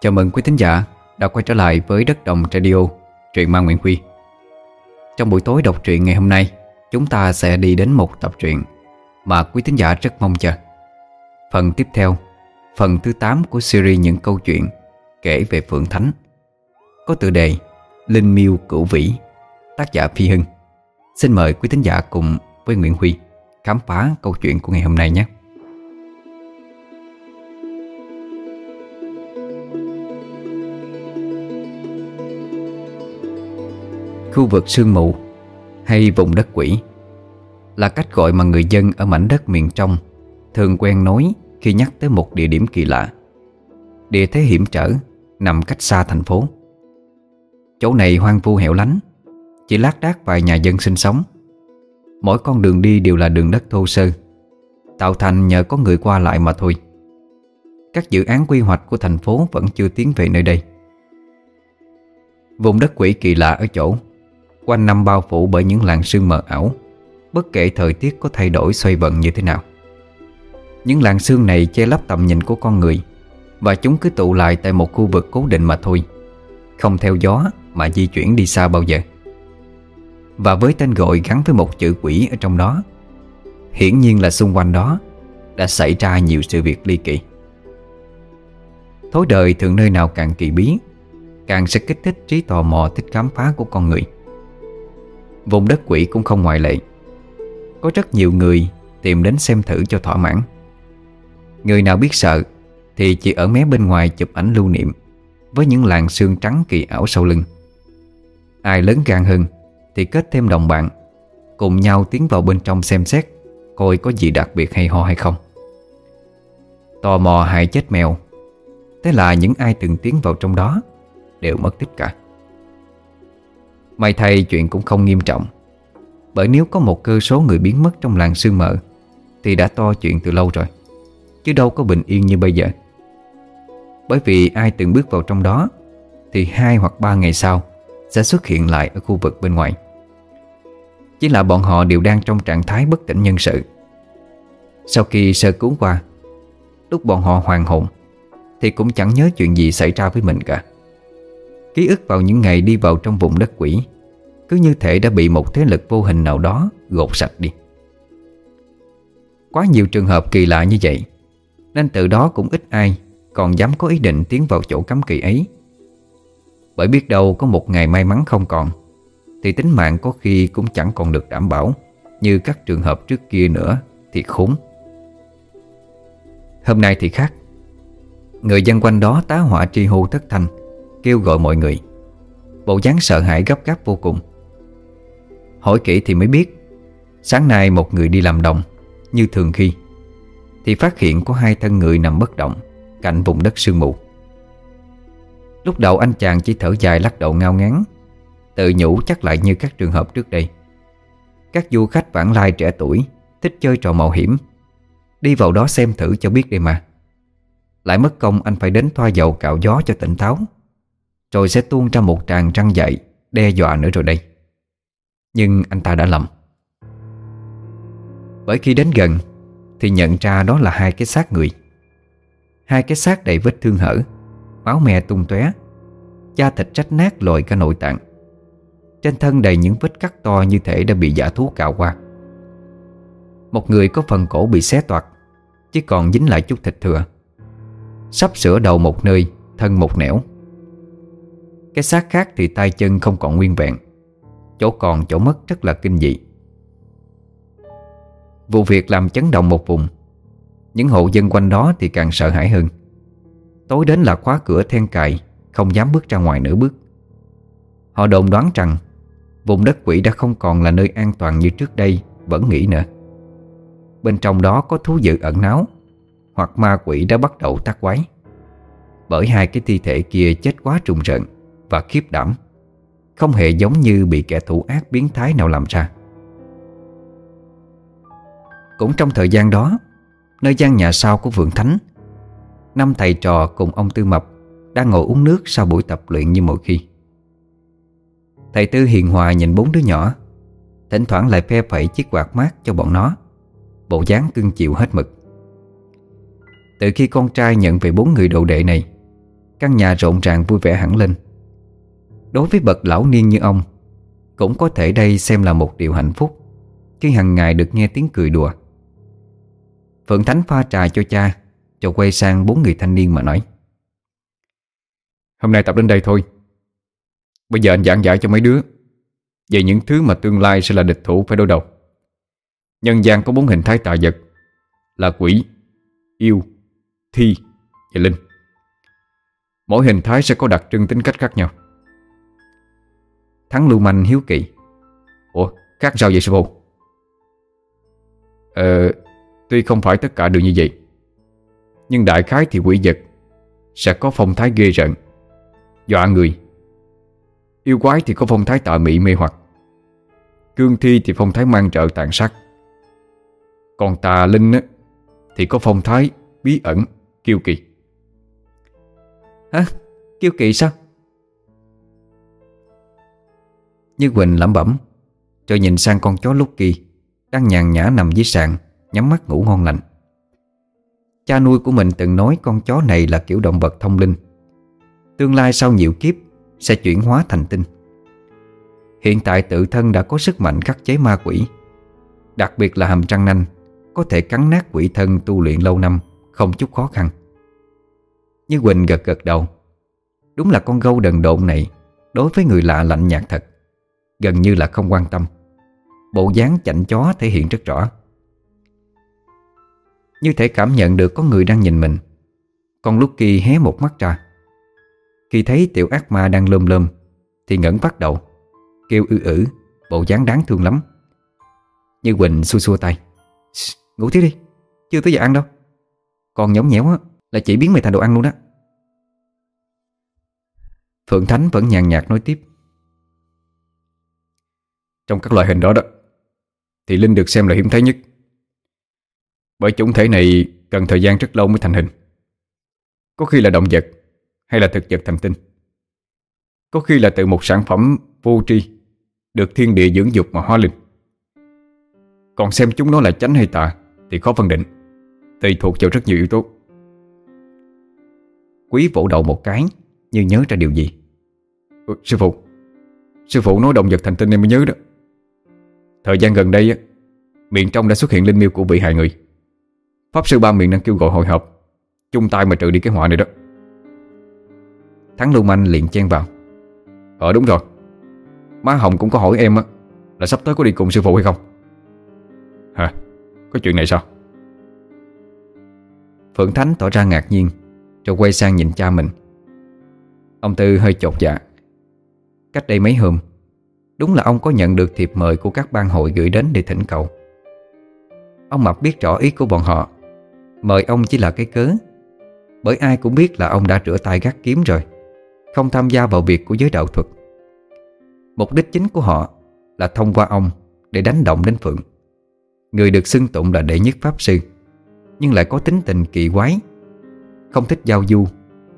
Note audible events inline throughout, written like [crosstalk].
Chào mừng quý thính giả đã quay trở lại với Đất Đồng Radio, truyện ma Nguyễn Huy. Trong buổi tối đọc truyện ngày hôm nay, chúng ta sẽ đi đến một tập truyện mà quý thính giả rất mong chờ. Phần tiếp theo, phần thứ 8 của series những câu chuyện kể về Phượng Thánh. Có tựa đề Linh Miêu Cửu Vĩ, tác giả Phi Hưng. Xin mời quý thính giả cùng với Nguyễn Huy khám phá câu chuyện của ngày hôm nay nhé. Khu vực sương mù hay vùng đất quỷ là cách gọi mà người dân ở mảnh đất miền trong thường quen nói khi nhắc tới một địa điểm kỳ lạ. Địa thế hiểm trở nằm cách xa thành phố. Chỗ này hoang vu hẻo lánh, chỉ lác đác vài nhà dân sinh sống. Mỗi con đường đi đều là đường đất thô sơ, tạo thành nhờ có người qua lại mà thôi. Các dự án quy hoạch của thành phố vẫn chưa tiến về nơi đây. Vùng đất quỷ kỳ lạ ở chỗ Quanh năm bao phủ bởi những làn sương mờ ảo. Bất kể thời tiết có thay đổi, xoay vần như thế nào. Những làn sương này che lấp tầm nhìn của con người, Và chúng cứ tụ lại tại một khu vực cố định mà thôi. Không theo gió mà di chuyển đi xa bao giờ. Và với tên gọi gắn với một chữ quỷ ở trong đó, Hiển nhiên là xung quanh đó Đã xảy ra nhiều sự việc ly kỳ. Thối đời thường nơi nào càng kỳ bí, Càng sẽ kích thích trí tò mò, thích khám phá của con người. Vùng đất quỷ cũng không ngoại lệ. Có rất nhiều người tìm đến xem thử cho thỏa mãn. Người nào biết sợ Thì chỉ ở mé bên ngoài chụp ảnh lưu niệm Với những làn xương trắng kỳ ảo sau lưng. Ai lớn gan hơn Thì kết thêm đồng bạn, Cùng nhau tiến vào bên trong xem xét, Coi có gì đặc biệt hay ho hay không. Tò mò hại chết mèo, Thế là những ai từng tiến vào trong đó Đều mất tích cả. May thay chuyện cũng không nghiêm trọng. Bởi nếu có một cơ số người biến mất trong làng sương mờ, Thì đã to chuyện từ lâu rồi, Chứ đâu có bình yên như bây giờ. Bởi vì ai từng bước vào trong đó, Thì hai hoặc ba ngày sau, Sẽ xuất hiện lại ở khu vực bên ngoài. Chỉ là bọn họ đều đang trong trạng thái bất tỉnh nhân sự. Sau khi sơ cứu qua, Lúc bọn họ hoàng hồn, Thì cũng chẳng nhớ chuyện gì xảy ra với mình cả. Ký ức vào những ngày đi vào trong vùng đất quỷ, Cứ như thể đã bị một thế lực vô hình nào đó gột sạch đi. Quá nhiều trường hợp kỳ lạ như vậy, Nên từ đó cũng ít ai Còn dám có ý định tiến vào chỗ cấm kỳ ấy. Bởi biết đâu có một ngày may mắn không còn, Thì tính mạng có khi cũng chẳng còn được đảm bảo Như các trường hợp trước kia nữa Thì khốn. Hôm nay thì khác, Người dân quanh đó tá hỏa tri hô thất thanh Kêu gọi mọi người. Bộ dáng sợ hãi gấp gáp vô cùng. Hỏi kỹ thì mới biết, Sáng nay một người đi làm đồng, Như thường khi, Thì phát hiện có hai thân người nằm bất động, Cạnh vùng đất sương mù. Lúc đầu anh chàng chỉ thở dài lắc đầu ngao ngán, Tự nhủ chắc lại như các trường hợp trước đây. Các du khách vãng lai trẻ tuổi, Thích chơi trò mạo hiểm, Đi vào đó xem thử cho biết đi mà. Lại mất công anh phải đến thoa dầu cạo gió cho tỉnh táo rồi sẽ tuôn ra một tràng răng dậy, Đe dọa nữa rồi đây. Nhưng anh ta đã lầm. Bởi khi đến gần, Thì nhận ra đó là hai cái xác người. Hai cái xác đầy vết thương hở, Máu me tung tóe, Da thịt rách nát lội cả nội tạng. Trên thân đầy những vết cắt to như thể đã bị giả thú cạo qua. Một người có phần cổ bị xé toạc, Chỉ còn dính lại chút thịt thừa. Sắp sửa đầu một nơi, Thân một nẻo cái xác khác thì tay chân không còn nguyên vẹn. Chỗ còn, chỗ mất rất là kinh dị. Vụ việc làm chấn động một vùng. Những hộ dân quanh đó thì càng sợ hãi hơn. Tối đến là khóa cửa then cài, Không dám bước ra ngoài nửa bước. Họ đồn đoán rằng, Vùng đất quỷ đã không còn là nơi an toàn như trước đây, Vẫn nghĩ nữa. Bên trong đó có thú dữ ẩn náu, Hoặc ma quỷ đã bắt đầu tác quái. Bởi hai cái thi thể kia chết quá trùng rợn và khiếp đảm. Không hề giống như bị kẻ thủ ác biến thái nào làm ra. Cũng trong thời gian đó, Nơi gian nhà sau của Vượng Thánh, Năm thầy trò cùng ông Tư Mập Đang ngồi uống nước sau buổi tập luyện như mọi khi. Thầy Tư hiền hòa nhìn bốn đứa nhỏ, Thỉnh thoảng lại phe phẩy chiếc quạt mát cho bọn nó, Bộ dáng cưng chịu hết mực. Từ khi con trai nhận về bốn người đồ đệ này, Căn nhà rộn ràng vui vẻ hẳn lên. Đối với bậc lão niên như ông Cũng có thể đây xem là một điều hạnh phúc Khi hàng ngày được nghe tiếng cười đùa. Phượng Thánh pha trà cho cha Rồi quay sang bốn người thanh niên mà nói Hôm nay tập đến đây thôi. Bây giờ anh giảng giải cho mấy đứa Về những thứ mà tương lai sẽ là địch thủ phải đối đầu. Nhân gian có bốn hình thái tà vật Là quỷ, yêu, thi và linh. Mỗi hình thái sẽ có đặc trưng tính cách khác nhau. Thắng lưu manh hiếu kỳ. Ủa khác sao vậy sư phụ? Ờ Tuy không phải tất cả đều như vậy Nhưng đại khái thì quỷ vật Sẽ có phong thái ghê rợn Dọa người. Yêu quái thì có phong thái tà mị mê hoặc Cương thi thì phong thái mang trợ tàn sát. Còn tà linh á, thì có phong thái bí ẩn, kiêu kỳ. Hả? Kiêu kỳ sao? Như Quỳnh lẩm bẩm, Rồi nhìn sang con chó lúc kỳ Đang nhàn nhã nằm dưới sàn, Nhắm mắt ngủ ngon lành. Cha nuôi của mình từng nói con chó này là kiểu động vật thông linh. Tương lai sau nhiều kiếp Sẽ chuyển hóa thành tinh. Hiện tại tự thân đã có sức mạnh khắc chế ma quỷ, Đặc biệt là hàm trăng nanh, Có thể cắn nát quỷ thân tu luyện lâu năm, Không chút khó khăn. Như Quỳnh gật gật đầu, Đúng là con gâu đần độn này, Đối với người lạ lạnh nhạt thật. Gần như là không quan tâm. Bộ dáng chảnh chó thể hiện rất rõ. Như thể cảm nhận được có người đang nhìn mình. Con Lucky hé một mắt ra. Khi thấy tiểu ác ma đang lơm lơm, Thì ngẩn bắt đầu, Kêu ư ử, Bộ dáng đáng thương lắm. Như Quỳnh xua xua tay. Ngủ tiếp đi, Chưa tới giờ ăn đâu. Còn nhõng nhẽo á, Là chỉ biến mày thành đồ ăn luôn đó Phượng Thánh vẫn nhàn nhạt nói tiếp. Trong các loại hình đó đó Thì Linh được xem là hiếm thấy nhất. Bởi chủng thể này Cần thời gian rất lâu mới thành hình. Có khi là động vật Hay là thực vật thành tinh. Có khi là từ một sản phẩm vô tri Được thiên địa dưỡng dục mà hóa linh. Còn xem chúng nó là chánh hay tà Thì khó phân định Tùy thuộc vào rất nhiều yếu tố. Quý vỗ đầu một cái Như nhớ ra điều gì? Ừ, Sư phụ. Sư phụ nói động vật thành tinh em mới nhớ đó. Thời gian gần đây Miền trong đã xuất hiện linh miêu của vị hại người. Pháp sư ba miền đang kêu gọi hội họp, Chung tay mà trừ đi cái họa này đó. Thắng Lưu Manh liền chen vào. Ờ đúng rồi. Má Hồng cũng có hỏi em á, Là sắp tới có đi cùng sư phụ hay không? Hả? Có chuyện này sao? Phượng Thánh tỏ ra ngạc nhiên, Rồi quay sang nhìn cha mình. Ông Tư hơi chột dạ. Cách đây mấy hôm Đúng là ông có nhận được thiệp mời của các ban hội gửi đến để thỉnh cầu. Ông Mập biết rõ ý của bọn họ. Mời ông chỉ là cái cớ. Bởi ai cũng biết là ông đã rửa tay gác kiếm rồi, Không tham gia vào việc của giới đạo thuật. Mục đích chính của họ Là thông qua ông Để đánh động đến Phượng. Người được xưng tụng là đệ nhất Pháp Sư, Nhưng lại có tính tình kỳ quái, Không thích giao du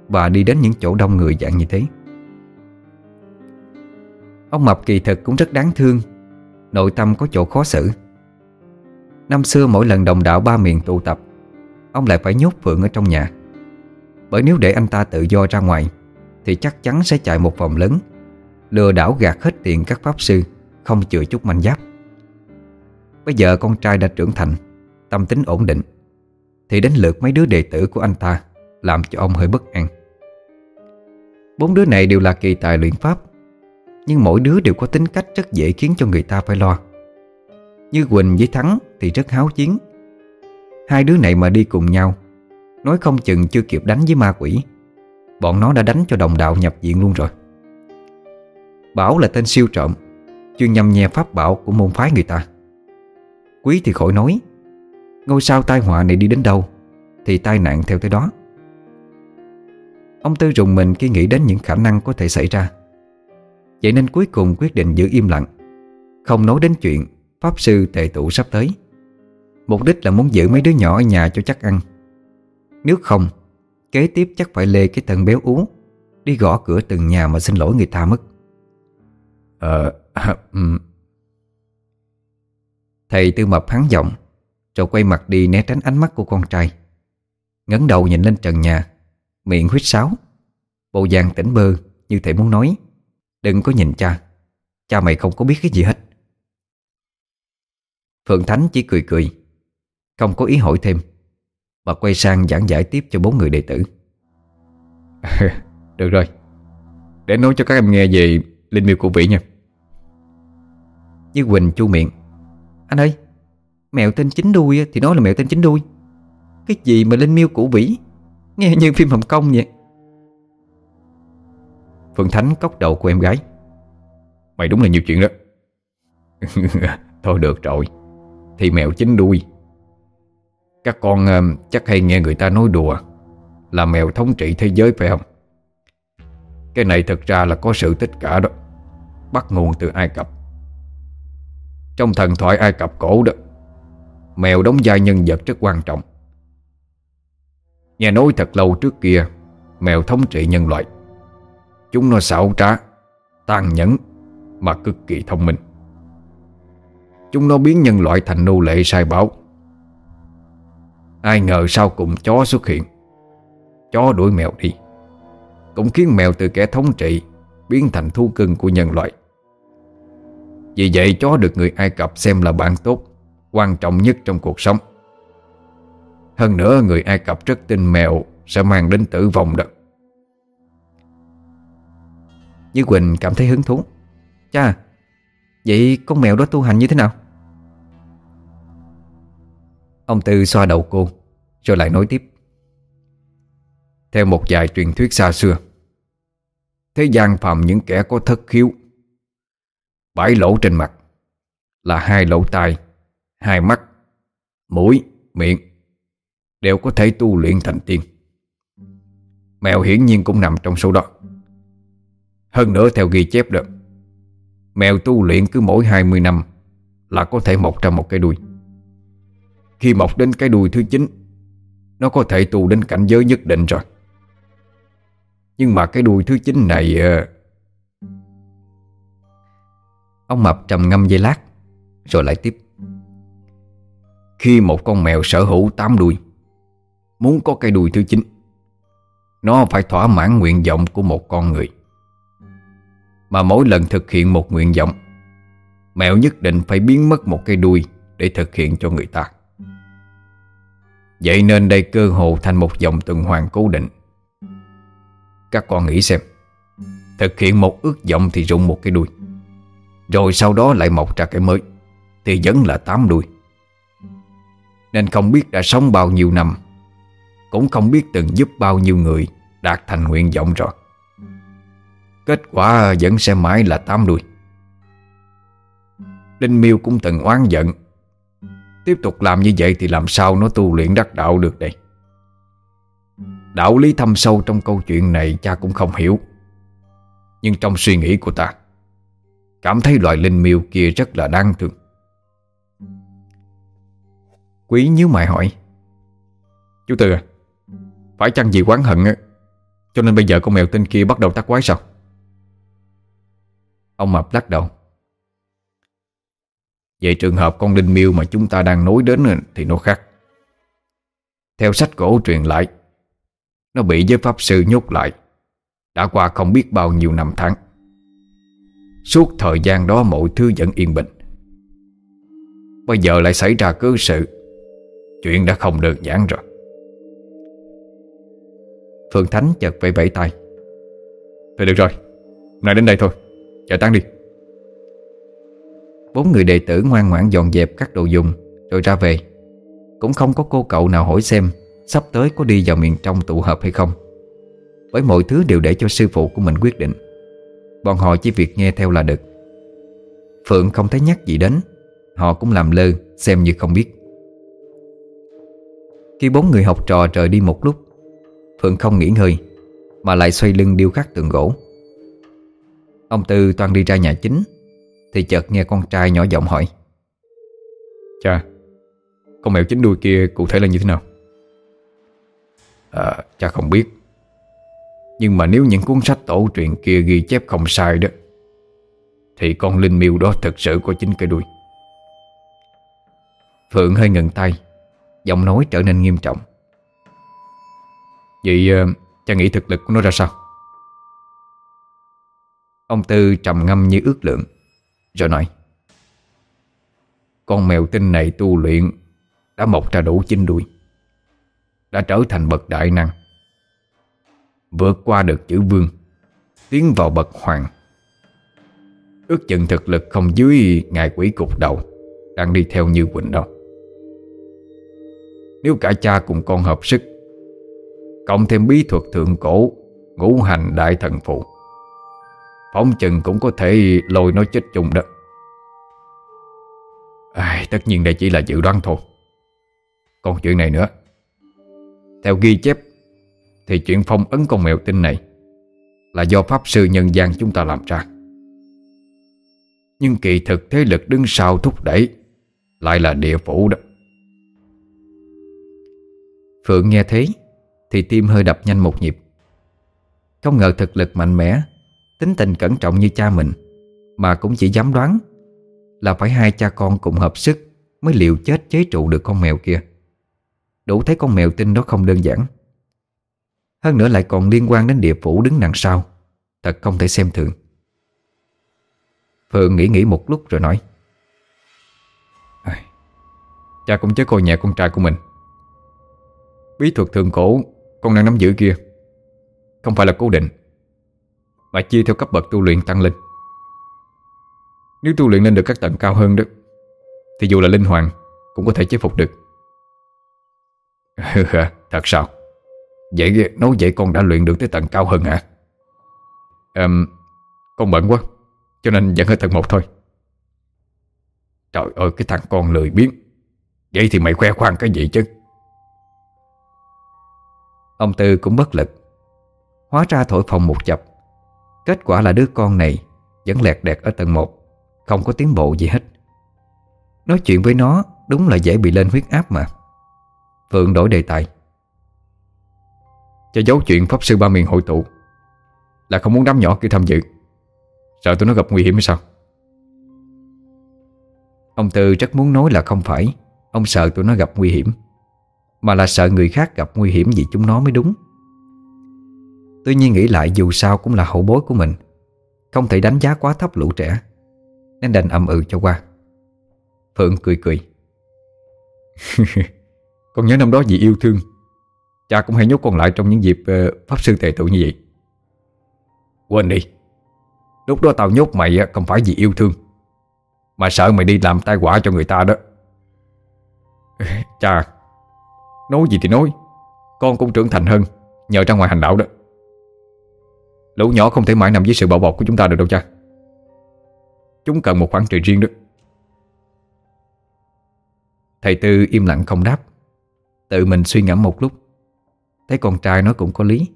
Và đi đến những chỗ đông người dạng như thế. Ông Mập kỳ thực cũng rất đáng thương. Nội tâm có chỗ khó xử. Năm xưa mỗi lần đồng đạo ba miền tụ tập, Ông lại phải nhốt Phượng ở trong nhà. Bởi nếu để anh ta tự do ra ngoài, Thì chắc chắn sẽ chạy một vòng lớn, Lừa đảo gạt hết tiền các pháp sư, Không chừa chút manh giáp. Bây giờ con trai đã trưởng thành, Tâm tính ổn định, Thì đến lượt mấy đứa đệ tử của anh ta Làm cho ông hơi bất an. Bốn đứa này đều là kỳ tài luyện pháp nhưng mỗi đứa đều có tính cách rất dễ khiến cho người ta phải lo. Như Quỳnh với Thắng thì rất háo chiến. Hai đứa này mà đi cùng nhau, Nói không chừng chưa kịp đánh với ma quỷ. Bọn nó đã đánh cho đồng đạo nhập viện luôn rồi. Bảo là tên siêu trộm Chuyên nhầm nhè pháp bảo của môn phái người ta. Quý thì khỏi nói, Ngôi sao tai họa này đi đến đâu Thì tai nạn theo tới đó. Ông Tư rùng mình khi nghĩ đến những khả năng có thể xảy ra. Vậy nên cuối cùng quyết định giữ im lặng. Không nói đến chuyện Pháp sư tề tụ sắp tới. Mục đích là muốn giữ mấy đứa nhỏ ở nhà cho chắc ăn. Nếu không Kế tiếp chắc phải lê cái tầng béo ú Đi gõ cửa từng nhà mà xin lỗi người ta mất. Ờ um. [laughs] Thầy tư mập hắn giọng Rồi quay mặt đi né tránh ánh mắt của con trai. Ngẩng đầu nhìn lên trần nhà Miệng huyết sáo Bộ dạng tỉnh bơ như thể muốn nói Đừng có nhìn cha. Cha mày không có biết cái gì hết. Phượng Thánh chỉ cười cười. Không có ý hỏi thêm. Mà quay sang giảng giải tiếp cho bốn người đệ tử. [laughs] Được rồi. Để nói cho các em nghe về Linh miêu của vị nha. Như Quỳnh chu miệng. Anh ơi Mèo tên chính đuôi thì nói là mèo tên chính đuôi. Cái gì mà linh miêu củ vĩ? Nghe như phim Hồng Kông vậy Phương Thánh cốc đầu của em gái. Mày đúng là nhiều chuyện đó. [laughs] Thôi được rồi. Thì mèo chính đuôi. Các con uh, chắc hay nghe người ta nói đùa Là mèo thống trị thế giới phải không? Cái này thật ra là có sự tích cả đó. Bắt nguồn từ Ai Cập. Trong thần thoại Ai Cập cổ đó Mèo đóng vai nhân vật rất quan trọng. Nghe nói thật lâu trước kia Mèo thống trị nhân loại. Chúng nó xảo trá, Tàn nhẫn Mà cực kỳ thông minh. Chúng nó biến nhân loại thành nô lệ sai bảo. Ai ngờ sau cùng chó xuất hiện. Chó đuổi mèo đi. Cũng khiến mèo từ kẻ thống trị Biến thành thú cưng của nhân loại. Vì vậy chó được người Ai Cập xem là bạn tốt, Quan trọng nhất trong cuộc sống. Hơn nữa, người Ai Cập rất tin mèo Sẽ mang đến tử vong đó. Như Quỳnh cảm thấy hứng thú. Cha Vậy con mèo đó tu hành như thế nào? Ông Tư xoa đầu cô Rồi lại nói tiếp. Theo một vài truyền thuyết xa xưa Thế gian phàm những kẻ có thất khiếu Bảy lỗ trên mặt Là hai lỗ tai Hai mắt Mũi, miệng Đều có thể tu luyện thành tiên. Mèo hiển nhiên cũng nằm trong số đó hơn nữa theo ghi chép được Mèo tu luyện cứ mỗi 20 năm Là có thể mọc ra một cái đuôi. Khi mọc đến cái đuôi thứ 9 Nó có thể tu đến cảnh giới nhất định rồi. Nhưng mà cái đuôi thứ 9 này ờ, Ông Mập trầm ngâm dây lát, Rồi lại tiếp. Khi một con mèo sở hữu 8 đuôi, Muốn có cái đuôi thứ 9 Nó phải thỏa mãn nguyện vọng của một con người mà mỗi lần thực hiện một nguyện vọng Mèo nhất định phải biến mất một cây đuôi Để thực hiện cho người ta. Vậy nên đây cơ hồ thành một dòng tuần hoàn cố định. Các con nghĩ xem, Thực hiện một ước vọng thì rụng một cái đuôi, Rồi sau đó lại mọc ra cái mới, Thì vẫn là tám đuôi. Nên không biết đã sống bao nhiêu năm, Cũng không biết từng giúp bao nhiêu người Đạt thành nguyện vọng rồi. Kết quả vẫn sẽ mãi là tám đuôi. Linh miêu cũng từng oán giận. Tiếp tục làm như vậy thì làm sao nó tu luyện đắc đạo được đây? Đạo lý thâm sâu trong câu chuyện này cha cũng không hiểu. Nhưng trong suy nghĩ của ta, Cảm thấy loài linh miêu kia rất là đáng thương. Quý nhíu mày hỏi, Chú Tư à Phải chăng vì quán hận á, Cho nên bây giờ con mèo tên kia bắt đầu tác quái sao? Ông Mập lắc đầu. Về trường hợp con linh miêu mà chúng ta đang nói đến thì nó khác. Theo sách cổ truyền lại, Nó bị giới pháp sư nhốt lại, Đã qua không biết bao nhiêu năm tháng. Suốt thời gian đó mọi thứ vẫn yên bình. Bây giờ lại xảy ra cớ sự, Chuyện đã không đơn giản rồi. Phương Thánh chợt vẫy vẫy tay. Thôi được rồi Hôm nay đến đây thôi. Chờ tăng đi. Bốn người đệ tử ngoan ngoãn dọn dẹp các đồ dùng, Rồi ra về. Cũng không có cô cậu nào hỏi xem Sắp tới có đi vào miền trong tụ hợp hay không. Bởi mọi thứ đều để cho sư phụ của mình quyết định. Bọn họ chỉ việc nghe theo là được. Phượng không thấy nhắc gì đến, Họ cũng làm lơ, Xem như không biết. Khi bốn người học trò rời đi một lúc, Phượng không nghỉ ngơi, Mà lại xoay lưng điêu khắc tượng gỗ. Ông Tư toàn đi ra nhà chính Thì chợt nghe con trai nhỏ giọng hỏi. Cha Con mèo chính đuôi kia cụ thể là như thế nào? À cha không biết. Nhưng mà nếu những cuốn sách tổ truyện kia ghi chép không sai đó Thì con linh miêu đó thật sự có chính cái đuôi. Phượng hơi ngừng tay Giọng nói trở nên nghiêm trọng. Vậy uh, cha nghĩ thực lực của nó ra sao Ông Tư trầm ngâm như ước lượng, Rồi nói, Con mèo tinh này tu luyện Đã mọc ra đủ chín đuôi, Đã trở thành bậc đại năng, Vượt qua được chữ vương, Tiến vào bậc hoàng. Ước chừng thực lực không dưới ngài quỷ cục đầu Đang đi theo như Quỳnh đâu Nếu cả cha cùng con hợp sức, Cộng thêm bí thuật thượng cổ, Ngũ hành đại thần phụ Phóng chừng cũng có thể lôi nó chết chung đó. À, Tất nhiên đây chỉ là dự đoán thôi. Còn chuyện này nữa. Theo ghi chép Thì chuyện phong ấn con mèo tinh này Là do Pháp Sư Nhân gian chúng ta làm ra. Nhưng kỳ thực thế lực đứng sau thúc đẩy Lại là địa phủ đó. Phượng nghe thấy Thì tim hơi đập nhanh một nhịp. Không ngờ thực lực mạnh mẽ Tính tình cẩn trọng như cha mình, Mà cũng chỉ dám đoán Là phải hai cha con cùng hợp sức Mới liều chết chế trụ được con mèo kia. Đủ thấy con mèo tinh đó không đơn giản. Hơn nữa lại còn liên quan đến địa phủ đứng đằng sau, Thật không thể xem thường. Phượng nghĩ nghĩ một lúc rồi nói Cha cũng chớ coi nhẹ con trai của mình. Bí thuật thường cổ Con đang nắm giữ kia Không phải là cố định. Mà chia theo cấp bậc tu luyện tăng lên. Nếu tu luyện lên được các tầng cao hơn đó Thì dù là linh hoàng Cũng có thể chế phục được. [laughs] Thật sao? Vậy nói vậy con đã luyện được tới tầng cao hơn hả? À, Con bận quá Cho nên vẫn ở tầng 1 thôi. Trời ơi cái thằng con lười biếng. Vậy thì mày khoe khoang cái gì chứ? Ông Tư cũng bất lực Hóa ra thổi phòng một chập. Kết quả là đứa con này Vẫn lẹt đẹt ở tầng 1 Không có tiến bộ gì hết. Nói chuyện với nó đúng là dễ bị lên huyết áp mà. Phượng đổi đề tài. Cho giấu chuyện Pháp Sư Ba Miền hội tụ, Là không muốn đám nhỏ kia tham dự. Sợ tụi nó gặp nguy hiểm hay sao? Ông Tư rất muốn nói là không phải, Ông sợ tụi nó gặp nguy hiểm, Mà là sợ người khác gặp nguy hiểm vì chúng nó mới đúng. Tuy nhiên nghĩ lại dù sao cũng là hậu bối của mình. Không thể đánh giá quá thấp lũ trẻ Nên đành ậm ừ cho qua. Phượng cười cười. [laughs] Con nhớ năm đó vì yêu thương. Cha cũng hay nhốt con lại trong những dịp uh, Pháp sư tề tụ như vậy. Quên đi. Lúc đó tao nhốt mày không phải vì yêu thương. Mà sợ mày đi làm tai họa cho người ta đó. [laughs] Cha Nói gì thì nói. Con cũng trưởng thành hơn Nhờ ra ngoài hành đạo đó. Lũ nhỏ không thể mãi nằm dưới sự bảo bọc của chúng ta được đâu cha. Chúng cần một khoảng trời riêng đó. Thầy Tư im lặng không đáp. Tự mình suy ngẫm một lúc. Thấy con trai nó cũng có lý.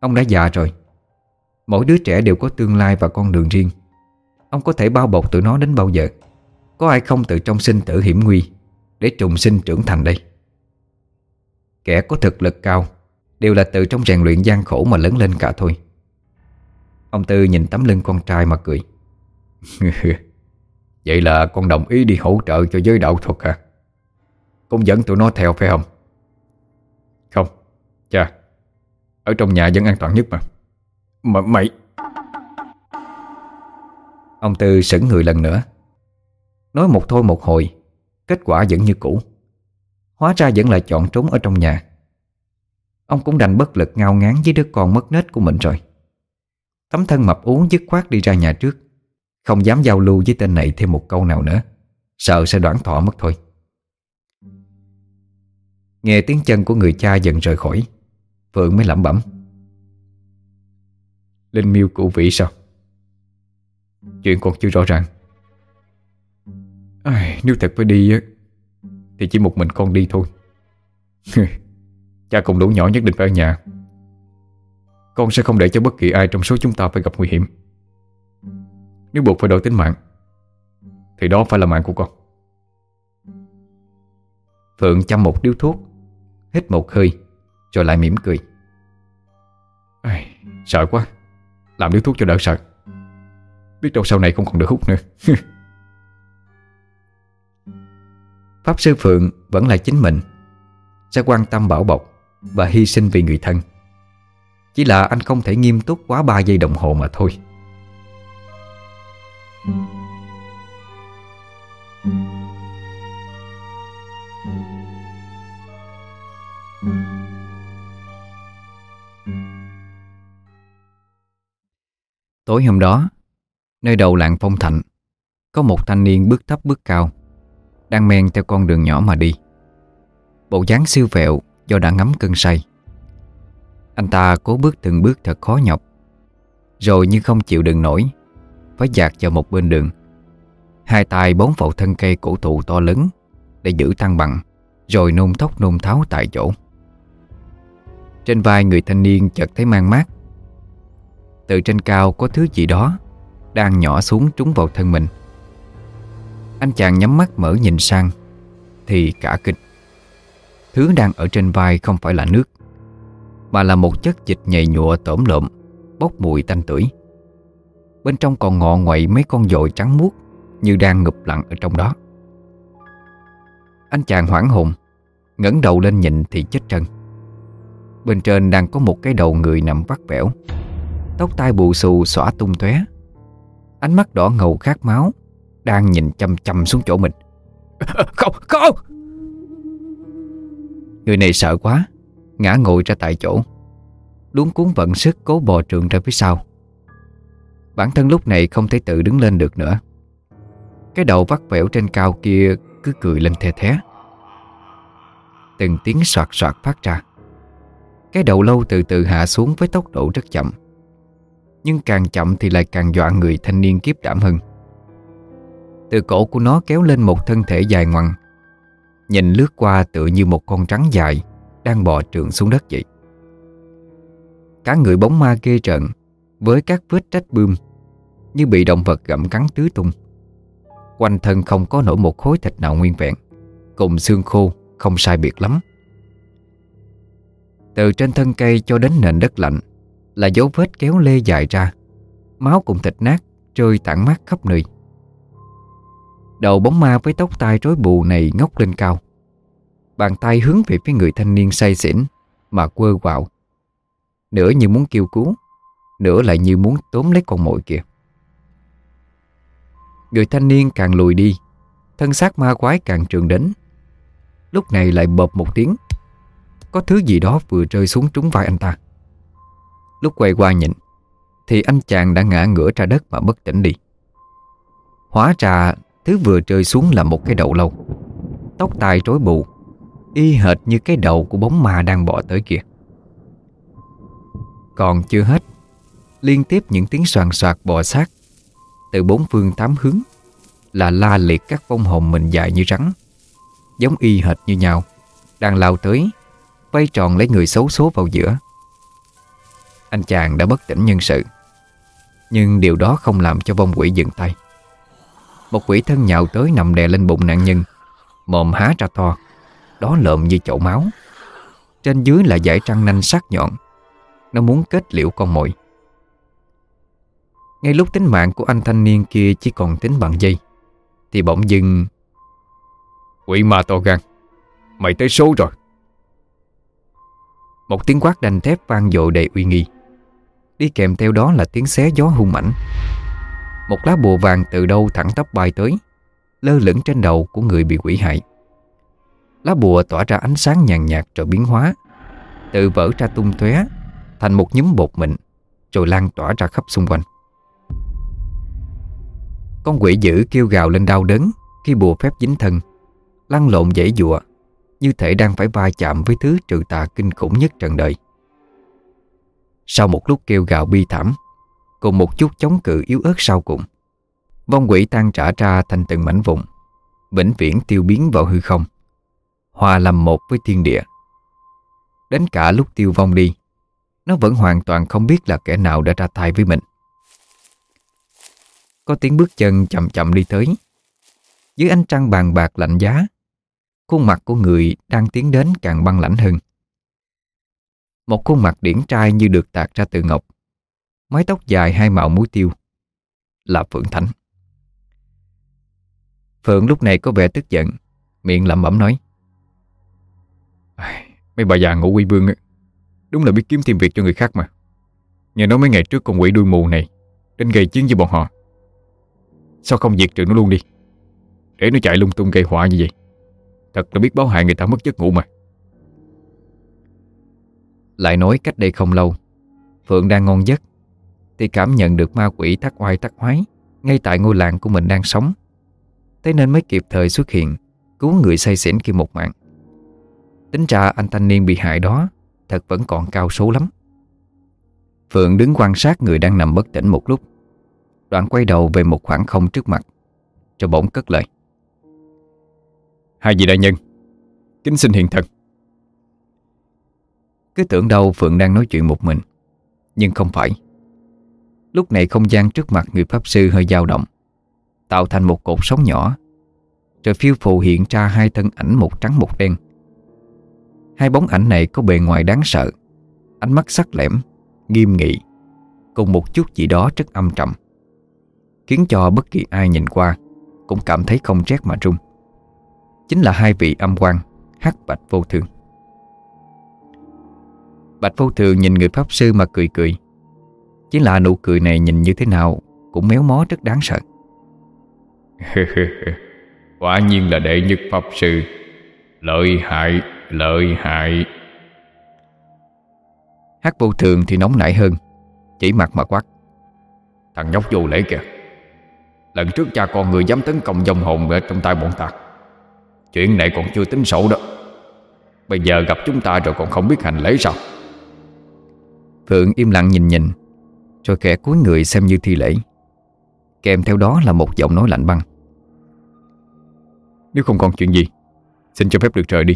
Ông đã già rồi. Mỗi đứa trẻ đều có tương lai và con đường riêng. Ông có thể bao bọc tụi nó đến bao giờ. Có ai không tự trong sinh tử hiểm nguy Để trùng sinh trưởng thành đây? Kẻ có thực lực cao Đều là từ trong rèn luyện gian khổ mà lớn lên cả thôi. Ông Tư nhìn tấm lưng con trai mà cười. [laughs] Vậy là con đồng ý đi hỗ trợ cho giới đạo thuật hả? Con dẫn tụi nó theo phải không? Không, cha. Ở trong nhà vẫn an toàn nhất mà. Mà Mày. Ông Tư sững người lần nữa. Nói một thôi một hồi Kết quả vẫn như cũ. Hóa ra vẫn là chọn trốn ở trong nhà. Ông cũng đành bất lực ngao ngán với đứa con mất nết của mình rồi. Tấm thân mập uống dứt khoát đi ra nhà trước. Không dám giao lưu với tên này thêm một câu nào nữa. Sợ sẽ đoán thọ mất thôi. Nghe tiếng chân của người cha dần rời khỏi Phượng mới lẩm bẩm. Linh miêu cụ vị sao? Chuyện còn chưa rõ ràng. Ai, Nếu thật phải đi Thì chỉ một mình con đi thôi. [laughs] Cha cùng đủ nhỏ nhất định phải ở nhà. Con sẽ không để cho bất kỳ ai trong số chúng ta phải gặp nguy hiểm. Nếu buộc phải đổi tính mạng Thì đó phải là mạng của con. Phượng chăm một điếu thuốc Hít một hơi Rồi lại mỉm cười. Ai, Sợ quá. Làm điếu thuốc cho đỡ sợ. Biết đâu sau này không còn được hút nữa. [laughs] Pháp Sư Phượng vẫn là chính mình Sẽ quan tâm bảo bọc. Và hy sinh vì người thân. Chỉ là anh không thể nghiêm túc quá 3 giây đồng hồ mà thôi. Tối hôm đó, Nơi đầu làng Phong Thạnh, Có một thanh niên bước thấp bước cao, Đang men theo con đường nhỏ mà đi. Bộ dáng siêu vẹo Do đã ngắm cơn say. Anh ta cố bước từng bước thật khó nhọc, Rồi như không chịu đựng nổi Phải dạt vào một bên đường. Hai tay bón vào thân cây cổ thụ to lớn Để giữ thăng bằng, Rồi nôn thốc nôn tháo tại chỗ. Trên vai người thanh niên chợt thấy mang mát. Từ trên cao có thứ gì đó Đang nhỏ xuống trúng vào thân mình. Anh chàng nhắm mắt mở nhìn sang, Thì cả kinh Thứ đang ở trên vai không phải là nước Mà là một chất dịch nhầy nhụa tổm lộm Bốc mùi tanh tưởi. Bên trong còn ngọ ngoậy mấy con dội trắng muốt Như đang ngụp lặng ở trong đó. Anh chàng hoảng hồn ngẩng đầu lên nhìn thì chết trân Bên trên đang có một cái đầu người nằm vắt vẻo Tóc tai bù xù xõa tung tóe. Ánh mắt đỏ ngầu khát máu Đang nhìn chăm chăm xuống chỗ mình. Không, không! Người này sợ quá, Ngã ngồi ra tại chỗ. Luống cuốn vận sức cố bò trường ra phía sau. Bản thân lúc này không thể tự đứng lên được nữa. Cái đầu vắt vẻo trên cao kia Cứ cười lên the thé. Từng tiếng soạt soạt phát ra. Cái đầu lâu từ từ hạ xuống với tốc độ rất chậm. Nhưng càng chậm thì lại càng dọa người thanh niên kiếp đảm hơn. Từ cổ của nó kéo lên một thân thể dài ngoằng Nhìn lướt qua tựa như một con trắng dài, Đang bò trượng xuống đất vậy. Cả người bóng ma ghê trận Với các vết trách bươm, Như bị động vật gặm cắn tứ tung. Quanh thân không có nổi một khối thịt nào nguyên vẹn, Cùng xương khô Không sai biệt lắm. Từ trên thân cây cho đến nền đất lạnh, Là dấu vết kéo lê dài ra. Máu cùng thịt nát Rơi tản mát khắp nơi. Đầu bóng ma với tóc tai rối bù này ngóc lên cao. Bàn tay hướng về phía người thanh niên say xỉn Mà quơ quạo. Nửa như muốn kêu cứu, Nửa lại như muốn tóm lấy con mồi kìa Người thanh niên càng lùi đi, Thân xác ma quái càng trường đến. Lúc này lại bợp một tiếng. Có thứ gì đó vừa rơi xuống trúng vai anh ta. Lúc quay qua nhìn, Thì anh chàng đã ngã ngửa ra đất mà bất tỉnh đi. Hóa ra Thứ vừa rơi xuống là một cái đầu lâu. Tóc tai rối bù, Y hệt như cái đầu của bóng ma đang bỏ tới kia Còn chưa hết, Liên tiếp những tiếng soàn soạt bò sát Từ bốn phương tám hướng Là la liệt các vong hồn mình dài như rắn, Giống y hệt như nhau, Đang lao tới, Vây tròn lấy người xấu số vào giữa. Anh chàng đã bất tỉnh nhân sự, Nhưng điều đó không làm cho vong quỷ dừng tay một quỷ thân nhào tới nằm đè lên bụng nạn nhân, Mồm há ra to, Đó lợm như chậu máu. Trên dưới là dải trăng nanh sắc nhọn, Nó muốn kết liễu con mồi. Ngay lúc tính mạng của anh thanh niên kia Chỉ còn tính bằng dây, Thì bỗng dưng, Quỷ ma to gan, Mày tới số rồi. Một tiếng quát đành thép vang dội đầy uy nghi. Đi kèm theo đó là tiếng xé gió hung mãnh một lá bùa vàng từ đâu thẳng tắp bay tới, Lơ lửng trên đầu của người bị quỷ hại. Lá bùa tỏa ra ánh sáng nhàn nhạt rồi biến hóa, Tự vỡ ra tung tóe, Thành một nhúm bột mịn, Rồi lan tỏa ra khắp xung quanh. Con quỷ dữ kêu gào lên đau đớn Khi bùa phép dính thân, Lăn lộn dễ dụa Như thể đang phải va chạm với thứ trừ tà kinh khủng nhất trần đời. Sau một lúc kêu gào bi thảm Cùng một chút chống cự yếu ớt sau cùng. Vong quỷ tan trả ra thành từng mảnh vụn, Vĩnh viễn tiêu biến vào hư không, Hòa làm một với thiên địa. Đến cả lúc tiêu vong đi, Nó vẫn hoàn toàn không biết là kẻ nào đã ra tay với mình. Có tiếng bước chân chậm chậm đi tới. Dưới ánh trăng bàn bạc lạnh giá, Khuôn mặt của người đang tiến đến càng băng lãnh hơn. Một khuôn mặt điển trai như được tạc ra từ ngọc Mái tóc dài hai màu muối tiêu Là Phượng Thánh. Phượng lúc này có vẻ tức giận Miệng lẩm bẩm nói Mấy bà già ngủ quy vương ấy, Đúng là biết kiếm thêm việc cho người khác mà. Nhờ nói mấy ngày trước con quỷ đuôi mù này Đến gây chiến với bọn họ. Sao không diệt trừ nó luôn đi? Để nó chạy lung tung gây họa như vậy Thật là biết báo hại người ta mất giấc ngủ mà. Lại nói cách đây không lâu Phượng đang ngon giấc thì cảm nhận được ma quỷ thắt oai thắt hoái Ngay tại ngôi làng của mình đang sống. Thế nên mới kịp thời xuất hiện Cứu người say xỉn kia một mạng. Tính ra anh thanh niên bị hại đó Thật vẫn còn cao số lắm. Phượng đứng quan sát người đang nằm bất tỉnh một lúc. Đoạn quay đầu về một khoảng không trước mặt Rồi bỗng cất lời. Hai vị đại nhân Kính xin hiện thân. Cứ tưởng đâu Phượng đang nói chuyện một mình Nhưng không phải Lúc này không gian trước mặt người Pháp Sư hơi dao động, Tạo thành một cột sóng nhỏ. Rồi phiêu phù hiện ra hai thân ảnh một trắng một đen. Hai bóng ảnh này có bề ngoài đáng sợ, Ánh mắt sắc lẻm, Nghiêm nghị, Cùng một chút gì đó rất âm trầm, Khiến cho bất kỳ ai nhìn qua Cũng cảm thấy không rét mà run. Chính là hai vị âm quan Hắc Bạch Vô Thường. Bạch Vô Thường nhìn người Pháp Sư mà cười cười Chính là nụ cười này nhìn như thế nào Cũng méo mó rất đáng sợ. [laughs] Quả nhiên là đệ nhất Pháp Sư. Lợi hại, lợi hại. Hắc vô thường thì nóng nảy hơn Chỉ mặt mà quát. Thằng nhóc vô lễ kìa. Lần trước cha con người dám tấn công dòng hồn ở trong tay bọn ta. Chuyện này còn chưa tính sổ đó. Bây giờ gặp chúng ta rồi còn không biết hành lễ sao? Phượng im lặng nhìn nhìn Rồi kẻ cúi người xem như thi lễ. Kèm theo đó là một giọng nói lạnh băng. Nếu không còn chuyện gì Xin cho phép được rời đi.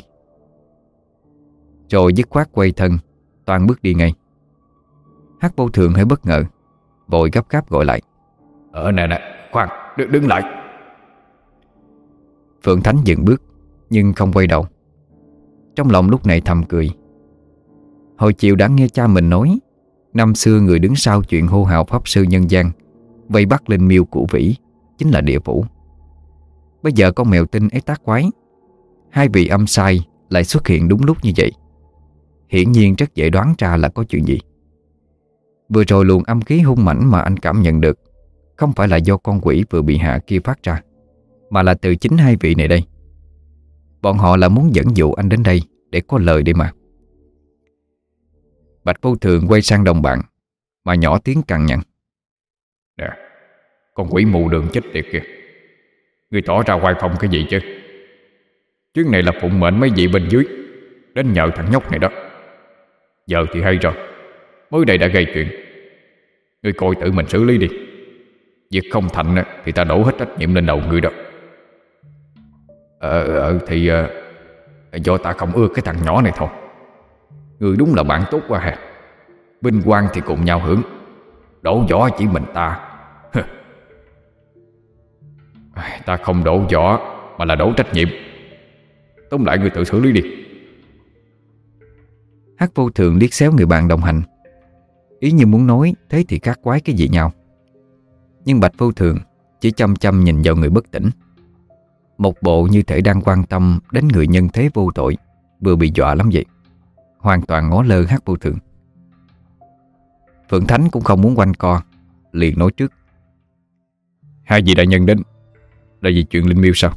Rồi dứt khoát quay thân Toàn bước đi ngay. Hắc vô thường hơi bất ngờ Vội gấp gáp gọi lại. Ở nè nè khoan đứng, đứng lại. Phượng Thánh dừng bước Nhưng không quay đầu. Trong lòng lúc này thầm cười. Hồi chiều đã nghe cha mình nói Năm xưa người đứng sau chuyện hô hào Pháp Sư Nhân gian, Vây bắt lên miêu của vĩ, Chính là địa phủ Bây giờ con mèo tinh ấy tác quái, Hai vị âm sai lại xuất hiện đúng lúc như vậy. Hiển nhiên rất dễ đoán ra là có chuyện gì. Vừa rồi luồng âm khí hung mãnh mà anh cảm nhận được, Không phải là do con quỷ vừa bị hạ kia phát ra, Mà là từ chính hai vị này đây. Bọn họ là muốn dẫn dụ anh đến đây Để có lời đi mà. Bạch vô thường quay sang đồng bạn Mà nhỏ tiếng cằn nhằn. Nè Con quỷ mù đường chết tiệt kìa. Người tỏ ra hoài phòng cái gì chứ? Chuyến này là phụng mệnh mấy vị bên dưới Đến nhờ thằng nhóc này đó. Giờ thì hay rồi Mới đây đã gây chuyện. Ngươi coi tự mình xử lý đi. Việc không thành thì ta đổ hết trách nhiệm lên đầu ngươi đó. Ờ, ờ thì ờ, Do ta không ưa cái thằng nhỏ này thôi người đúng là bạn tốt quá hả Vinh quang thì cùng nhau hưởng. Đổ võ chỉ mình ta. Ta không đổ võ Mà là đổ trách nhiệm. Tóm lại người tự xử lý đi. Hắc vô thường liếc xéo người bạn đồng hành. Ý như muốn nói, Thế thì các quái cái gì nhau? Nhưng bạch vô thường Chỉ chăm chăm nhìn vào người bất tỉnh. Một bộ như thể đang quan tâm Đến người nhân thế vô tội, Vừa bị dọa lắm vậy. Hoàn toàn ngó lơ hắc vô thường Phượng Thánh cũng không muốn quanh co Liền nói trước. Hai vị đại nhân đến Là vì chuyện Linh Miêu sao?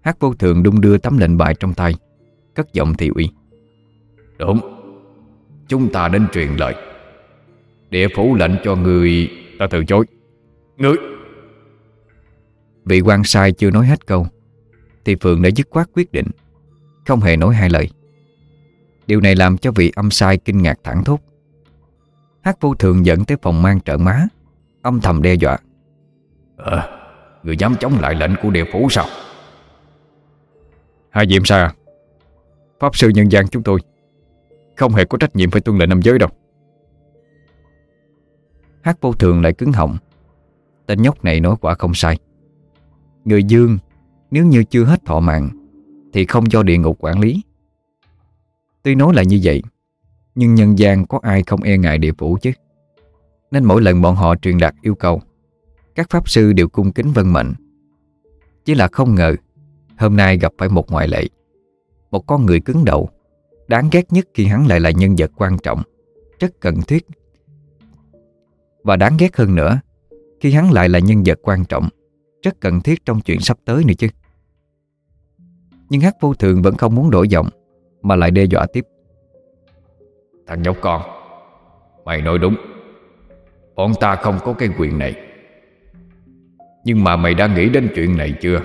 Hắc vô thường đung đưa tấm lệnh bài trong tay Cất giọng thị uy. Đúng. Chúng ta đến truyền lời. Địa phủ lệnh cho người Ta từ chối. Người. Vị quan sai chưa nói hết câu Thì Phượng đã dứt khoát quyết định Không hề nói hai lời. Điều này làm cho vị âm sai kinh ngạc thẳng thốt. Hát vô thường dẫn tới phòng mang trợ má Âm thầm đe dọa. Ờ Người dám chống lại lệnh của địa phủ sao? Hai diệm sao à? Pháp sư nhân gian chúng tôi Không hề có trách nhiệm phải tuân lệnh nam giới đâu. Hát vô thường lại cứng họng. Tên nhóc này nói quả không sai. Người dương Nếu như chưa hết thọ mạng thì không do địa ngục quản lý. Tuy nói là như vậy, Nhưng nhân gian có ai không e ngại địa phủ chứ? Nên mỗi lần bọn họ truyền đạt yêu cầu, Các pháp sư đều cung kính vân mệnh. Chỉ là không ngờ, Hôm nay gặp phải một ngoại lệ, Một con người cứng đầu, Đáng ghét nhất khi hắn lại là nhân vật quan trọng, Rất cần thiết. Và đáng ghét hơn nữa, Khi hắn lại là nhân vật quan trọng, Rất cần thiết trong chuyện sắp tới nữa chứ. Nhưng hát vô thường vẫn không muốn đổi giọng, Mà lại đe dọa tiếp. Thằng nhóc con, Mày nói đúng. Bọn ta không có cái quyền này. Nhưng mà mày đã nghĩ đến chuyện này chưa?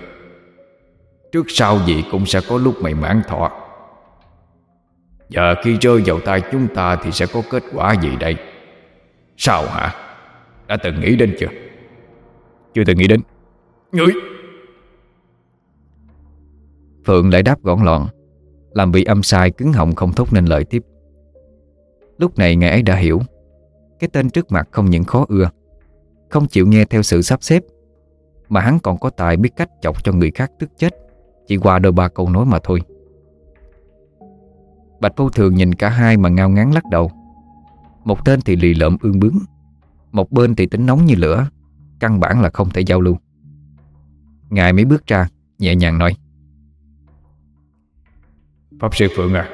Trước sau gì cũng sẽ có lúc mày mãn thọ. Giờ khi rơi vào tay chúng ta Thì sẽ có kết quả gì đây? Sao hả? Đã từng nghĩ đến chưa? Chưa từng nghĩ đến. Ngươi! Phượng lại đáp gọn lọn, Làm vị âm sai cứng họng không thốt nên lời tiếp. Lúc này ngài ấy đã hiểu, Cái tên trước mặt không những khó ưa, Không chịu nghe theo sự sắp xếp, Mà hắn còn có tài biết cách chọc cho người khác tức chết, Chỉ qua đôi ba câu nói mà thôi. Bạch vô thường nhìn cả hai mà ngao ngán lắc đầu. Một tên thì lì lợm ương bướng, Một bên thì tính nóng như lửa, Căn bản là không thể giao lưu. Ngài mới bước ra, Nhẹ nhàng nói. Pháp sư Phượng à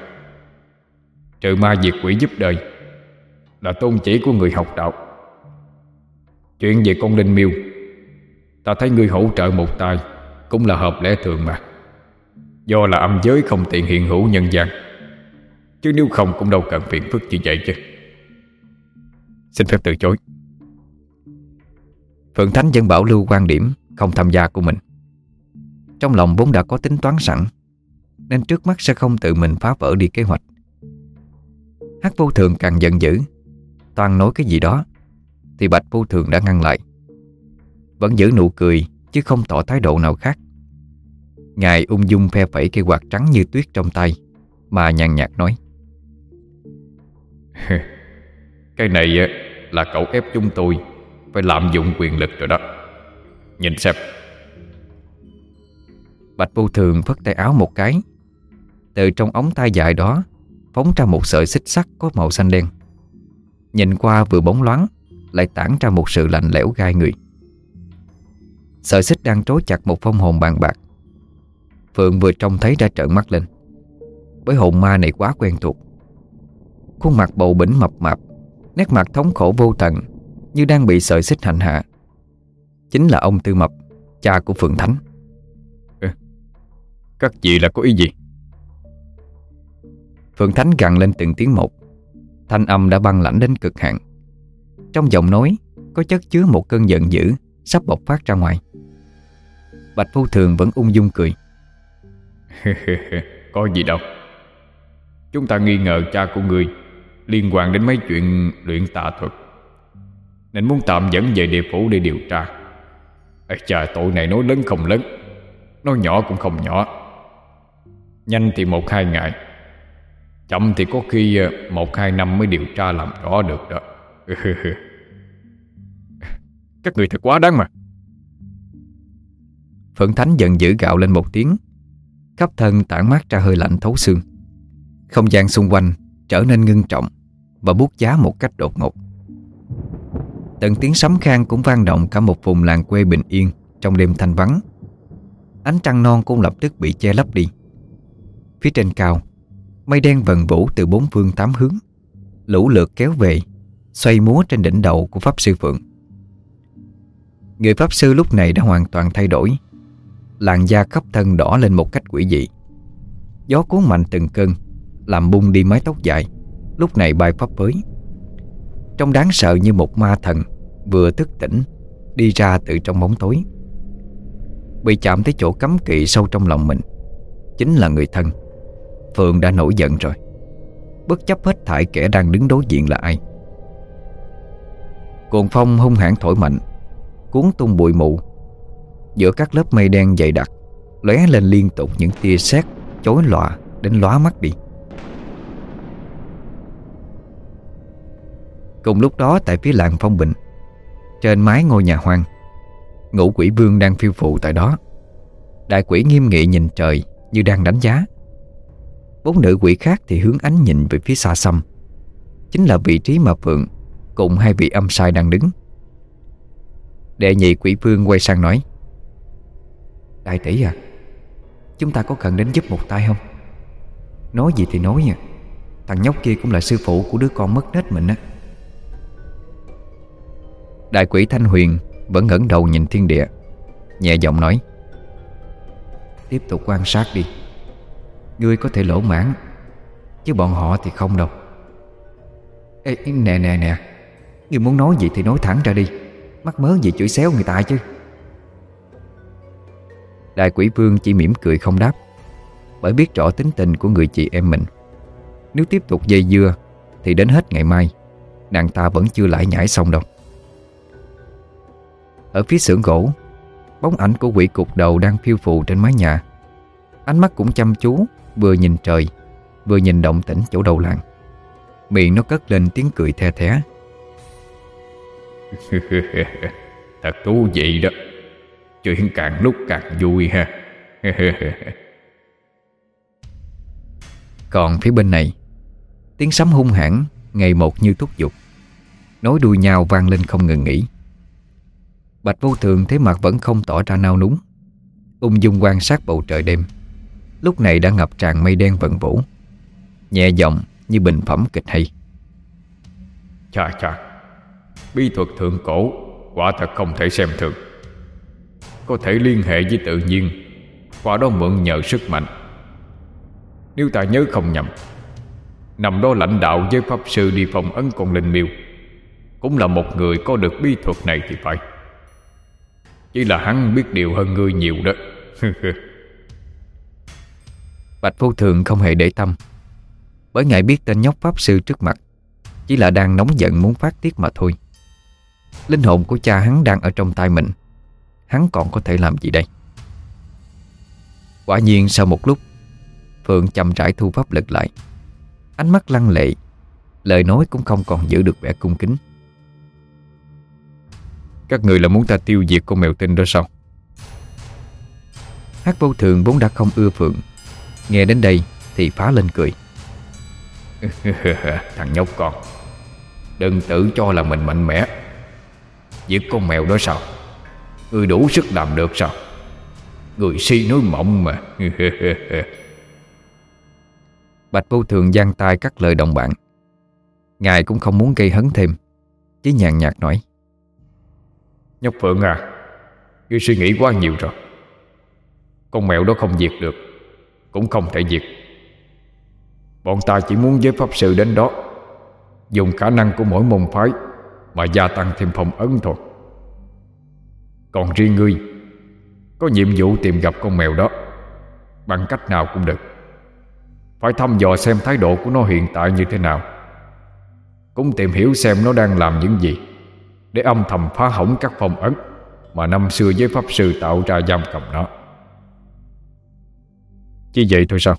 Trừ ma diệt quỷ giúp đời Là tôn chỉ của người học đạo. Chuyện về con linh miêu, Ta thấy người hỗ trợ một tay Cũng là hợp lẽ thường mà. Do là âm giới không tiện hiện hữu nhân gian, Chứ nếu không cũng đâu cần phiền phức như vậy chứ. Xin phép từ chối. Phượng Thánh vẫn bảo lưu quan điểm Không tham gia của mình. Trong lòng vốn đã có tính toán sẵn nên trước mắt sẽ không tự mình phá vỡ đi kế hoạch. Hát vô thường càng giận dữ. Toàn nói cái gì đó Thì bạch vô thường đã ngăn lại. Vẫn giữ nụ cười Chứ không tỏ thái độ nào khác. Ngài ung dung phe phẩy cây quạt trắng như tuyết trong tay Mà nhàn nhạt nói. [laughs] Cái này là cậu ép chúng tôi Phải lạm dụng quyền lực rồi đó. Nhìn xem. Bạch vô thường phất tay áo một cái từ trong ống tay dài đó Phóng ra một sợi xích sắt có màu xanh đen. Nhìn qua vừa bóng loáng Lại tản ra một sự lạnh lẽo gai người. Sợi xích đang trối chặt một phong hồn bàn bạc. Phượng vừa trông thấy ra trợn mắt lên. Với hồn ma này quá quen thuộc. Khuôn mặt bầu bỉnh mập mạp Nét mặt thống khổ vô tận Như đang bị sợi xích hành hạ. Chính là ông Tư Mập Cha của Phượng Thánh. Ừ, Các vị là có ý gì? Phượng Thánh gằn lên từng tiếng một. Thanh âm đã băng lãnh đến cực hạn. Trong giọng nói Có chất chứa một cơn giận dữ Sắp bộc phát ra ngoài. Bạch Phu Thường vẫn ung dung cười. cười [laughs] Có gì đâu. Chúng ta nghi ngờ cha của ngươi Liên quan đến mấy chuyện luyện tà thuật. Nên muốn tạm dẫn về địa phủ để điều tra. Ê, Chà tội này nói lớn không lớn. Nói nhỏ cũng không nhỏ. Nhanh thì một hai ngày. Chậm thì có khi ờ, một, hai năm mới điều tra làm rõ được đó. [laughs] Các người thật quá đáng mà. Phượng Thánh giận dữ gạo lên một tiếng. Khắp thân tản mát ra hơi lạnh thấu xương. Không gian xung quanh trở nên ngưng trọng Và bút giá một cách đột ngột. Tận tiếng sấm khang cũng vang động cả một vùng làng quê bình yên Trong đêm thanh vắng. Ánh trăng non cũng lập tức bị che lấp đi. Phía trên cao Mây đen vần vũ từ bốn phương tám hướng. Lũ lượt kéo về, Xoay múa trên đỉnh đầu của Pháp Sư Phượng. Người Pháp Sư lúc này đã hoàn toàn thay đổi. Làn da khắp thân đỏ lên một cách quỷ dị. Gió cuốn mạnh từng cơn, Làm bung đi mái tóc dài. Lúc này bay pháp với Trông đáng sợ như một ma thần, Vừa thức tỉnh, Đi ra từ trong bóng tối. Bị chạm tới chỗ cấm kỵ sâu trong lòng mình, Chính là người thân. Phượng đã nổi giận rồi. Bất chấp hết thải kẻ đang đứng đối diện là ai? Cuồng phong hung hãn thổi mạnh, Cuốn tung bụi mù. Giữa các lớp mây đen dày đặc, lóe lên liên tục những tia sét chối lọa đến lóa mắt đi. Cùng lúc đó, tại phía làng Phong Bình, Trên mái ngôi nhà hoang, Ngũ quỷ vương đang phiêu phụ tại đó. Đại quỷ nghiêm nghị nhìn trời Như đang đánh giá. Bốn nữ quỷ khác thì hướng ánh nhìn về phía xa xăm. Chính là vị trí mà Phượng Cùng hai vị âm sai đang đứng. Đệ nhị quỷ vương quay sang nói, Đại tỷ à Chúng ta có cần đến giúp một tay không? Nói gì thì nói nha Thằng nhóc kia cũng là sư phụ của đứa con mất nết mình á. Đại quỷ Thanh Huyền Vẫn ngẩng đầu nhìn thiên địa, Nhẹ giọng nói, Tiếp tục quan sát đi. Ngươi có thể lỗ mãn Chứ bọn họ thì không đâu. Ê, nè nè nè Ngươi muốn nói gì thì nói thẳng ra đi. Mắc mớ gì chửi xéo người ta chứ? Đại quỷ vương chỉ mỉm cười không đáp Bởi biết rõ tính tình của người chị em mình. Nếu tiếp tục dây dưa Thì đến hết ngày mai Nàng ta vẫn chưa lại nhảy xong đâu. Ở phía xưởng gỗ Bóng ảnh của quỷ cục đầu đang phiêu phù trên mái nhà. Ánh mắt cũng chăm chú Vừa nhìn trời Vừa nhìn động tĩnh chỗ đầu làng. Miệng nó cất lên tiếng cười the thé. [laughs] Thật thú vị đó. Chuyện càng lúc càng vui ha. Còn phía bên này Tiếng sấm hung hãn Ngày một như thúc giục. Nối đuôi nhau vang lên không ngừng nghỉ. Bạch vô thường thấy mặt vẫn không tỏ ra nao núng Ung dung quan sát bầu trời đêm Lúc này đã ngập tràn mây đen vận vũ. Nhẹ giọng như bình phẩm kịch hay. Chà chà Bí thuật thượng cổ Quả thật không thể xem thường. Có thể liên hệ với tự nhiên, Qua đó mượn nhờ sức mạnh. Nếu ta nhớ không nhầm Nằm đó lãnh đạo với Pháp Sư đi phòng ấn con linh miêu Cũng là một người có được bí thuật này thì phải. Chỉ là hắn biết điều hơn ngươi nhiều đó. [laughs] Bạch vô thường không hề để tâm. Bởi ngài biết tên nhóc Pháp Sư trước mặt, Chỉ là đang nóng giận muốn phát tiết mà thôi. Linh hồn của cha hắn đang ở trong tay mình, Hắn còn có thể làm gì đây? Quả nhiên sau một lúc, Phượng chậm rãi thu pháp lực lại. Ánh mắt lăng lệ, Lời nói cũng không còn giữ được vẻ cung kính. Các người là muốn ta tiêu diệt con mèo tinh đó sao? Hát vô thường vốn đã không ưa Phượng Nghe đến đây thì phá lên cười. [laughs] Thằng nhóc con Đừng tự cho là mình mạnh mẽ. Giết con mèo đó sao? Người đủ sức làm được sao? Người si nói mộng mà. [laughs] Bạch vô thường giang tay cắt lời đồng bạn. Ngài cũng không muốn gây hấn thêm Chỉ nhàn nhạt nói. Nhóc Phượng à Ngươi suy nghĩ quá nhiều rồi. Con mèo đó không diệt được cũng không thể diệt. Bọn ta chỉ muốn với pháp sư đến đó, Dùng khả năng của mỗi môn phái Mà gia tăng thêm phòng ấn thôi. Còn riêng ngươi, Có nhiệm vụ tìm gặp con mèo đó, Bằng cách nào cũng được. Phải thăm dò xem thái độ của nó hiện tại như thế nào, Cũng tìm hiểu xem nó đang làm những gì, Để âm thầm phá hỏng các phòng ấn Mà năm xưa với pháp sư tạo ra giam cầm nó. Chỉ vậy thôi sao?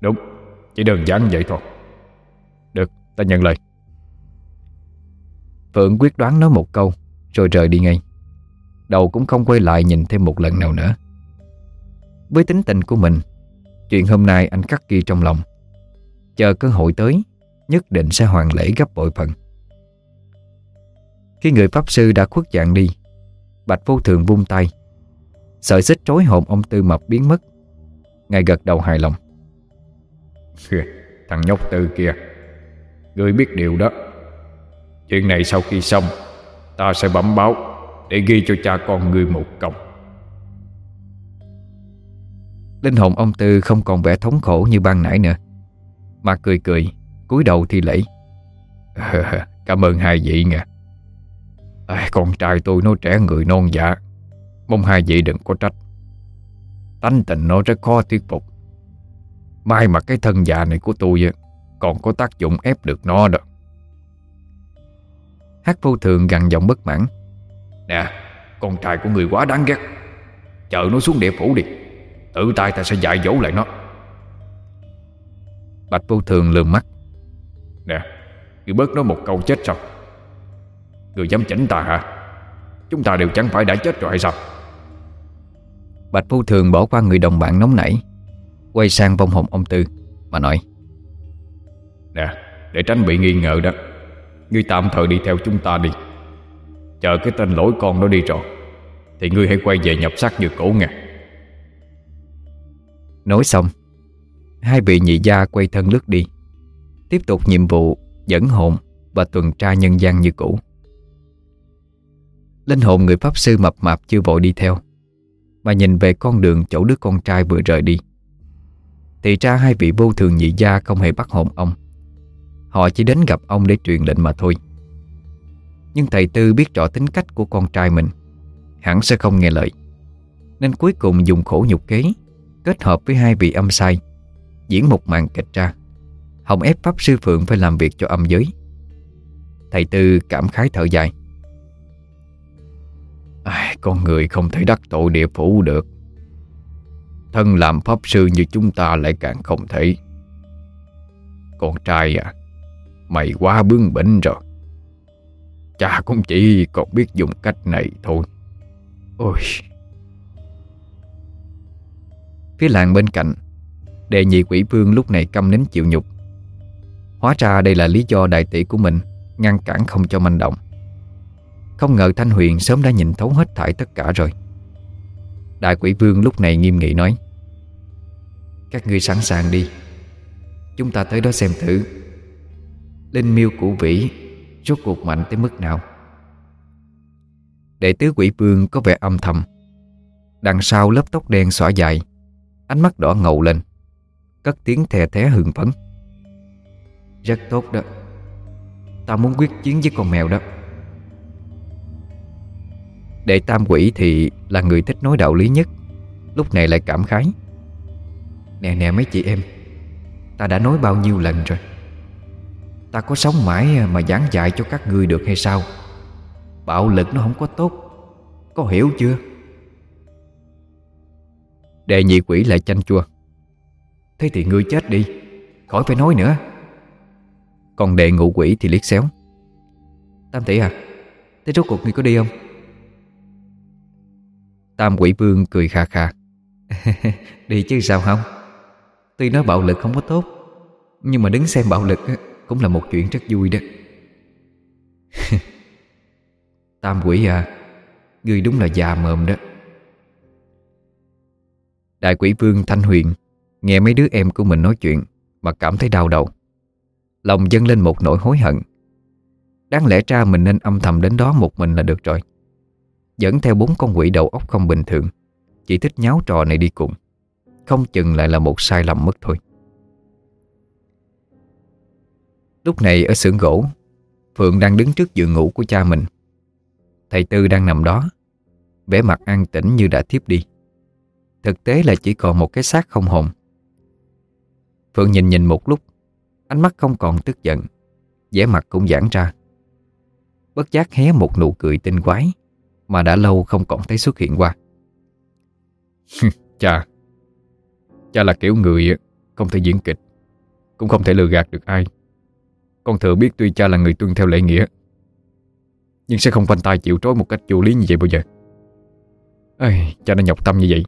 Đúng, Chỉ đơn giản vậy thôi. Được, ta nhận lời. Phượng quyết đoán nói một câu, Rồi rời đi ngay. Đầu cũng không quay lại nhìn thêm một lần nào nữa. Với tính tình của mình, Chuyện hôm nay anh khắc ghi trong lòng. Chờ cơ hội tới, Nhất định sẽ hoàn lễ gấp bội phần. Khi người Pháp Sư đã khuất dạng đi, Bạch vô thường vung tay. Sợi xích trối hồn ông Tư Mập biến mất. Ngài gật đầu hài lòng. Thằng nhóc Tư kia. Ngươi biết điều đó. Chuyện này sau khi xong Ta sẽ bẩm báo Để ghi cho cha con ngươi một công. Linh hồn ông Tư không còn vẻ thống khổ như ban nãy nữa. Mà cười cười cúi đầu thi lễ. [laughs] Cảm ơn hai vị nha. À, Con trai tôi nó trẻ người non dạ. Mong hai vị đừng có trách Tánh tình nó rất khó thuyết phục. Mai mà cái thân già này của tôi Còn có tác dụng ép được nó đó. Hát vô thường gằn giọng bất mãn. Nè, Con trai của người quá đáng ghét. Chờ nó xuống địa phủ đi. Tự tay ta sẽ dạy dỗ lại nó. Bạch vô thường lườm mắt. Nè Người bớt nói một câu chết sao? Người dám chỉnh ta hả? Chúng ta đều chẳng phải đã chết rồi hay sao? Bạch vô thường bỏ qua người đồng bạn nóng nảy Quay sang vong hồn ông Tư Mà nói Nè để tránh bị nghi ngờ đó Ngươi tạm thời đi theo chúng ta đi. Chờ cái tên lỗi con đó đi rồi Thì ngươi hãy quay về nhập xác như cũ nghe. Nói xong Hai vị nhị gia quay thân lướt đi Tiếp tục nhiệm vụ dẫn hồn Và tuần tra nhân gian như cũ. Linh hồn người pháp sư mập mạp chưa vội đi theo mà nhìn về con đường chỗ đứa con trai vừa rời đi. Thì ra hai vị vô thường nhị gia không hề bắt hồn ông. Họ chỉ đến gặp ông để truyền lệnh mà thôi. Nhưng thầy Tư biết rõ tính cách của con trai mình, Hẳn sẽ không nghe lời. Nên cuối cùng dùng khổ nhục kế, Kết hợp với hai vị âm sai, Diễn một màn kịch ra. Hồng ép Pháp Sư Phượng phải làm việc cho âm giới. Thầy Tư cảm khái thở dài. Ai, Con người không thể đắc tội địa phủ được. Thân làm Pháp Sư như chúng ta lại càng không thể. Con trai à Mày quá bướng bỉnh rồi. Cha cũng chỉ còn biết dùng cách này thôi. Ôi. Phía làng bên cạnh Đệ nhị quỷ vương lúc này căm nín chịu nhục. Hóa ra đây là lý do đại tỷ của mình Ngăn cản không cho manh động. Không ngờ Thanh Huyền sớm đã nhìn thấu hết thải tất cả rồi. Đại quỷ vương lúc này nghiêm nghị nói, Các ngươi sẵn sàng đi. Chúng ta tới đó xem thử. Linh miêu cụ vĩ, Rốt cuộc mạnh tới mức nào? Đệ tứ quỷ vương có vẻ âm thầm. Đằng sau lớp tóc đen xõa dài, Ánh mắt đỏ ngầu lên. Cất tiếng thè thé hừng phấn. Rất tốt đó. Tao muốn quyết chiến với con mèo đó. Đệ tam quỷ thì là người thích nói đạo lý nhất. Lúc này lại cảm khái. Nè nè mấy chị em, Ta đã nói bao nhiêu lần rồi? Ta có sống mãi mà giảng dạy cho các ngươi được hay sao? Bạo lực nó không có tốt. Có hiểu chưa? Đệ nhị quỷ lại chanh chua. Thế thì ngươi chết đi, Khỏi phải nói nữa. Còn đệ ngũ quỷ thì liếc xéo. Tam tỷ à Thế rốt cuộc ngươi có đi không? Tam quỷ vương cười kha kha. [laughs] Đi chứ sao không? Tuy nói bạo lực không có tốt, Nhưng mà đứng xem bạo lực Cũng là một chuyện rất vui đó. [laughs] Tam quỷ à Ngươi đúng là già mồm đó. Đại quỷ vương Thanh Huyền Nghe mấy đứa em của mình nói chuyện Mà cảm thấy đau đầu. Lòng dâng lên một nỗi hối hận. Đáng lẽ ra mình nên âm thầm đến đó một mình là được rồi. Dẫn theo bốn con quỷ đầu óc không bình thường. Chỉ thích nháo trò này đi cùng. Không chừng lại là một sai lầm mất thôi. Lúc này ở xưởng gỗ, Phượng đang đứng trước giường ngủ của cha mình. Thầy Tư đang nằm đó, vẻ mặt an tĩnh như đã thiếp đi. Thực tế là chỉ còn một cái xác không hồn. Phượng nhìn nhìn một lúc, Ánh mắt không còn tức giận, vẻ mặt cũng giãn ra. Bất giác hé một nụ cười tinh quái. Mà đã lâu không còn thấy xuất hiện qua. [laughs] Cha Cha là kiểu người Không thể diễn kịch Cũng không thể lừa gạt được ai. Con thừa biết tuy cha là người tuân theo lễ nghĩa Nhưng sẽ không phanh tay chịu trói một cách vô lý như vậy bao giờ. Ây, Cha đã nhọc tâm như vậy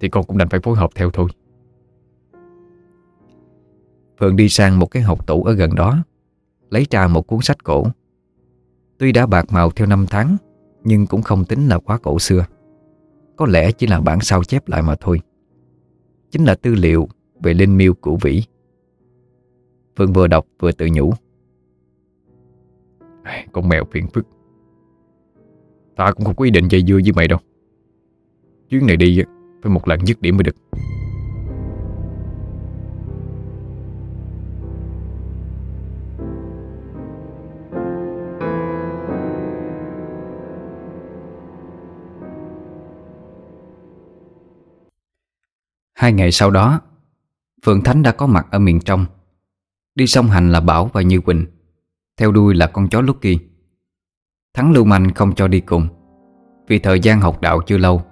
Thì con cũng đành phải phối hợp theo thôi. Phượng đi sang một cái hộp tủ ở gần đó Lấy ra một cuốn sách cổ. Tuy đã bạc màu theo năm tháng nhưng cũng không tính là quá cổ xưa. Có lẽ chỉ là bản sao chép lại mà thôi. Chính là tư liệu Về linh miêu cũ vĩ. Phương vừa đọc vừa tự nhủ. Con mèo phiền phức. Ta cũng không có ý định dây dưa với mày đâu. Chuyến này đi Phải một lần dứt điểm mới được. Hai ngày sau đó Phượng Thánh đã có mặt ở miền trong. Đi song hành là Bảo và Như Quỳnh, Theo đuôi là con chó Lucky. Thắng lưu manh không cho đi cùng. Vì thời gian học đạo chưa lâu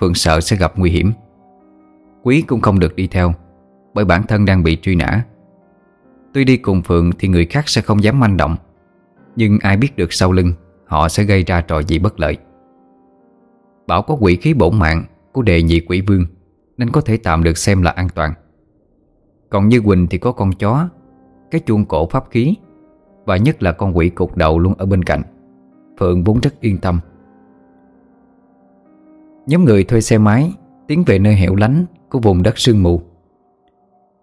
Phượng sợ sẽ gặp nguy hiểm. Quý cũng không được đi theo, Bởi bản thân đang bị truy nã. Tuy đi cùng Phượng thì người khác sẽ không dám manh động, Nhưng ai biết được sau lưng Họ sẽ gây ra trò gì bất lợi. Bảo có quỷ khí bổn mạng Của đệ nhị quỷ vương. Nên có thể tạm được xem là an toàn. Còn như Quỳnh thì có con chó, Cái chuông cổ pháp khí, Và nhất là con quỷ cục đầu luôn ở bên cạnh. Phượng vốn rất yên tâm. Nhóm người thuê xe máy Tiến về nơi hẻo lánh Của vùng đất sương mù.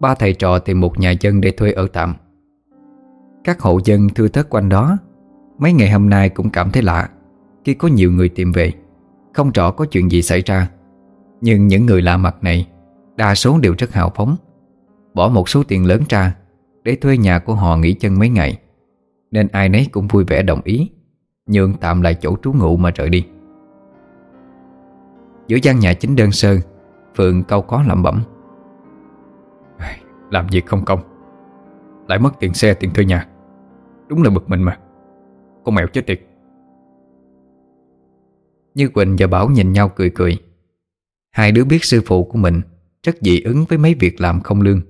Ba thầy trò tìm một nhà dân để thuê ở tạm. Các hộ dân thưa thớt quanh đó, Mấy ngày hôm nay cũng cảm thấy lạ Khi có nhiều người tìm về. Không rõ có chuyện gì xảy ra. Nhưng những người lạ mặt này Đa số đều rất hào phóng. Bỏ một số tiền lớn ra Để thuê nhà của họ nghỉ chân mấy ngày, Nên ai nấy cũng vui vẻ đồng ý, Nhường tạm lại chỗ trú ngụ mà rời đi. Giữa gian nhà chính đơn sơ, Phượng câu có lẩm bẩm. Làm việc không công, Lại mất tiền xe, tiền thuê nhà. Đúng là bực mình mà, Con mèo chết tiệt. Như Quỳnh và Bảo nhìn nhau cười cười Hai đứa biết sư phụ của mình Rất dị ứng với mấy việc làm không lương.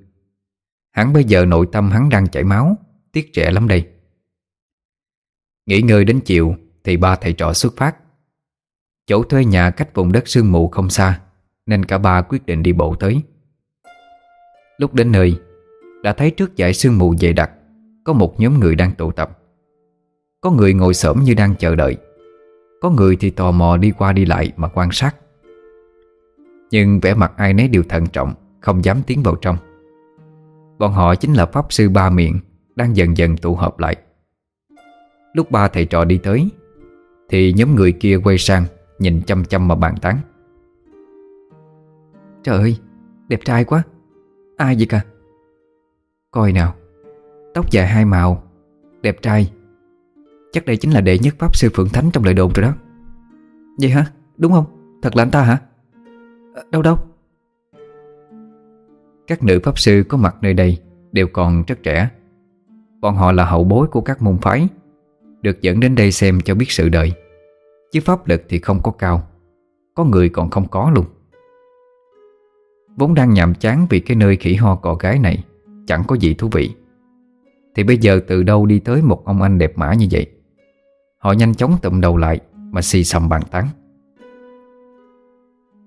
Hắn bây giờ nội tâm hắn đang chảy máu, Tiếc trẻ lắm đây. Nghỉ ngơi đến chiều, Thì ba thầy trò xuất phát. Chỗ thuê nhà cách vùng đất sương mù không xa, Nên cả ba quyết định đi bộ tới. Lúc đến nơi, Đã thấy trước dãy sương mù dày đặc, Có một nhóm người đang tụ tập. Có người ngồi xổm như đang chờ đợi, Có người thì tò mò đi qua đi lại mà quan sát. Nhưng vẻ mặt ai nấy đều thận trọng, Không dám tiến vào trong Bọn họ chính là Pháp Sư Ba Miệng, Đang dần dần tụ họp lại Lúc ba thầy trò đi tới, Thì nhóm người kia quay sang, Nhìn chăm chăm mà bàn tán Trời ơi, Đẹp trai quá, Ai vậy cả Coi nào, Tóc dài hai màu, Đẹp trai Chắc đây chính là đệ nhất pháp sư Phượng Thánh trong lời đồn rồi đó Vậy hả? Đúng không? Thật là anh ta hả? À, đâu đâu? Các nữ pháp sư có mặt nơi đây Đều còn rất trẻ. Bọn họ là hậu bối của các môn phái Được dẫn đến đây xem cho biết sự đời. Chứ pháp lực thì không có cao Có người còn không có luôn. Vốn đang nhàm chán vì cái nơi khỉ ho cò gái này Chẳng có gì thú vị. Thì bây giờ từ đâu đi tới một ông anh đẹp mã như vậy? Họ nhanh chóng tụm đầu lại Mà xì xầm bàn tán.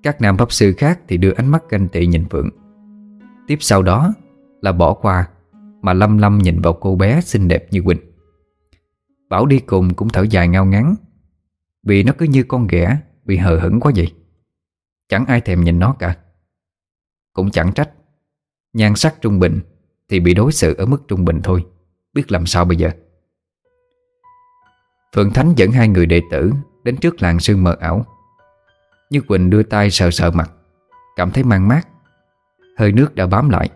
Các nam pháp sư khác thì đưa ánh mắt ganh tị nhìn Phượng. Tiếp sau đó là bỏ qua, Mà lâm lâm nhìn vào cô bé xinh đẹp như Quỳnh. Bảo đi cùng cũng thở dài ngao ngắn Vì nó cứ như con ghẻ, Bị hờ hững quá vậy. Chẳng ai thèm nhìn nó cả. Cũng chẳng trách, Nhan sắc trung bình Thì bị đối xử ở mức trung bình thôi, Biết làm sao bây giờ? Phượng Thánh dẫn hai người đệ tử Đến trước làng sương mờ ảo. Như Quỳnh đưa tay sờ sờ mặt, Cảm thấy mang mát. Hơi nước đã bám lại.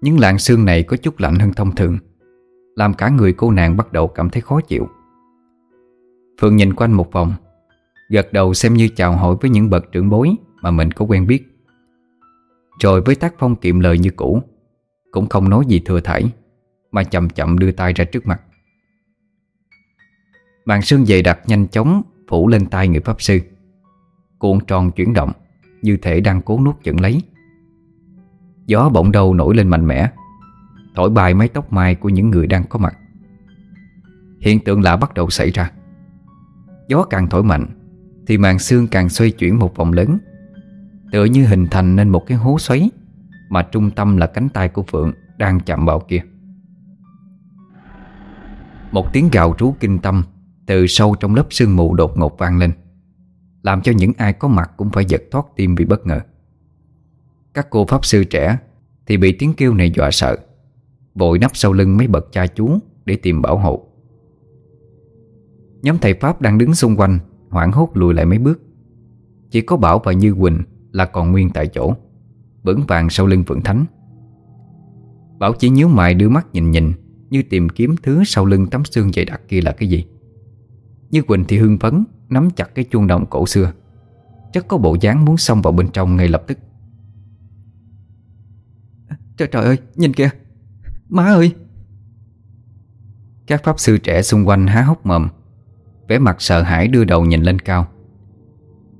Những làn sương này có chút lạnh hơn thông thường, Làm cả người cô nàng bắt đầu cảm thấy khó chịu. Phượng nhìn quanh một vòng, Gật đầu xem như chào hỏi với những bậc trưởng bối Mà mình có quen biết. Rồi với tác phong kiệm lời như cũ, Cũng không nói gì thừa thải, Mà chậm chậm đưa tay ra trước mặt. Màn sương dày đặc nhanh chóng Phủ lên tay người pháp sư. Cuộn tròn chuyển động, Như thể đang cố nuốt chửng lấy. Gió bỗng đầu nổi lên mạnh mẽ, Thổi bay mái tóc mai của những người đang có mặt. Hiện tượng lạ bắt đầu xảy ra. Gió càng thổi mạnh, Thì màn xương càng xoay chuyển một vòng lớn, Tựa như hình thành nên một cái hố xoáy Mà trung tâm là cánh tay của Phượng Đang chạm vào kia. Một tiếng gào rú kinh tâm Từ sâu trong lớp sương mù đột ngột vang lên. Làm cho những ai có mặt Cũng phải giật thoát tim vì bất ngờ. Các cô pháp sư trẻ Thì bị tiếng kêu này dọa sợ, Vội nắp sau lưng mấy bậc cha chú Để tìm bảo hộ. Nhóm thầy Pháp đang đứng xung quanh, Hoảng hốt lùi lại mấy bước. Chỉ có Bảo và Như Quỳnh là còn nguyên tại chỗ, Vững vàng sau lưng Phượng Thánh. Bảo chỉ nhíu mày đưa mắt nhìn nhìn Như tìm kiếm thứ sau lưng tấm xương dày đặc kia là cái gì. Như Quỳnh thì hưng phấn Nắm chặt cái chuông đồng cổ xưa. Chắc có bộ dáng muốn xông vào bên trong ngay lập tức. Trời trời ơi, nhìn kìa. Má ơi. Các pháp sư trẻ xung quanh há hốc mồm vẻ mặt sợ hãi đưa đầu nhìn lên cao.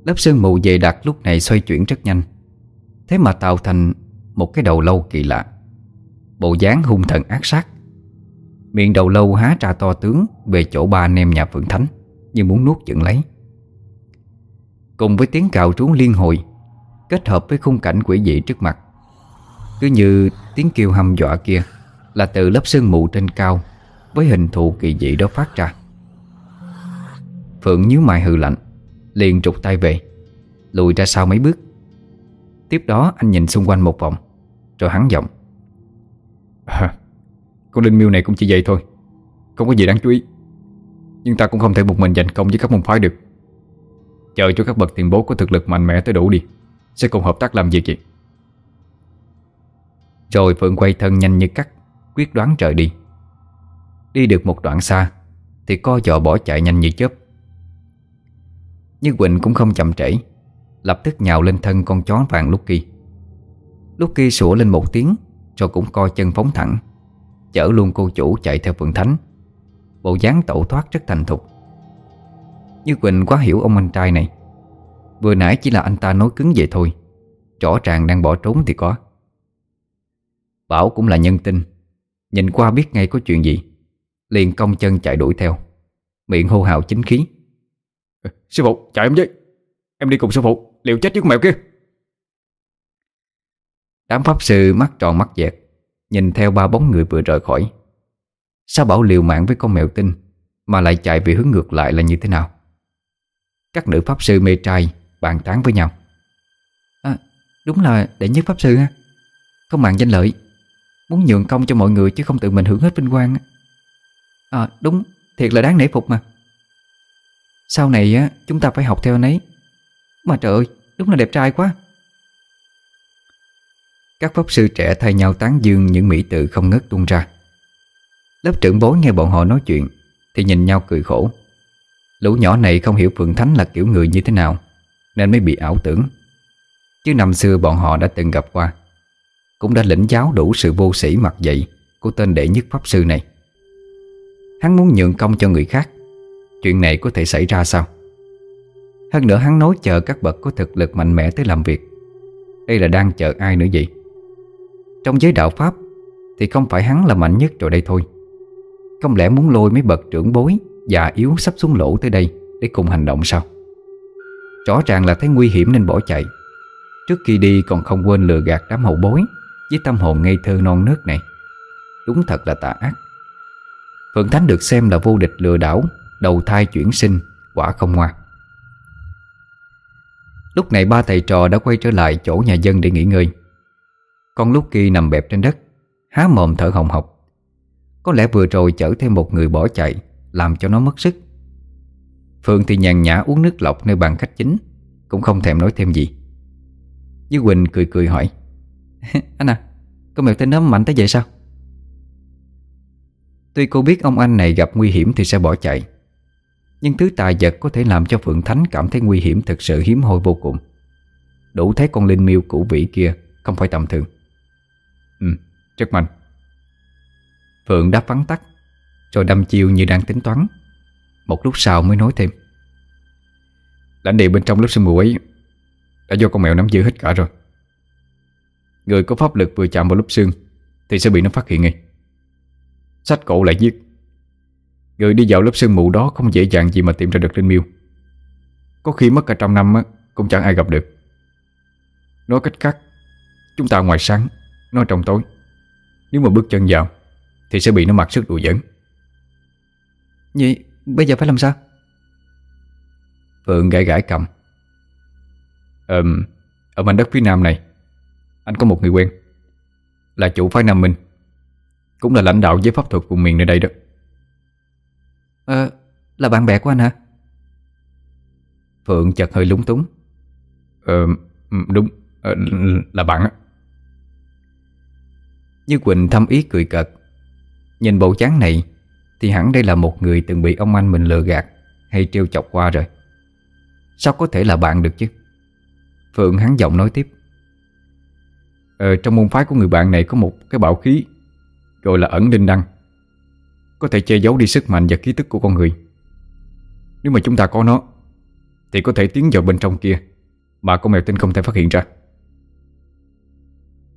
Lớp sương mù dày đặc lúc này xoay chuyển rất nhanh Thế mà tạo thành một cái đầu lâu kỳ lạ. Bộ dáng hung thần ác sát. Miệng đầu lâu há ra to tướng Về chỗ ba anh em nhà Phượng Thánh như muốn nuốt chửng lấy. Cùng với tiếng cào trú liên hồi Kết hợp với khung cảnh quỷ dị trước mặt Cứ như tiếng kêu hăm dọa kia Là từ lớp sương mù trên cao Với hình thù kỳ dị đó phát ra. Phượng nhíu mày hừ lạnh Liền trục tay về Lùi ra sau mấy bước. Tiếp đó anh nhìn xung quanh một vòng Rồi hắn giọng à, Con linh miêu này cũng chỉ vậy thôi Không có gì đáng chú ý. Nhưng ta cũng không thể một mình giành công với các môn phái được. Chờ cho các bậc tiền bố có thực lực mạnh mẽ tới đủ đi, Sẽ cùng hợp tác làm việc vậy. Rồi Phượng quay thân nhanh như cắt, Quyết đoán trời đi. Đi được một đoạn xa, Thì co giò bỏ chạy nhanh như chớp. Như Quỳnh cũng không chậm trễ, Lập tức nhào lên thân con chó vàng Lucky. Lucky sủa lên một tiếng, Rồi cũng co chân phóng thẳng, Chở luôn cô chủ chạy theo Phượng Thánh. Bộ dáng tẩu thoát rất thành thục. Như Quỳnh quá hiểu ông anh trai này. Vừa nãy chỉ là anh ta nói cứng vậy thôi. Rõ ràng đang bỏ trốn thì có. Bảo cũng là nhân tinh Nhìn qua biết ngay có chuyện gì. Liền cong chân chạy đuổi theo. Miệng hô hào chính khí. Sư phụ chạy em với Em đi cùng sư phụ liệu chết với con mèo kia. Đám pháp sư mắt tròn mắt dẹt Nhìn theo ba bóng người vừa rời khỏi Sao bảo liều mạng với con mèo tinh Mà lại chạy về hướng ngược lại là như thế nào? Các nữ pháp sư mê trai Bàn tán với nhau. À, Đúng là đệ nhất pháp sư ha Không màng danh lợi. Muốn nhường công cho mọi người chứ không tự mình hưởng hết vinh quang À đúng Thiệt là đáng nể phục mà. Sau này á chúng ta phải học theo anh ấy. Mà trời ơi đúng là đẹp trai quá. Các pháp sư trẻ thay nhau tán dương những mỹ tự không ngớt tuôn ra. Lớp trưởng bối nghe bọn họ nói chuyện, Thì nhìn nhau cười khổ. Lũ nhỏ này không hiểu Phượng Thánh là kiểu người như thế nào, Nên mới bị ảo tưởng. Chứ năm xưa bọn họ đã từng gặp qua, Cũng đã lĩnh giáo đủ sự vô sĩ mặt dậy Của tên đệ nhất pháp sư này. Hắn muốn nhượng công cho người khác, Chuyện này có thể xảy ra sao? Hơn nữa hắn nói chờ các bậc có thực lực mạnh mẽ tới làm việc, Đây là đang chờ ai nữa vậy? Trong giới đạo Pháp Thì không phải hắn là mạnh nhất rồi đây thôi. Không lẽ muốn lôi mấy bậc trưởng bối Già yếu sắp xuống lỗ tới đây Để cùng hành động sao? Rõ ràng là thấy nguy hiểm nên bỏ chạy. Trước khi đi còn không quên lừa gạt đám hậu bối Với tâm hồn ngây thơ non nớt này. Đúng thật là tà ác. Phượng Thánh được xem là vô địch lừa đảo, Đầu thai chuyển sinh, Quả không ngoa. Lúc này ba thầy trò đã quay trở lại chỗ nhà dân để nghỉ ngơi. Con Lucky nằm bẹp trên đất, Há mồm thở hồng hộc. Có lẽ vừa rồi chở thêm một người bỏ chạy Làm cho nó mất sức. Phương thì nhàn nhã uống nước lọc nơi bàn khách chính Cũng không thèm nói thêm gì. Như Quỳnh cười cười hỏi [laughs] Anh à Con mèo tên đó mạnh tới vậy sao? Tuy cô biết ông anh này gặp nguy hiểm thì sẽ bỏ chạy nhưng thứ tài vật có thể làm cho Phượng Thánh cảm thấy nguy hiểm thật sự hiếm hoi vô cùng. Đủ thấy con linh miêu cũ vĩ kia Không phải tầm thường. Ừ, rất mạnh. Phượng đáp vắng tắt, Rồi đâm chiêu như đang tính toán. Một lúc sau mới nói thêm. Lãnh địa bên trong lớp sương mù ấy Đã do con mèo nắm giữ hết cả rồi. Người có pháp lực vừa chạm vào lớp xương Thì sẽ bị nó phát hiện ngay. Sách cổ lại giết Người đi vào lớp sương mù đó không dễ dàng gì mà tìm ra được Linh Miêu. Có khi mất cả trăm năm cũng chẳng ai gặp được. Nói cách khác, Chúng ta ngoài sáng Nó trong tối. Nếu mà bước chân vào thì sẽ bị nó mặc sức đùa giỡn. Vậy bây giờ phải làm sao? Phượng gãi gãi cầm. Ờm Ở mảnh đất phía nam này Anh có một người quen. Là chủ phái Nam Minh. Cũng là lãnh đạo giới pháp thuật vùng miền nơi đây đó. Ờ, là bạn bè của anh hả? Phượng chợt hơi lúng túng. Ờ, đúng, ờ, là bạn á. Như Quỳnh thâm ý cười cợt Nhìn bộ chán này Thì hẳn đây là một người từng bị ông anh mình lừa gạt Hay trêu chọc qua rồi. Sao có thể là bạn được chứ? Phượng hắn giọng nói tiếp. Ờ, trong môn phái của người bạn này có một cái bảo khí Gọi là ẩn linh đăng. Có thể che giấu đi sức mạnh và ký tức của con người. Nếu mà chúng ta có nó Thì có thể tiến vào bên trong kia. Mà con mèo tinh không thể phát hiện ra.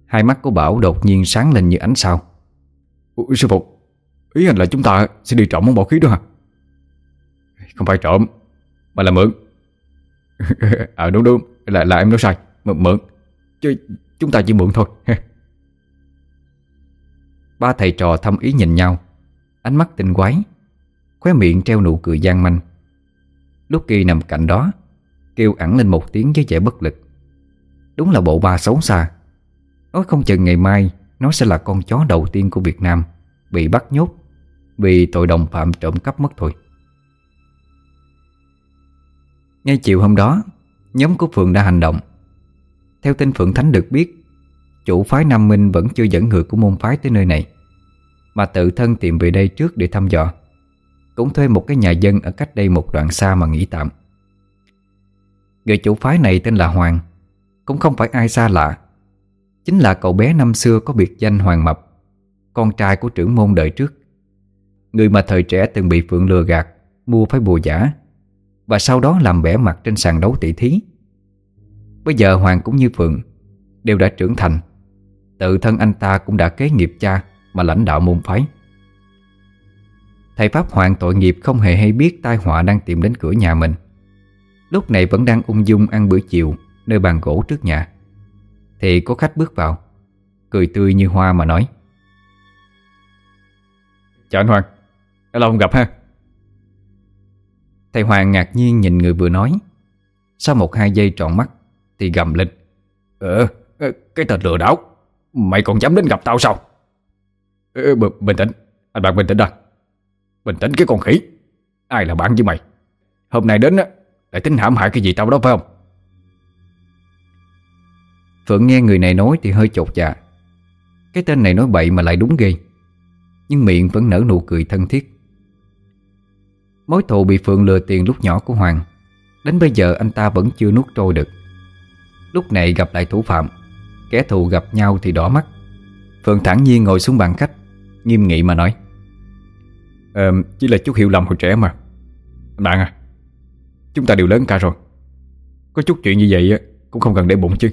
Hai mắt của Bảo đột nhiên sáng lên như ánh sao. Ủa, Sư phụ Ý anh là chúng ta sẽ đi trộm món bảo khí đó hả? Không phải trộm Mà là mượn. [laughs] À đúng đúng Là, là em nói sai Mượn, mượn. Chứ chúng ta chỉ mượn thôi. [laughs] Ba thầy trò thâm ý nhìn nhau Ánh mắt tinh quái Khóe miệng treo nụ cười gian manh. Lúc kỳ nằm cạnh đó Kêu ẳng lên một tiếng với vẻ bất lực. Đúng là bộ ba xấu xa. Nói không chừng ngày mai nó sẽ là con chó đầu tiên của Việt Nam, Bị bắt nhốt, Vì tội đồng phạm trộm cắp mất thôi. Ngay chiều hôm đó, Nhóm của Phượng đã hành động. Theo tin Phượng Thánh được biết, Chủ phái Nam Minh vẫn chưa dẫn người của môn phái tới nơi này, Mà tự thân tìm về đây trước để thăm dò, Cũng thuê một cái nhà dân ở cách đây một đoạn xa mà nghỉ tạm. Người chủ phái này tên là Hoàng, Cũng không phải ai xa lạ Chính là cậu bé năm xưa có biệt danh Hoàng Mập, Con trai của trưởng môn đời trước. Người mà thời trẻ từng bị Phượng lừa gạt, Mua phái bùa giả, Và sau đó làm bẻ mặt trên sàn đấu tỷ thí. Bây giờ Hoàng cũng như Phượng Đều đã trưởng thành, Tự thân anh ta cũng đã kế nghiệp cha Mà lãnh đạo môn phái. Thầy Pháp Hoàng tội nghiệp không hề hay biết tai họa đang tìm đến cửa nhà mình. Lúc này vẫn đang ung dung ăn bữa chiều Nơi bàn gỗ trước nhà. Thì có khách bước vào. Cười tươi như hoa mà nói. Chào anh Hoàng. Lâu không gặp ha. Thầy Hoàng ngạc nhiên nhìn người vừa nói. Sau một hai giây trọn mắt Thì gầm lên. Ờ, cái tên lừa đảo. Mày còn dám đến gặp tao sao? Ờ, Bình tĩnh. Anh bạn bình tĩnh đã Bình tĩnh cái con khỉ. Ai là bạn với mày? Hôm nay đến lại tính hãm hại cái gì tao đó phải không Phượng nghe người này nói thì hơi chột dạ. Cái tên này nói bậy mà lại đúng ghê. Nhưng miệng vẫn nở nụ cười thân thiết. Mối thù bị Phượng lừa tiền lúc nhỏ của Hoàng Đến bây giờ anh ta vẫn chưa nuốt trôi được. Lúc này gặp lại thủ phạm Kẻ thù gặp nhau thì đỏ mắt. Phượng thẳng nhiên ngồi xuống bàn khách Nghiêm nghị mà nói. Ờ, Chỉ là chút hiểu lầm hồi trẻ mà. Bạn à Chúng ta đều lớn cả rồi. Có chút chuyện như vậy cũng không cần để bụng chứ.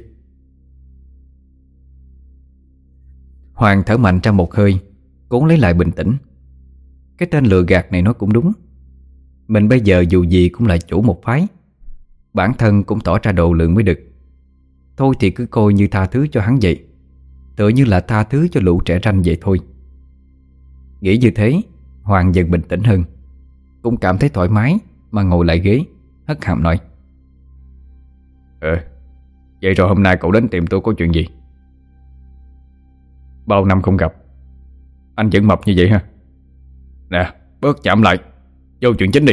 Hoàng thở mạnh ra một hơi Cố lấy lại bình tĩnh. Cái tên lừa gạt này nói cũng đúng. Mình bây giờ dù gì cũng là chủ một phái. Bản thân cũng tỏ ra độ lượng mới được. Thôi thì cứ coi như tha thứ cho hắn vậy. Tựa như là tha thứ cho lũ trẻ ranh vậy thôi. Nghĩ như thế, Hoàng dần bình tĩnh hơn. Cũng cảm thấy thoải mái Mà ngồi lại ghế, Hất hàm nói. Ờ Vậy rồi hôm nay cậu đến tìm tôi có chuyện gì? Bao năm không gặp. Anh vẫn mập như vậy ha? Nè bớt chạm lại. Vô chuyện chính đi.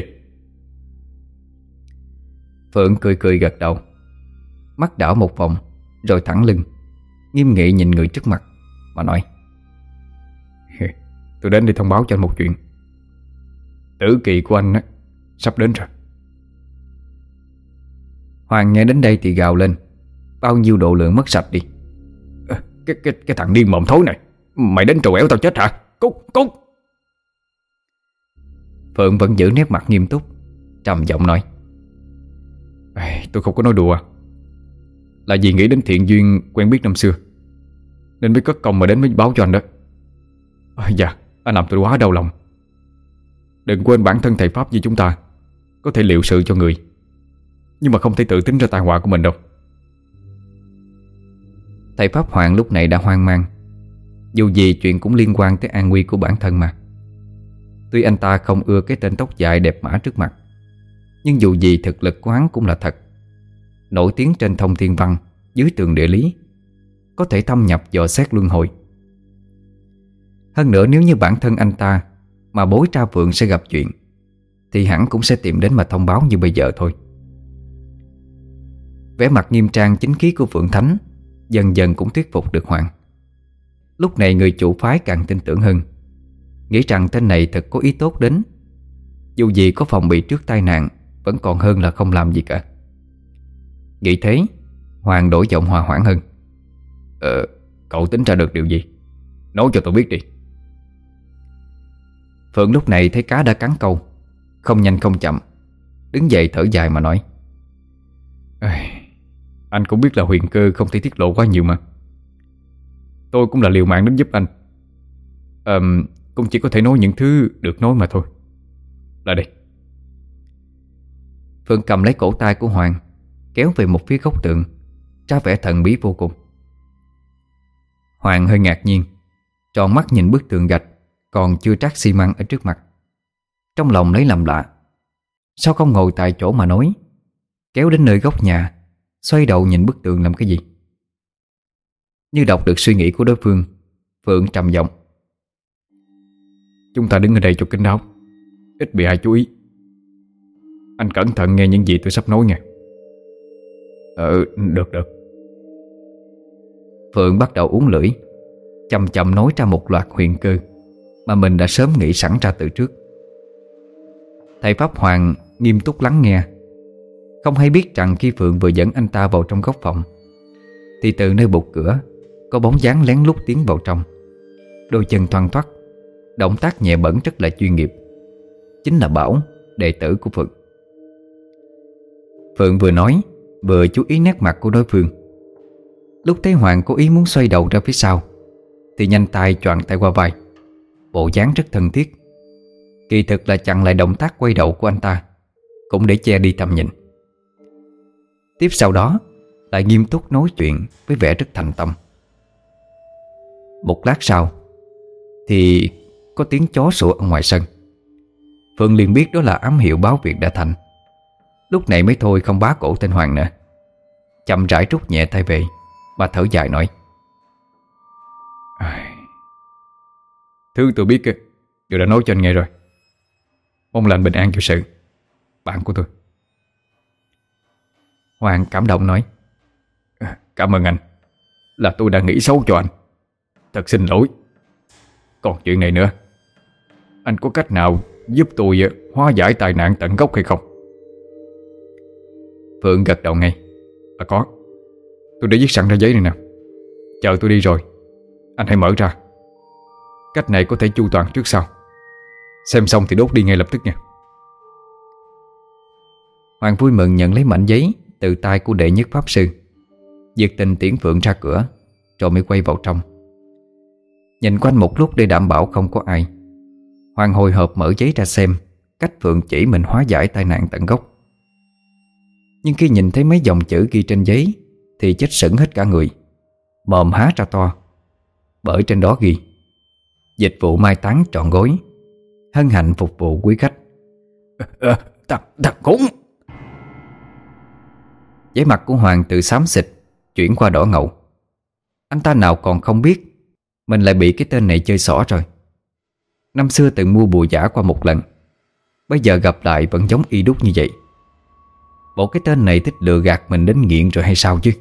Phượng cười cười gật đầu. Mắt đảo một vòng Rồi thẳng lưng. Nghiêm nghị nhìn người trước mặt Mà nói. Tôi đến để thông báo cho anh một chuyện. Tử kỳ của anh á Sắp đến rồi. Hoàng nghe đến đây thì gào lên. Bao nhiêu độ lượng mất sạch đi cái, cái, cái thằng điên mồm thối này Mày đến trù ẻo tao chết hả? Cút cút. Phượng vẫn giữ nét mặt nghiêm túc Trầm giọng nói. Tôi không có nói đùa. Là vì nghĩ đến thiện duyên quen biết năm xưa. Nên mới cất công mà đến mới báo cho anh đó. À, Dạ Anh làm tôi quá đau lòng. Đừng quên bản thân thầy Pháp như chúng ta Có thể liệu sự cho người. Nhưng mà không thể tự tính ra tai họa của mình đâu. Thầy Pháp Hoàng lúc này đã hoang mang. Dù gì chuyện cũng liên quan tới an nguy của bản thân mà. Tuy anh ta không ưa cái tên tóc dài đẹp mã trước mặt, Nhưng dù gì thực lực của hắn cũng là thật. Nổi tiếng trên thông thiên văn, Dưới tường địa lý, Có thể thâm nhập dò xét luân hồi. Hơn nữa nếu như bản thân anh ta Mà bối tra vượng sẽ gặp chuyện, Thì hẳn cũng sẽ tìm đến mà thông báo như bây giờ thôi. Vẻ mặt nghiêm trang, chính khí của Phượng Thánh Dần dần cũng thuyết phục được Hoàng. Lúc này người chủ phái càng tin tưởng hơn. Nghĩ rằng tên này thật có ý tốt đến. Dù gì có phòng bị trước tai nạn Vẫn còn hơn là không làm gì cả. Nghĩ thế Hoàng đổi giọng hòa hoãn hơn. Ờ, cậu tính ra được điều gì? Nói cho tôi biết đi. Phượng lúc này thấy cá đã cắn câu Không nhanh không chậm Đứng dậy thở dài mà nói. Anh cũng biết là huyền cơ không thể tiết lộ quá nhiều mà. Tôi cũng là liều mạng đến giúp anh. À, Cũng chỉ có thể nói những thứ được nói mà thôi. Là đây. Phượng cầm lấy cổ tay của Hoàng Kéo về một phía góc tượng Ra vẻ thần bí vô cùng. Hoàng hơi ngạc nhiên Tròn mắt nhìn bức tường gạch Còn chưa trát xi măng ở trước mặt. Trong lòng lấy làm lạ Sao không ngồi tại chỗ mà nói? Kéo đến nơi góc nhà Xoay đầu nhìn bức tường làm cái gì? Như đọc được suy nghĩ của đối phương, Phượng trầm giọng. Chúng ta đứng ở đây cho kính đáo Ít bị ai chú ý. Anh cẩn thận nghe những gì tôi sắp nói nha. Ừ được được. Phượng bắt đầu uống lưỡi, Chậm chậm nói ra một loạt huyền cơ Mà mình đã sớm nghĩ sẵn ra từ trước. Thầy Pháp Hoàng nghiêm túc lắng nghe không hay biết rằng khi Phượng vừa dẫn anh ta vào trong góc phòng, Thì từ nơi bục cửa, Có bóng dáng lén lút tiến vào trong. Đôi chân thoăn thoắt Động tác nhẹ bẩn rất là chuyên nghiệp. Chính là Bảo, Đệ tử của Phượng. Phượng vừa nói, Vừa chú ý nét mặt của đối phương. Lúc thấy Hoàng cố ý muốn xoay đầu ra phía sau, Thì nhanh tay choàng tay qua vai. Bộ dáng rất thân thiết. Kỳ thực là chặn lại động tác quay đầu của anh ta, Cũng để che đi tầm nhìn. Tiếp sau đó, Lại nghiêm túc nói chuyện Với vẻ rất thành tâm. Một lát sau, Thì có tiếng chó sủa ở ngoài sân. Phương liền biết đó là ám hiệu báo việc đã thành. Lúc này mới thôi không bá cổ tên Hoàng nữa. Chậm rãi rút nhẹ tay về, Bà thở dài nói Thứ tôi biết Đều đã nói cho anh nghe rồi. Mong lành bình an cho sự, Bạn của tôi. Hoàng cảm động nói à, Cảm ơn anh. Là tôi đã nghĩ xấu cho anh. Thật xin lỗi. Còn chuyện này nữa, Anh có cách nào giúp tôi à, hóa giải tai nạn tận gốc hay không? Phượng gật đầu ngay À có. Tôi đã viết sẵn ra giấy này nè. Chờ tôi đi rồi, Anh hãy mở ra. Cách này có thể chu toàn trước sau. Xem xong thì đốt đi ngay lập tức nha. Hoàng vui mừng nhận lấy mảnh giấy từ tay của đệ nhất pháp sư. Diệt tình tiễn Phượng ra cửa Rồi mới quay vào trong. Nhìn quanh một lúc để đảm bảo không có ai Hoàng hồi hộp mở giấy ra xem Cách Phượng chỉ mình hóa giải tai nạn tận gốc. Nhưng khi nhìn thấy mấy dòng chữ ghi trên giấy Thì chết sững hết cả người Mồm há ra to Bởi trên đó ghi Dịch vụ mai táng trọn gối Hân hạnh phục vụ quý khách. À, Thằng, thằng khốn! Giấy mặt của Hoàng từ xám xịt Chuyển qua đỏ ngầu. Anh ta nào còn không biết Mình lại bị cái tên này chơi xỏ rồi. Năm xưa từng mua bùa giả qua một lần Bây giờ gặp lại vẫn giống y đúc như vậy. Bộ cái tên này thích lừa gạt mình đến nghiện rồi hay sao chứ?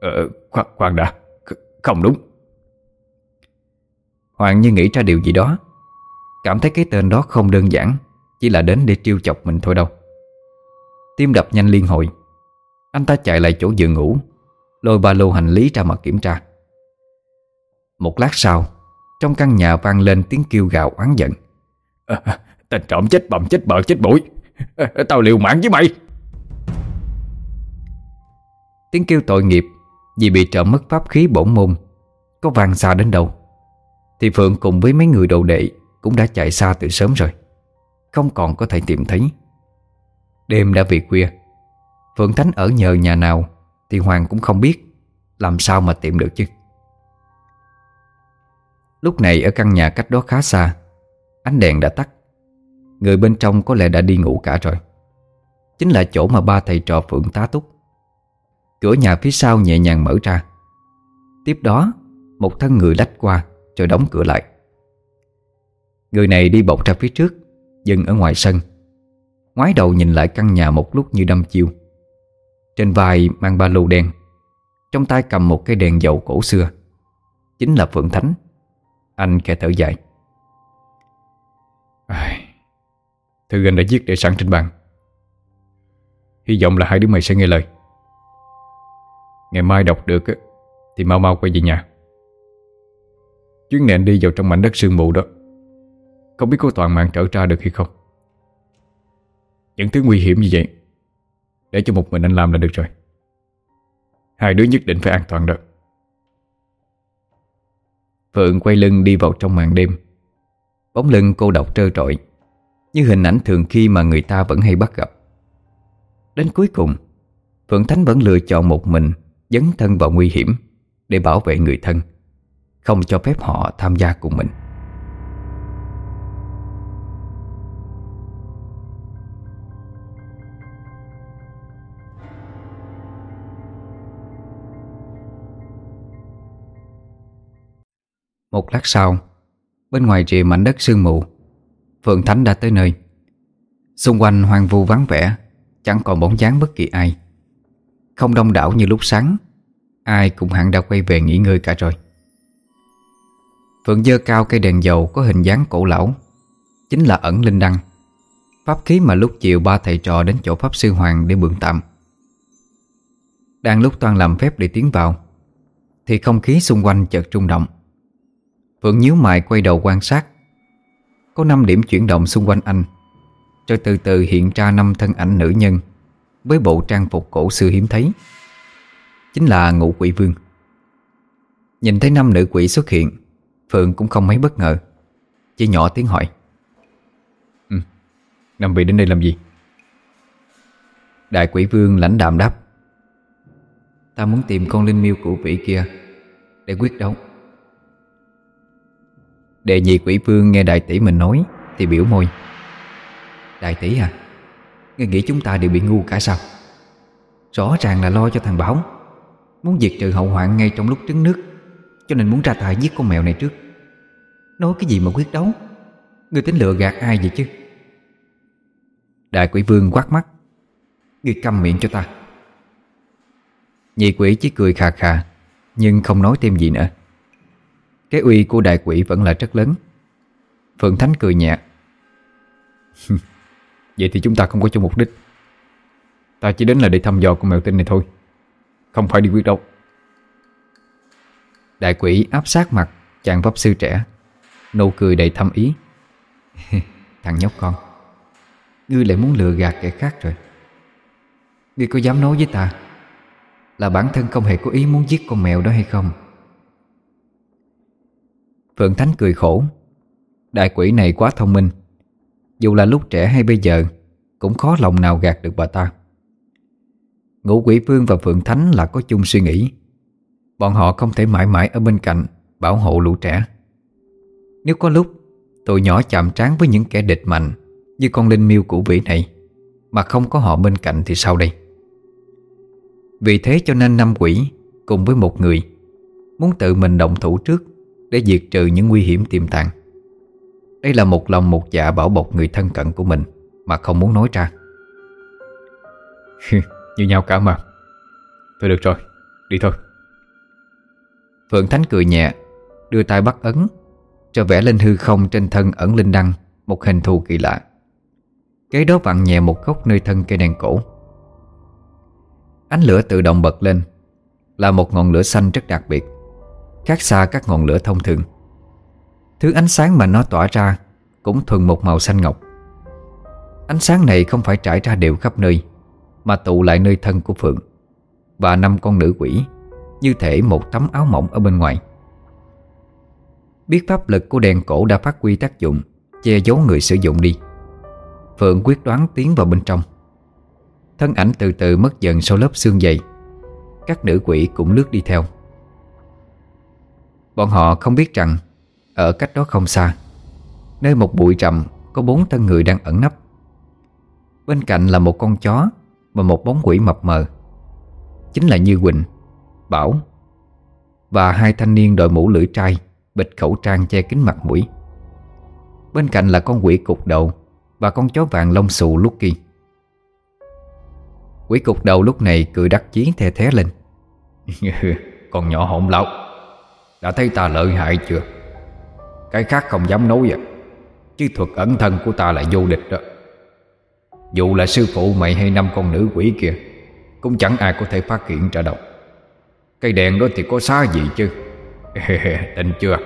Ờ, khoan, khoan đã. Không đúng. Hoàng như nghĩ ra điều gì đó Cảm thấy cái tên đó không đơn giản Chỉ là đến để trêu chọc mình thôi đâu. Tim đập nhanh liên hồi Anh ta chạy lại chỗ giường ngủ Lôi ba lô hành lý ra mà kiểm tra. Một lát sau Trong căn nhà vang lên tiếng kêu gào oán giận. À, Tên trộm chết bầm chết bờ chết bụi. À, Tao liều mạng với mày. Tiếng kêu tội nghiệp Vì bị trộm mất pháp khí bổn môn Có vang xa đến đâu. Thì Phượng cùng với mấy người đồ đệ Cũng đã chạy xa từ sớm rồi Không còn có thể tìm thấy. Đêm đã về khuya Phượng Thánh ở nhờ nhà nào Thì Hoàng cũng không biết, Làm sao mà tìm được chứ. Lúc này ở căn nhà cách đó khá xa, Ánh đèn đã tắt. Người bên trong có lẽ đã đi ngủ cả rồi. Chính là chỗ mà ba thầy trò Phượng tá túc. Cửa nhà phía sau nhẹ nhàng mở ra. Tiếp đó, Một thân người lách qua Rồi đóng cửa lại. Người này đi bọc ra phía trước, Dừng ở ngoài sân. Ngoái đầu nhìn lại căn nhà một lúc như đâm chiêu. Trên vai mang ba lô đen. Trong tay cầm một cây đèn dầu cổ xưa. Chính là Phượng Thánh. Anh khẽ thở dài. Thư anh đã viết để sẵn trên bàn. Hy vọng là hai đứa mày sẽ nghe lời. Ngày mai đọc được Thì mau mau quay về nhà. Chuyến này anh đi vào trong mảnh đất sương mù đó. Không biết có toàn mạng trở ra được hay không. Những thứ nguy hiểm như vậy để cho một mình anh làm là được rồi. Hai đứa nhất định phải an toàn đó. Phượng quay lưng đi vào trong màn đêm. Bóng lưng cô độc trơ trọi, Như hình ảnh thường khi mà người ta vẫn hay bắt gặp. Đến cuối cùng, Phượng Thánh vẫn lựa chọn một mình Dấn thân vào nguy hiểm Để bảo vệ người thân, Không cho phép họ tham gia cùng mình. Một lát sau, Bên ngoài rìa mảnh đất sương mù, Phượng Thánh đã tới nơi. Xung quanh hoang vu vắng vẻ, Chẳng còn bóng dáng bất kỳ ai. Không đông đảo như lúc sáng, Ai cũng hẳn đã quay về nghỉ ngơi cả rồi. Phượng dơ cao cây đèn dầu Có hình dáng cổ lão, Chính là ẩn linh đăng. Pháp khí mà lúc chiều ba thầy trò đến chỗ Pháp Sư Hoàng để mượn tạm. Đang lúc toàn làm phép để tiến vào, Thì không khí xung quanh chợt rung động. Phượng nhíu mày quay đầu quan sát. Có năm điểm chuyển động xung quanh anh Rồi từ từ hiện ra năm thân ảnh nữ nhân Với bộ trang phục cổ xưa hiếm thấy. Chính là ngũ quỷ vương. Nhìn thấy năm nữ quỷ xuất hiện Phượng cũng không mấy bất ngờ Chỉ nhỏ tiếng hỏi. Ừ, Năm vị đến đây làm gì? Đại quỷ vương lãnh đạm đáp. Ta muốn tìm con linh miêu của vị kia Để quyết đấu. Đệ nhị quỷ vương nghe đại tỷ mình nói, Thì biểu môi. Đại tỷ à Ngươi nghĩ chúng ta đều bị ngu cả sao? Rõ ràng là lo cho thằng Bảo, Muốn diệt trừ hậu hoạn ngay trong lúc trứng nước, Cho nên muốn ra tay giết con mèo này trước. Nói cái gì mà quyết đấu? Ngươi tính lừa gạt ai vậy chứ? Đại quỷ vương quát mắt Ngươi câm miệng cho ta. Nhị quỷ chỉ cười khà khà, Nhưng không nói thêm gì nữa. Cái uy của đại quỷ vẫn là rất lớn. Phượng Thánh cười nhẹ. [laughs] Vậy thì chúng ta không có chung mục đích. Ta chỉ đến là để thăm dò con mèo tinh này thôi. Không phải đi quyết đấu Đại quỷ áp sát mặt chàng pháp sư trẻ, Nụ cười đầy thâm ý. [laughs] Thằng nhóc con, Ngươi lại muốn lừa gạt kẻ khác rồi. Ngươi có dám nói với ta Là bản thân không hề có ý muốn giết con mèo đó hay không? Phượng Thánh cười khổ. Đại quỷ này quá thông minh. Dù là lúc trẻ hay bây giờ, Cũng khó lòng nào gạt được bà ta. Ngũ quỷ vương và Phượng Thánh là có chung suy nghĩ. Bọn họ không thể mãi mãi ở bên cạnh Bảo hộ lũ trẻ. Nếu có lúc Tụi nhỏ chạm trán với những kẻ địch mạnh Như con linh miêu cũ vĩ này Mà không có họ bên cạnh thì sao đây? Vì thế cho nên năm quỷ Cùng với một người Muốn tự mình động thủ trước. Để diệt trừ những nguy hiểm tiềm tàng. Đây là một lòng một dạ bảo bọc người thân cận của mình Mà không muốn nói ra. Như nhau cả mà. Thôi được rồi, đi thôi. Phượng Thánh cười nhẹ Đưa tay bắt ấn Cho vẽ lên hư không trên thân ẩn linh đăng Một hình thù kỳ lạ. Kế đó vặn nhẹ một góc nơi thân cây đèn cổ. Ánh lửa tự động bật lên Là một ngọn lửa xanh rất đặc biệt Khác xa các ngọn lửa thông thường. Thứ ánh sáng mà nó tỏa ra Cũng thuần một màu xanh ngọc. Ánh sáng này không phải trải ra đều khắp nơi, Mà tụ lại nơi thân của Phượng Và năm con nữ quỷ, Như thể một tấm áo mỏng ở bên ngoài. Biết pháp lực của đèn cổ đã phát huy tác dụng Che giấu người sử dụng đi, Phượng quyết đoán tiến vào bên trong. Thân ảnh từ từ mất dần sau lớp xương dày, Các nữ quỷ cũng lướt đi theo. Bọn họ không biết rằng, Ở cách đó không xa, Nơi một bụi rậm Có bốn thân người đang ẩn nấp. Bên cạnh là một con chó Và một bóng quỷ mập mờ. Chính là Như Quỳnh, Bảo Và hai thanh niên đội mũ lưỡi trai, Bịt khẩu trang che kín mặt mũi. Bên cạnh là con quỷ cục đầu Và con chó vàng lông xù Lucky Quỷ cục đầu lúc này cười đắc chí the thé lên. [laughs] Con nhỏ hỗn lão đã thấy ta lợi hại chưa? Cái khác không dám nói vậy, Chứ thuật ẩn thân của ta là vô địch đó. Dù là sư phụ mày hay năm con nữ quỷ kia Cũng chẳng ai có thể phát hiện ra đâu. Cây đèn đó thì có xá gì chứ? [laughs] Tin chưa?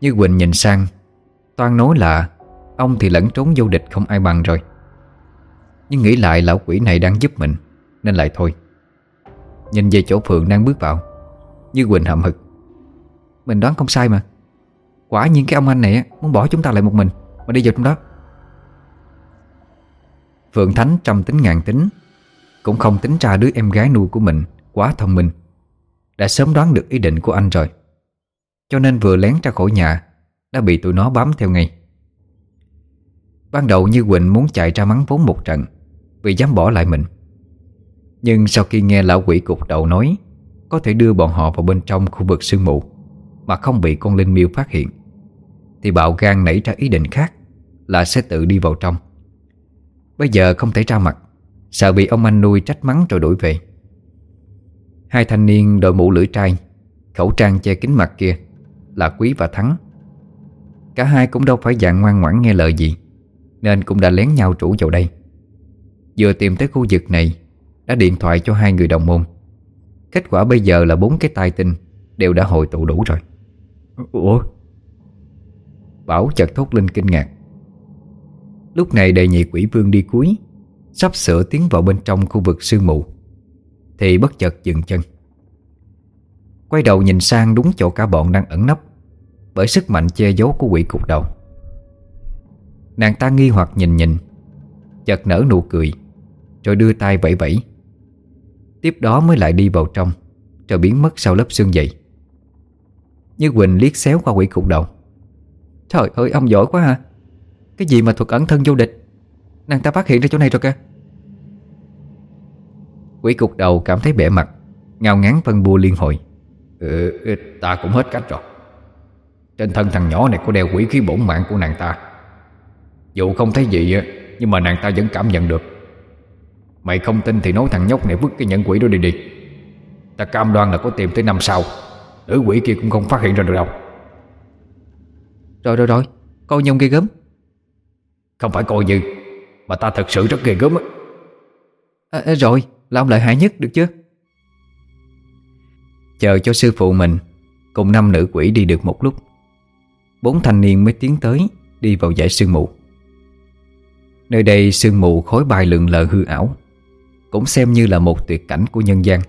Như Quỳnh nhìn sang Toan nói là Ông thì lẫn trốn vô địch không ai bằng rồi. Nhưng nghĩ lại lão quỷ này đang giúp mình Nên lại thôi. Nhìn về chỗ Phượng đang bước vào như Quỳnh hậm hực. Mình đoán không sai mà. Quả nhiên cái ông anh này muốn bỏ chúng ta lại một mình, Mà đi vào trong đó. Phượng Thánh trăm tính ngàn tính, Cũng không tính ra đứa em gái nuôi của mình Quá thông minh, Đã sớm đoán được ý định của anh rồi. Cho nên vừa lén ra khỏi nhà, Đã bị tụi nó bám theo ngay. Ban đầu Như Quỳnh muốn chạy ra mắng vốn một trận, Vì dám bỏ lại mình. Nhưng sau khi nghe lão quỷ cục đầu nói có thể đưa bọn họ vào bên trong khu vực sương mù, Mà không bị con Linh Miêu phát hiện. Thì bạo gan nảy ra ý định khác, Là sẽ tự đi vào trong. Bây giờ không thể ra mặt, Sợ bị ông anh nuôi trách mắng rồi đuổi về. Hai thanh niên đội mũ lưỡi trai, Khẩu trang che kính mặt kia, Là Quý và Thắng. Cả hai cũng đâu phải dạng ngoan ngoãn nghe lời gì, Nên cũng đã lén nhau chủ vào đây. Vừa tìm tới khu vực này, Đã điện thoại cho hai người đồng môn. Kết quả bây giờ là bốn cái tai tinh Đều đã hồi tụ đủ rồi. Ủa? Bảo chợt thốt lên kinh ngạc. Lúc này đệ nhị quỷ vương đi cuối Sắp sửa tiến vào bên trong khu vực sương mù Thì bất chợt dừng chân. Quay đầu nhìn sang đúng chỗ cả bọn đang ẩn nấp Bởi sức mạnh che giấu của quỷ cục đầu. Nàng ta nghi hoặc nhìn nhìn Chợt nở nụ cười Rồi đưa tay vẫy vẫy Tiếp đó mới lại đi vào trong Rồi biến mất sau lớp xương dậy. Như Quỳnh liếc xéo qua quỷ cục đầu. Trời ơi ông giỏi quá ha Cái gì mà thuật ẩn thân vô địch? Nàng ta phát hiện ra chỗ này rồi kìa. Quỷ cục đầu cảm thấy bẻ mặt Ngao ngán phân bua liên hồi. Ừ, ừ, Ta cũng hết cách rồi. Trên thân thằng nhỏ này có đeo quỷ khí bổn mạng của nàng ta. Dù không thấy gì Nhưng mà nàng ta vẫn cảm nhận được. Mày không tin thì nói thằng nhóc này vứt cái nhẫn quỷ đó đi đi. Ta cam đoan là có tìm tới năm sau Nữ quỷ kia cũng không phát hiện ra được đâu. Rồi rồi rồi. Coi nhông ghê gớm. Không phải coi như Mà ta thật sự rất ghê gớm á. À, à, Rồi là ông lợi hại nhất được chưa? Chờ cho sư phụ mình Cùng năm nữ quỷ đi được một lúc Bốn thanh niên mới tiến tới Đi vào dãy sương mù. Nơi đây sương mù khói bay lượn lờ hư ảo cũng xem như là một tuyệt cảnh của nhân gian.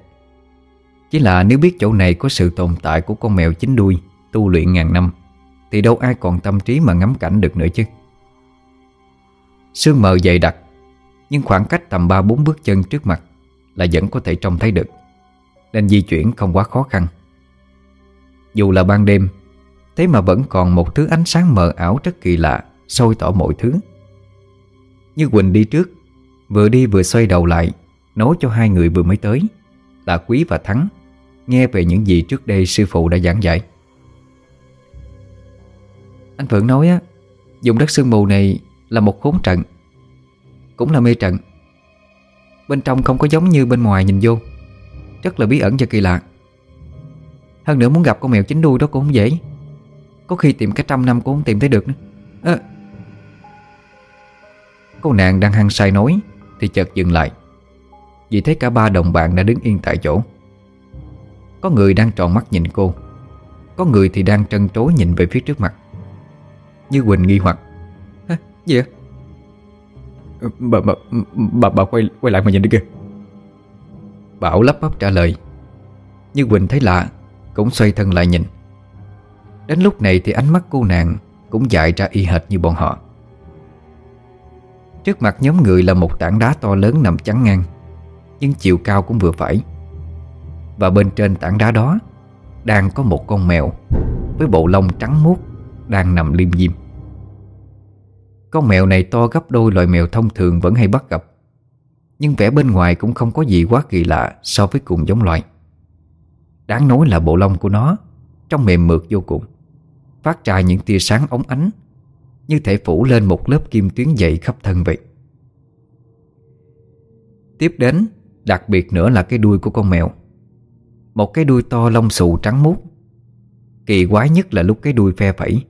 Chỉ là nếu biết chỗ này có sự tồn tại của con mèo chính đuôi, Tu luyện ngàn năm, Thì đâu ai còn tâm trí mà ngắm cảnh được nữa chứ? Sương mờ dày đặc, Nhưng khoảng cách tầm 3-4 bước chân trước mặt Là vẫn có thể trông thấy được, Nên di chuyển không quá khó khăn. Dù là ban đêm, Thế mà vẫn còn một thứ ánh sáng mờ ảo rất kỳ lạ sôi tỏ mọi thứ. Như Quỳnh đi trước, Vừa đi vừa xoay đầu lại Nói cho hai người vừa mới tới. Là Quý và Thắng Nghe về những gì trước đây sư phụ đã giảng dạy. Anh Phượng nói á, Dùng đất sương mù này là một khốn trận, Cũng là mê trận. Bên trong không có giống như bên ngoài nhìn vô, Rất là bí ẩn và kỳ lạ. Hơn nữa muốn gặp con mèo chính đuôi đó cũng không dễ, Có khi tìm cả trăm năm cũng không tìm thấy được nữa. À. Cô nàng đang hăng say nói Thì chợt dừng lại. Vì thấy cả ba đồng bạn đã đứng yên tại chỗ. Có người đang tròn mắt nhìn cô. Có người thì đang trân trối nhìn về phía trước mặt. Như Quỳnh nghi hoặc. À, Gì ạ? Bà, bà, bà, bà quay, quay lại mà nhìn đi kìa. Bảo lắp bắp trả lời. Như Quỳnh thấy lạ Cũng xoay thân lại nhìn. Đến lúc này thì ánh mắt cô nàng Cũng dại ra y hệt như bọn họ. Trước mặt nhóm người là một tảng đá to lớn nằm chắn ngang nhưng chiều cao cũng vừa phải. Và bên trên tảng đá đó Đang có một con mèo Với bộ lông trắng muốt Đang nằm liêm diêm. Con mèo này to gấp đôi loài mèo thông thường vẫn hay bắt gặp, Nhưng vẻ bên ngoài cũng không có gì quá kỳ lạ So với cùng giống loài. Đáng nói là bộ lông của nó Trong mềm mượt vô cùng, Phát ra những tia sáng óng ánh Như thể phủ lên một lớp kim tuyến dày khắp thân vậy. Tiếp đến Đặc biệt nữa là cái đuôi của con mèo. Một cái đuôi to lông xù trắng muốt. Kỳ quái nhất là lúc cái đuôi phe phẩy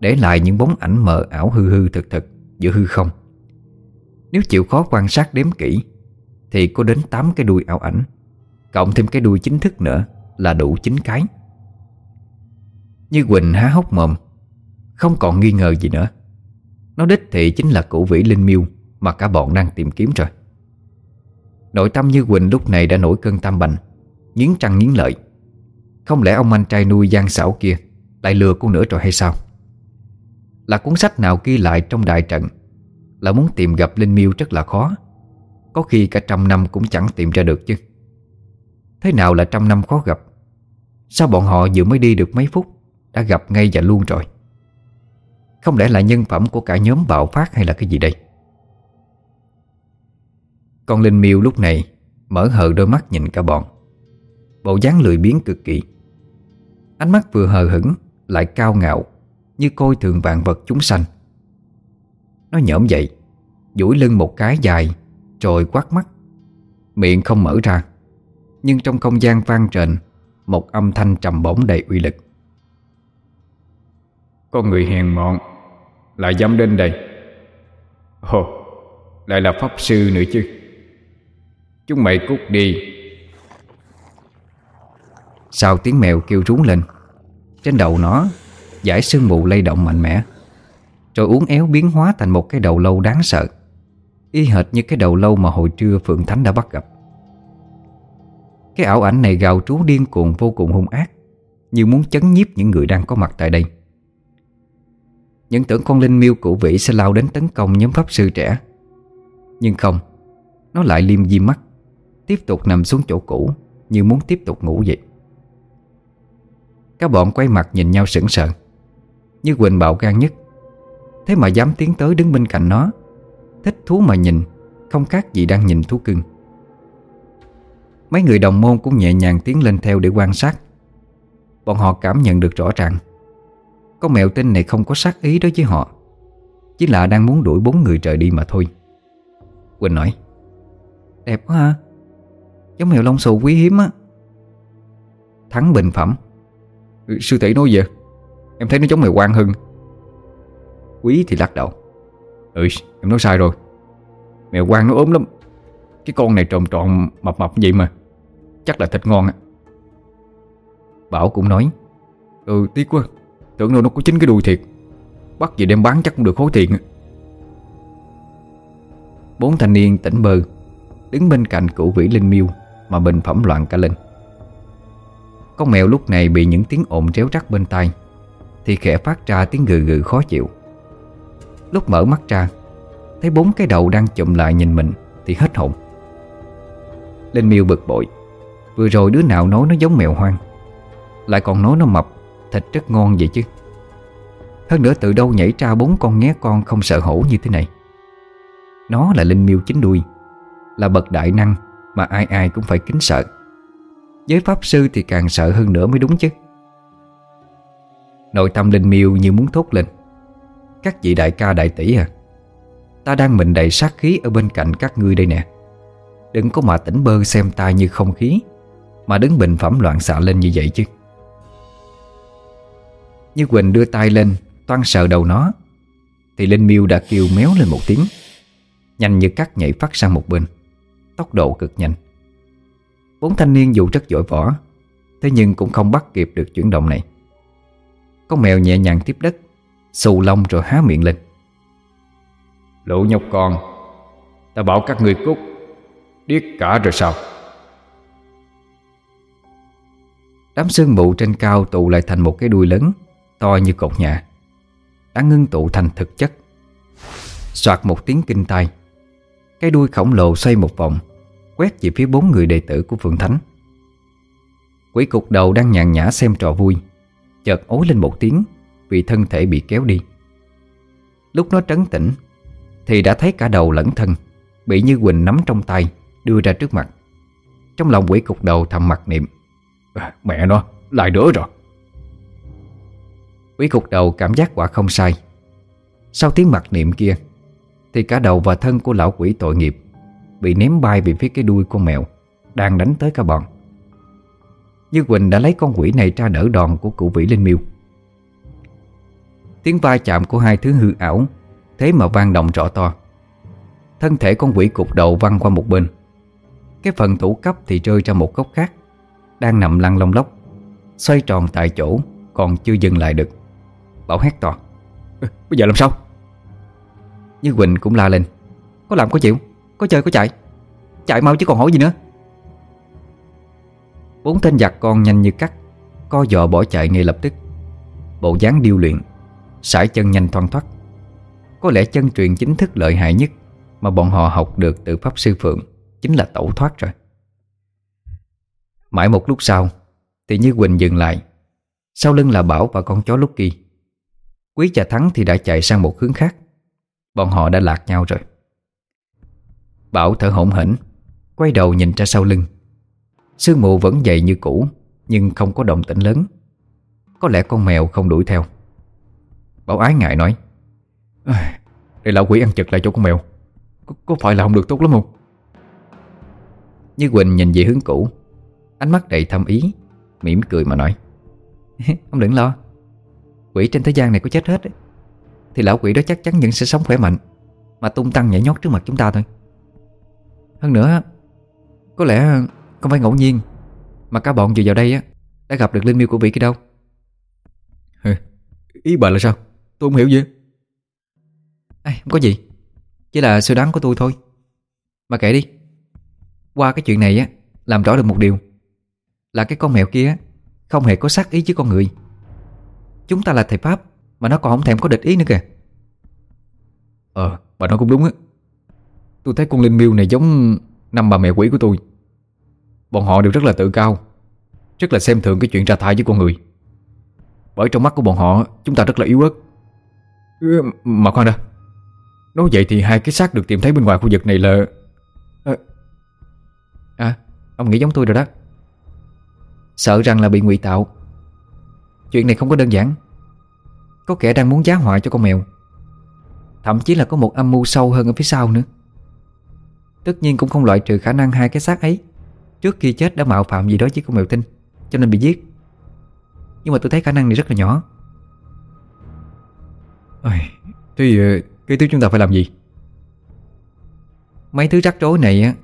Để lại những bóng ảnh mờ ảo hư hư thực thực Giữa hư không. Nếu chịu khó quan sát đếm kỹ, Thì có đến 8 cái đuôi ảo ảnh, Cộng thêm cái đuôi chính thức nữa Là đủ 9 cái. Như Quỳnh há hốc mồm, Không còn nghi ngờ gì nữa. Nó đích thị chính là cụ vĩ linh miêu Mà cả bọn đang tìm kiếm rồi. Nội tâm Như Quỳnh lúc này đã nổi cơn tam bành, Nghiến trăng nghiến lợi. Không lẽ ông anh trai nuôi gian xảo kia Lại lừa cô nữa rồi hay sao? Là cuốn sách nào ghi lại trong đại trận? Là muốn tìm gặp Linh Miêu rất là khó. Có khi cả trăm năm cũng chẳng tìm ra được chứ. Thế nào là trăm năm khó gặp? Sao bọn họ vừa mới đi được mấy phút Đã gặp ngay và luôn rồi? Không lẽ là nhân phẩm của cả nhóm bạo phát hay là cái gì đây? Con Linh Miêu lúc này Mở hờ đôi mắt nhìn cả bọn. Bộ dáng lười biếng cực kỳ. Ánh mắt vừa hờ hững, Lại cao ngạo, Như coi thường vạn vật chúng sanh. Nó nhõm dậy, duỗi lưng một cái dài Rồi quát mắt. Miệng không mở ra, Nhưng trong không gian vang trền Một âm thanh trầm bổng đầy uy lực. Con người hèn mọn, Lại dám đến đây. Ồ Lại là pháp sư nữa chứ. Chúng mày cút đi. Sau tiếng mèo kêu rú lên, Trên đầu nó Giải sương mù lay động mạnh mẽ, Rồi uốn éo biến hóa thành một cái đầu lâu đáng sợ, Y hệt như cái đầu lâu mà hồi trưa Phượng Thánh đã bắt gặp. Cái ảo ảnh này gào trú điên cuồng, vô cùng hung ác, Như muốn chấn nhiếp những người đang có mặt tại đây. Những tưởng con linh miêu cụ vĩ sẽ lao đến tấn công nhóm pháp sư trẻ, Nhưng không, Nó lại liêm di mắt. Tiếp tục nằm xuống chỗ cũ, Như muốn tiếp tục ngủ vậy. Các bọn quay mặt nhìn nhau sững sờ. Như Quỳnh bạo gan nhất. Thế mà dám tiến tới đứng bên cạnh nó. Thích thú mà nhìn, Không khác gì đang nhìn thú cưng. Mấy người đồng môn cũng nhẹ nhàng tiến lên theo để quan sát. Bọn họ cảm nhận được rõ ràng. Con mèo tinh này không có sát ý đối với họ. Chỉ là đang muốn đuổi bốn người trời đi mà thôi. Quỳnh nói, Đẹp quá ha. Giống mèo lông xù quý hiếm á. Thắng bình phẩm. Ừ, sư tỷ nói vậy Em thấy nó giống mèo quan hơn Quý thì lắc đầu. Ừ em nói sai rồi. Mèo quan nó ốm lắm. Cái con này tròn tròn mập mập vậy mà. Chắc là thịt ngon á. Bảo cũng nói. Ừ tiếc quá. Tưởng đâu nó có chính cái đuôi thiệt. Bắt về đem bán chắc cũng được khối tiền Bốn thanh niên tỉnh bơ Đứng bên cạnh cửu vĩ linh miêu. Mà bình phẩm loạn cả lên. Con mèo lúc này bị những tiếng ồn réo rắt bên tai, Thì khẽ phát ra tiếng gừ gừ khó chịu. Lúc mở mắt ra, Thấy bốn cái đầu đang chụm lại nhìn mình Thì hết hồn. Linh miêu bực bội, Vừa rồi đứa nào nói nó giống mèo hoang, Lại còn nói nó mập, Thịt rất ngon vậy chứ. Hơn nữa từ đâu nhảy ra bốn con nghé con Không sợ hổ như thế này. Nó là linh miêu chính đuôi, Là bậc đại năng mà ai ai cũng phải kính sợ. Với pháp sư thì càng sợ hơn nữa mới đúng chứ. Nội tâm linh miêu như muốn thốt lên. Các vị đại ca đại tỷ à Ta đang mình đầy sát khí ở bên cạnh các ngươi đây nè. Đừng có mà tỉnh bơ xem ta như không khí, Mà đứng bình phẩm loạn xạ lên như vậy chứ. Như Quỳnh đưa tay lên, Toan sợ đầu nó, Thì Linh Miêu đã kêu méo lên một tiếng, Nhanh như cắt nhảy phát sang một bên. Tốc độ cực nhanh. Bốn thanh niên dù rất giỏi võ, Thế nhưng cũng không bắt kịp được chuyển động này. Con mèo nhẹ nhàng tiếp đất, Xù lông rồi há miệng lên. Lũ nhóc con Ta bảo các người cút, Điếc cả rồi sao? Đám sương mù trên cao tụ lại thành một cái đuôi lớn, To như cột nhà. Đã ngưng tụ thành thực chất. Soạt một tiếng kinh tai. Cái đuôi khổng lồ xoay một vòng Quét về phía bốn người đệ tử của Phượng Thánh. Quỷ cục đầu đang nhàn nhã xem trò vui Chợt ối lên một tiếng Vì thân thể bị kéo đi. Lúc nó trấn tĩnh Thì đã thấy cả đầu lẫn thân Bị Như Quỳnh nắm trong tay Đưa ra trước mặt. Trong lòng quỷ cục đầu thầm mặc niệm à, Mẹ nó, lại nữa rồi. Quỷ cục đầu cảm giác quả không sai. Sau tiếng mặc niệm kia thì cả đầu và thân của lão quỷ tội nghiệp Bị ném bay về phía cái đuôi con mèo Đang đánh tới cả bọn. Như Quỳnh đã lấy con quỷ này ra đỡ đòn của cụ vĩ linh miêu. Tiếng va chạm của hai thứ hư ảo Thế mà vang động rõ to. Thân thể con quỷ cục đầu văng qua một bên. Cái phần thủ cấp thì rơi ra một góc khác, Đang nằm lăn lông lóc, Xoay tròn tại chỗ, Còn chưa dừng lại được. Bảo hét to, Bây giờ làm sao? Như Quỳnh cũng la lên. Có làm có chịu, Có chơi có chạy. Chạy mau chứ còn hỏi gì nữa. Bốn tên giặc con nhanh như cắt, Co dọ bỏ chạy ngay lập tức. Bộ dáng điêu luyện, sải chân nhanh thoăn thoắt Có lẽ chân truyền chính thức lợi hại nhất Mà bọn họ học được từ Pháp Sư Phượng Chính là tẩu thoát rồi. Mãi một lúc sau, Thì Như Quỳnh dừng lại, Sau lưng là Bảo và con chó Lucky. Quý và Thắng thì đã chạy sang một hướng khác. Bọn họ đã lạc nhau rồi. Bảo thở hổn hển Quay đầu nhìn ra sau lưng. Sương mù vẫn dậy như cũ Nhưng không có động tĩnh lớn. Có lẽ con mèo không đuổi theo. Bảo ái ngại nói Để lão quỷ ăn chật lại chỗ con mèo. Có, có phải là không được tốt lắm không? Như Quỳnh nhìn về hướng cũ Ánh mắt đầy thâm ý mỉm cười mà nói [laughs] Ông đừng lo. Quỷ trên thế gian này có chết hết ấy. Thì lão quỷ đó chắc chắn vẫn sẽ sống khỏe mạnh Mà tung tăng nhảy nhót trước mặt chúng ta thôi. Hơn nữa Có lẽ không phải ngẫu nhiên Mà cả bọn vừa vào đây á Đã gặp được linh miêu của vị kia đâu. Ý bà là sao? Tôi không hiểu gì. À, Không có gì. Chỉ là suy đoán của tôi thôi. Mà kể đi. Qua cái chuyện này á Làm rõ được một điều Là cái con mèo kia Không hề có sát ý với con người. Chúng ta là thầy Pháp mà nó còn không thèm có địch ý nữa kìa. Ờ bà nói cũng đúng á. Tôi thấy con linh miêu này giống Năm bà mẹ quỷ của tôi. Bọn họ đều rất là tự cao Rất là xem thường cái chuyện ra thai với con người. Bởi trong mắt của bọn họ Chúng ta rất là yếu ớt. Ừ, Mà khoan đã. Nói vậy thì hai cái xác được tìm thấy bên ngoài khu vực này là À, à ông nghĩ giống tôi rồi đó. Sợ rằng là bị ngụy tạo. Chuyện này không có đơn giản. Có kẻ đang muốn giá họa cho con mèo. Thậm chí là có một âm mưu sâu hơn ở phía sau nữa. Tất nhiên cũng không loại trừ khả năng hai cái xác ấy. Trước khi chết đã mạo phạm gì đó với con mèo tinh Cho nên bị giết. Nhưng mà tôi thấy khả năng này rất là nhỏ. Thì ờ, kế tiếp chúng ta phải làm gì? Mấy thứ rắc rối này á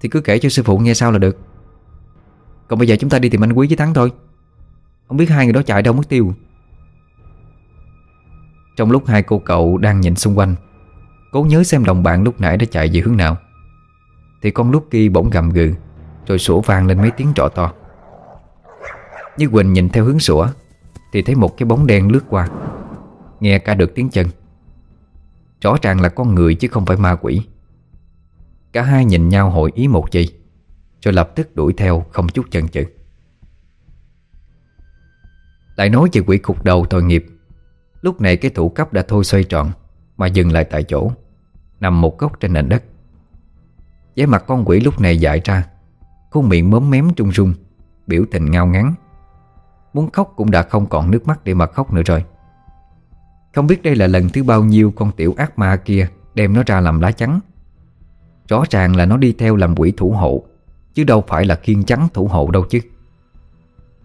Thì cứ kể cho sư phụ nghe sau là được. Còn bây giờ chúng ta đi tìm anh Quý với Thắng thôi. Không biết hai người đó chạy đâu mất tiêu. Trong lúc hai cô cậu đang nhìn xung quanh. Cố nhớ xem đồng bạn lúc nãy đã chạy về hướng nào. Thì con lúc kia bỗng gầm gừ, Rồi sủa vang lên mấy tiếng trọ to. Như Quỳnh nhìn theo hướng sủa, Thì thấy một cái bóng đen lướt qua. Nghe cả được tiếng chân. Rõ ràng là con người chứ không phải ma quỷ. Cả hai nhìn nhau hội ý một gì Rồi lập tức đuổi theo không chút chần chừ. Lại nói về quỷ cục đầu tội nghiệp. Lúc này cái thủ cấp đã thôi xoay tròn, Mà dừng lại tại chỗ, Nằm một góc trên nền đất. Vẻ mặt con quỷ lúc này dại ra, Khuôn miệng mớm mém trung rung Biểu tình ngao ngắn Muốn khóc cũng đã không còn nước mắt để mà khóc nữa rồi. Không biết đây là lần thứ bao nhiêu con tiểu ác ma kia Đem nó ra làm lá chắn. Rõ ràng là nó đi theo làm quỷ thủ hộ, Chứ đâu phải là khiên chắn thủ hộ đâu chứ.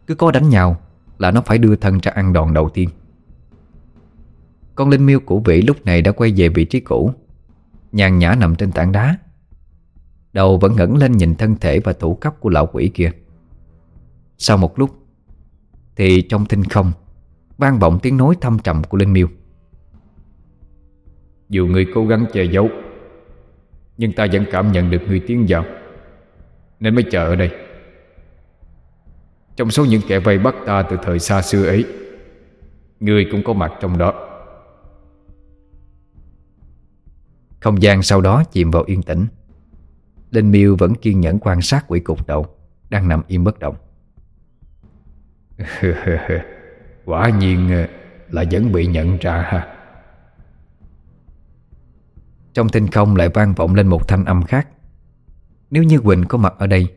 Cứ có đánh nhau Là nó phải đưa thân ra ăn đòn đầu tiên. Con linh miêu của vị lúc này đã quay về vị trí cũ. Nhàn nhã nằm trên tảng đá. Đầu vẫn ngẩng lên nhìn thân thể và thủ cấp của lão quỷ kia. Sau một lúc, Thì trong thinh không, vang vọng tiếng nói thâm trầm của Linh Miêu. Dù người cố gắng che giấu, Nhưng ta vẫn cảm nhận được người tiến vào, Nên mới chờ ở đây. Trong số những kẻ vây bắt ta từ thời xa xưa ấy, Người cũng có mặt trong đó. Không gian sau đó chìm vào yên tĩnh. Linh Miêu vẫn kiên nhẫn quan sát quỷ cục đầu Đang nằm im bất động. [laughs] Quả nhiên là vẫn bị nhận ra ha. Trong tinh không lại vang vọng lên một thanh âm khác. Nếu như Quỳnh có mặt ở đây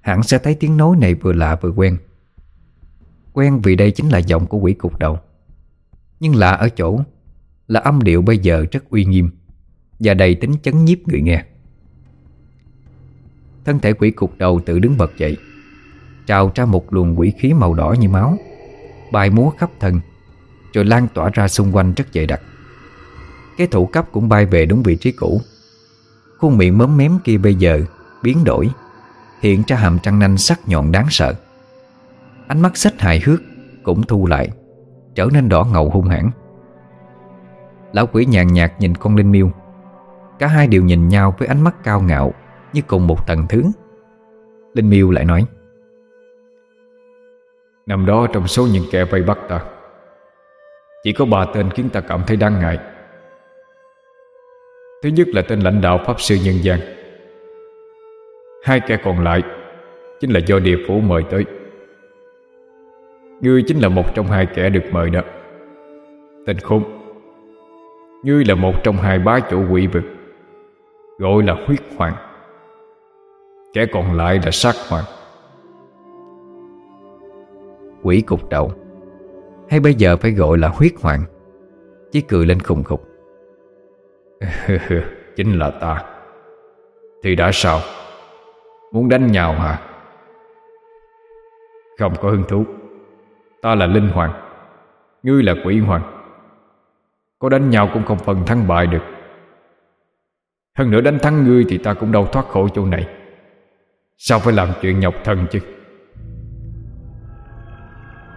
Hẳn sẽ thấy tiếng nói này vừa lạ vừa quen. Quen vì đây chính là giọng của quỷ cục đầu. Nhưng lạ ở chỗ Là âm điệu bây giờ rất uy nghiêm và đầy tính chấn nhiếp người nghe. Thân thể quỷ cục đầu tự đứng bật dậy, Trào ra một luồng quỷ khí màu đỏ như máu, Bài múa khắp thân, Rồi lan tỏa ra xung quanh rất dày đặc. Cái thủ cấp cũng bay về đúng vị trí cũ. Khuôn miệng mớm mém kia bây giờ Biến đổi, Hiện ra hàm răng nanh sắc nhọn đáng sợ. Ánh mắt sách hài hước Cũng thu lại, Trở nên đỏ ngầu hung hãn. Lão quỷ nhàn nhạt nhìn con linh miêu. Cả hai đều nhìn nhau với ánh mắt cao ngạo, Như cùng một tầng thứ. Linh miêu lại nói, Năm đó trong số những kẻ vây bắt ta, Chỉ có ba tên khiến ta cảm thấy đáng ngại. Thứ nhất là tên lãnh đạo Pháp Sư Nhân gian. Hai kẻ còn lại Chính là do địa phủ mời tới. Ngươi chính là một trong hai kẻ được mời đó. Tên khôn Ngươi là một trong hai bá chủ quỷ vực. Gọi là huyết hoàng Kẻ còn lại là sát hoàng Quỷ cục đầu. Hay bây giờ phải gọi là huyết hoàng Chỉ cười lên khùng khục. [laughs] Chính là ta. Thì đã sao? Muốn đánh nhau hả? Không có hứng thú. Ta là Linh Hoàng Ngươi là quỷ hoàng Có đánh nhau cũng không phần thắng bại được. Hơn nữa đánh thắng ngươi Thì ta cũng đâu thoát khổ chỗ này. Sao phải làm chuyện nhọc thân chứ?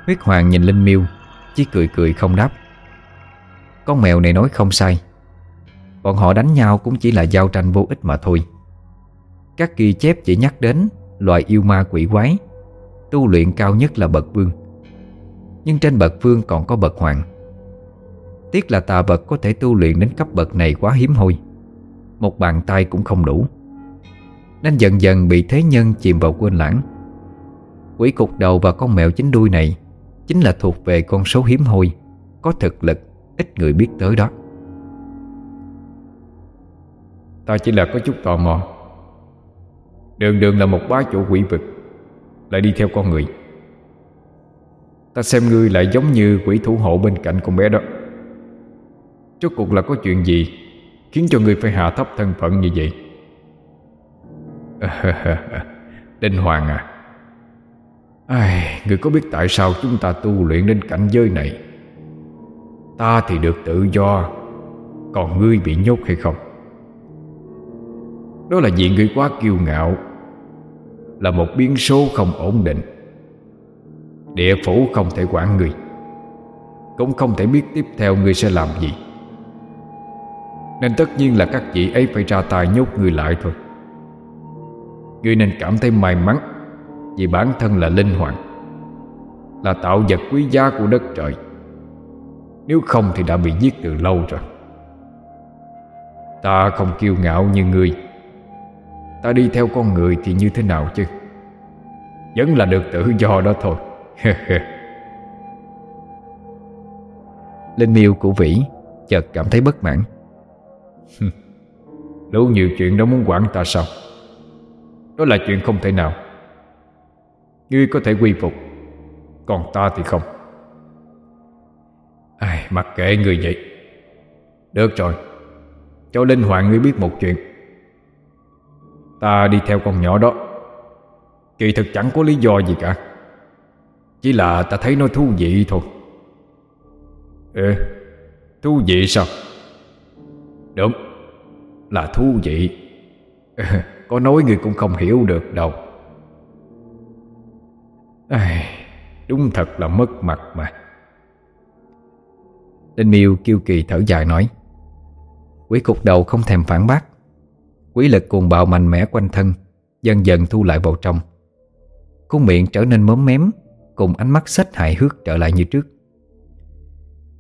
Huyết Hoàng nhìn Linh Miêu, Chỉ cười cười không đáp. Con mèo này nói không sai. Bọn họ đánh nhau cũng chỉ là giao tranh vô ích mà thôi. Các ghi chép chỉ nhắc đến Loài yêu ma quỷ quái, Tu luyện cao nhất là bậc vương. Nhưng trên bậc vương còn có bậc hoàng. Tiếc là tà vật có thể tu luyện đến cấp bậc này quá hiếm hoi. Một bàn tay cũng không đủ. Nên dần dần bị thế nhân chìm vào quên lãng. Quỷ cục đầu và con mèo chính đuôi này Chính là thuộc về con số hiếm hoi, Có thực lực Ít người biết tới đó. Ta chỉ là có chút tò mò. Đường đường là một bá chủ quỷ vực, Lại đi theo con người. Ta xem ngươi lại giống như quỷ thủ hộ bên cạnh con bé đó. Trước cuộc là có chuyện gì? Khiến cho người phải hạ thấp thân phận như vậy. [laughs] Đinh Hoàng à. Ai, người có biết tại sao chúng ta tu luyện đến cảnh giới này? Ta thì được tự do Còn ngươi bị nhốt hay không? Đó là vì ngươi quá kiêu ngạo Là một biến số không ổn định. Địa phủ không thể quản ngươi Cũng không thể biết tiếp theo ngươi sẽ làm gì. Nên tất nhiên là các vị ấy phải ra tay nhốt người lại thôi. Ngươi nên cảm thấy may mắn Vì bản thân là linh hoàng Là tạo vật quý giá của đất trời. Nếu không thì đã bị giết từ lâu rồi. Ta không kiêu ngạo như ngươi Ta đi theo con người thì như thế nào chứ? Vẫn là được tự do đó thôi. [laughs] Linh miêu của Vĩ Chợt cảm thấy bất mãn. Đủ nhiều chuyện đó muốn quản ta sao? Đó là chuyện không thể nào. Ngươi có thể quy phục Còn ta thì không. Ai, Mặc kệ người vậy? Được rồi. Cho Linh Hoàng ngươi biết một chuyện. Ta đi theo con nhỏ đó. Kỳ thực chẳng có lý do gì cả. Chỉ là ta thấy nó thú vị thôi. Ừ Thú vị sao? Đúng. Là thú vị. [laughs] Có nói người cũng không hiểu được đâu. À, Đúng thật là mất mặt mà. Linh miêu kiêu kỳ thở dài nói. Quý cục đầu không thèm phản bác. Quý lực cuồng bạo mạnh mẽ quanh thân Dần dần thu lại vào trong. Khuôn miệng trở nên mớm mém Cùng ánh mắt sách hại hước trở lại như trước.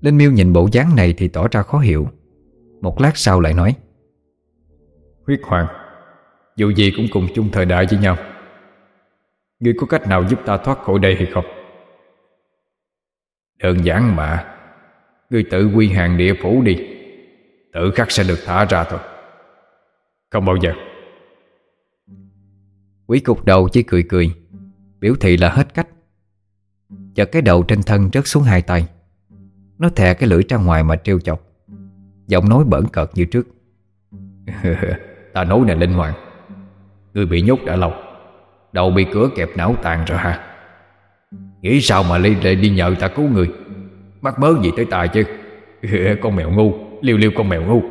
Linh miêu nhìn bộ dáng này thì tỏ ra khó hiểu. Một lát sau lại nói. Huyết Hoàng Dù gì cũng cùng chung thời đại với nhau. Ngươi có cách nào giúp ta thoát khỏi đây hay không? Đơn giản mà. Ngươi tự quy hàng địa phủ đi. Tự khắc sẽ được thả ra thôi. Không bao giờ. Quý cục đầu chỉ cười cười. Biểu thị là hết cách. Chợt cái đầu trên thân rớt xuống hai tay. Nó thè cái lưỡi ra ngoài mà trêu chọc Giọng nói bẩn cợt như trước. [laughs] Ta nói nè, Linh Hoàng. Ngươi bị nhốt đã lâu. Đầu bị cửa kẹp não tàn rồi hả? Nghĩ sao mà Ly lại đi nhờ ta cứu người? Mắc mớ gì tới ta chứ? [laughs] Con mèo ngu, Liêu liêu con mèo ngu.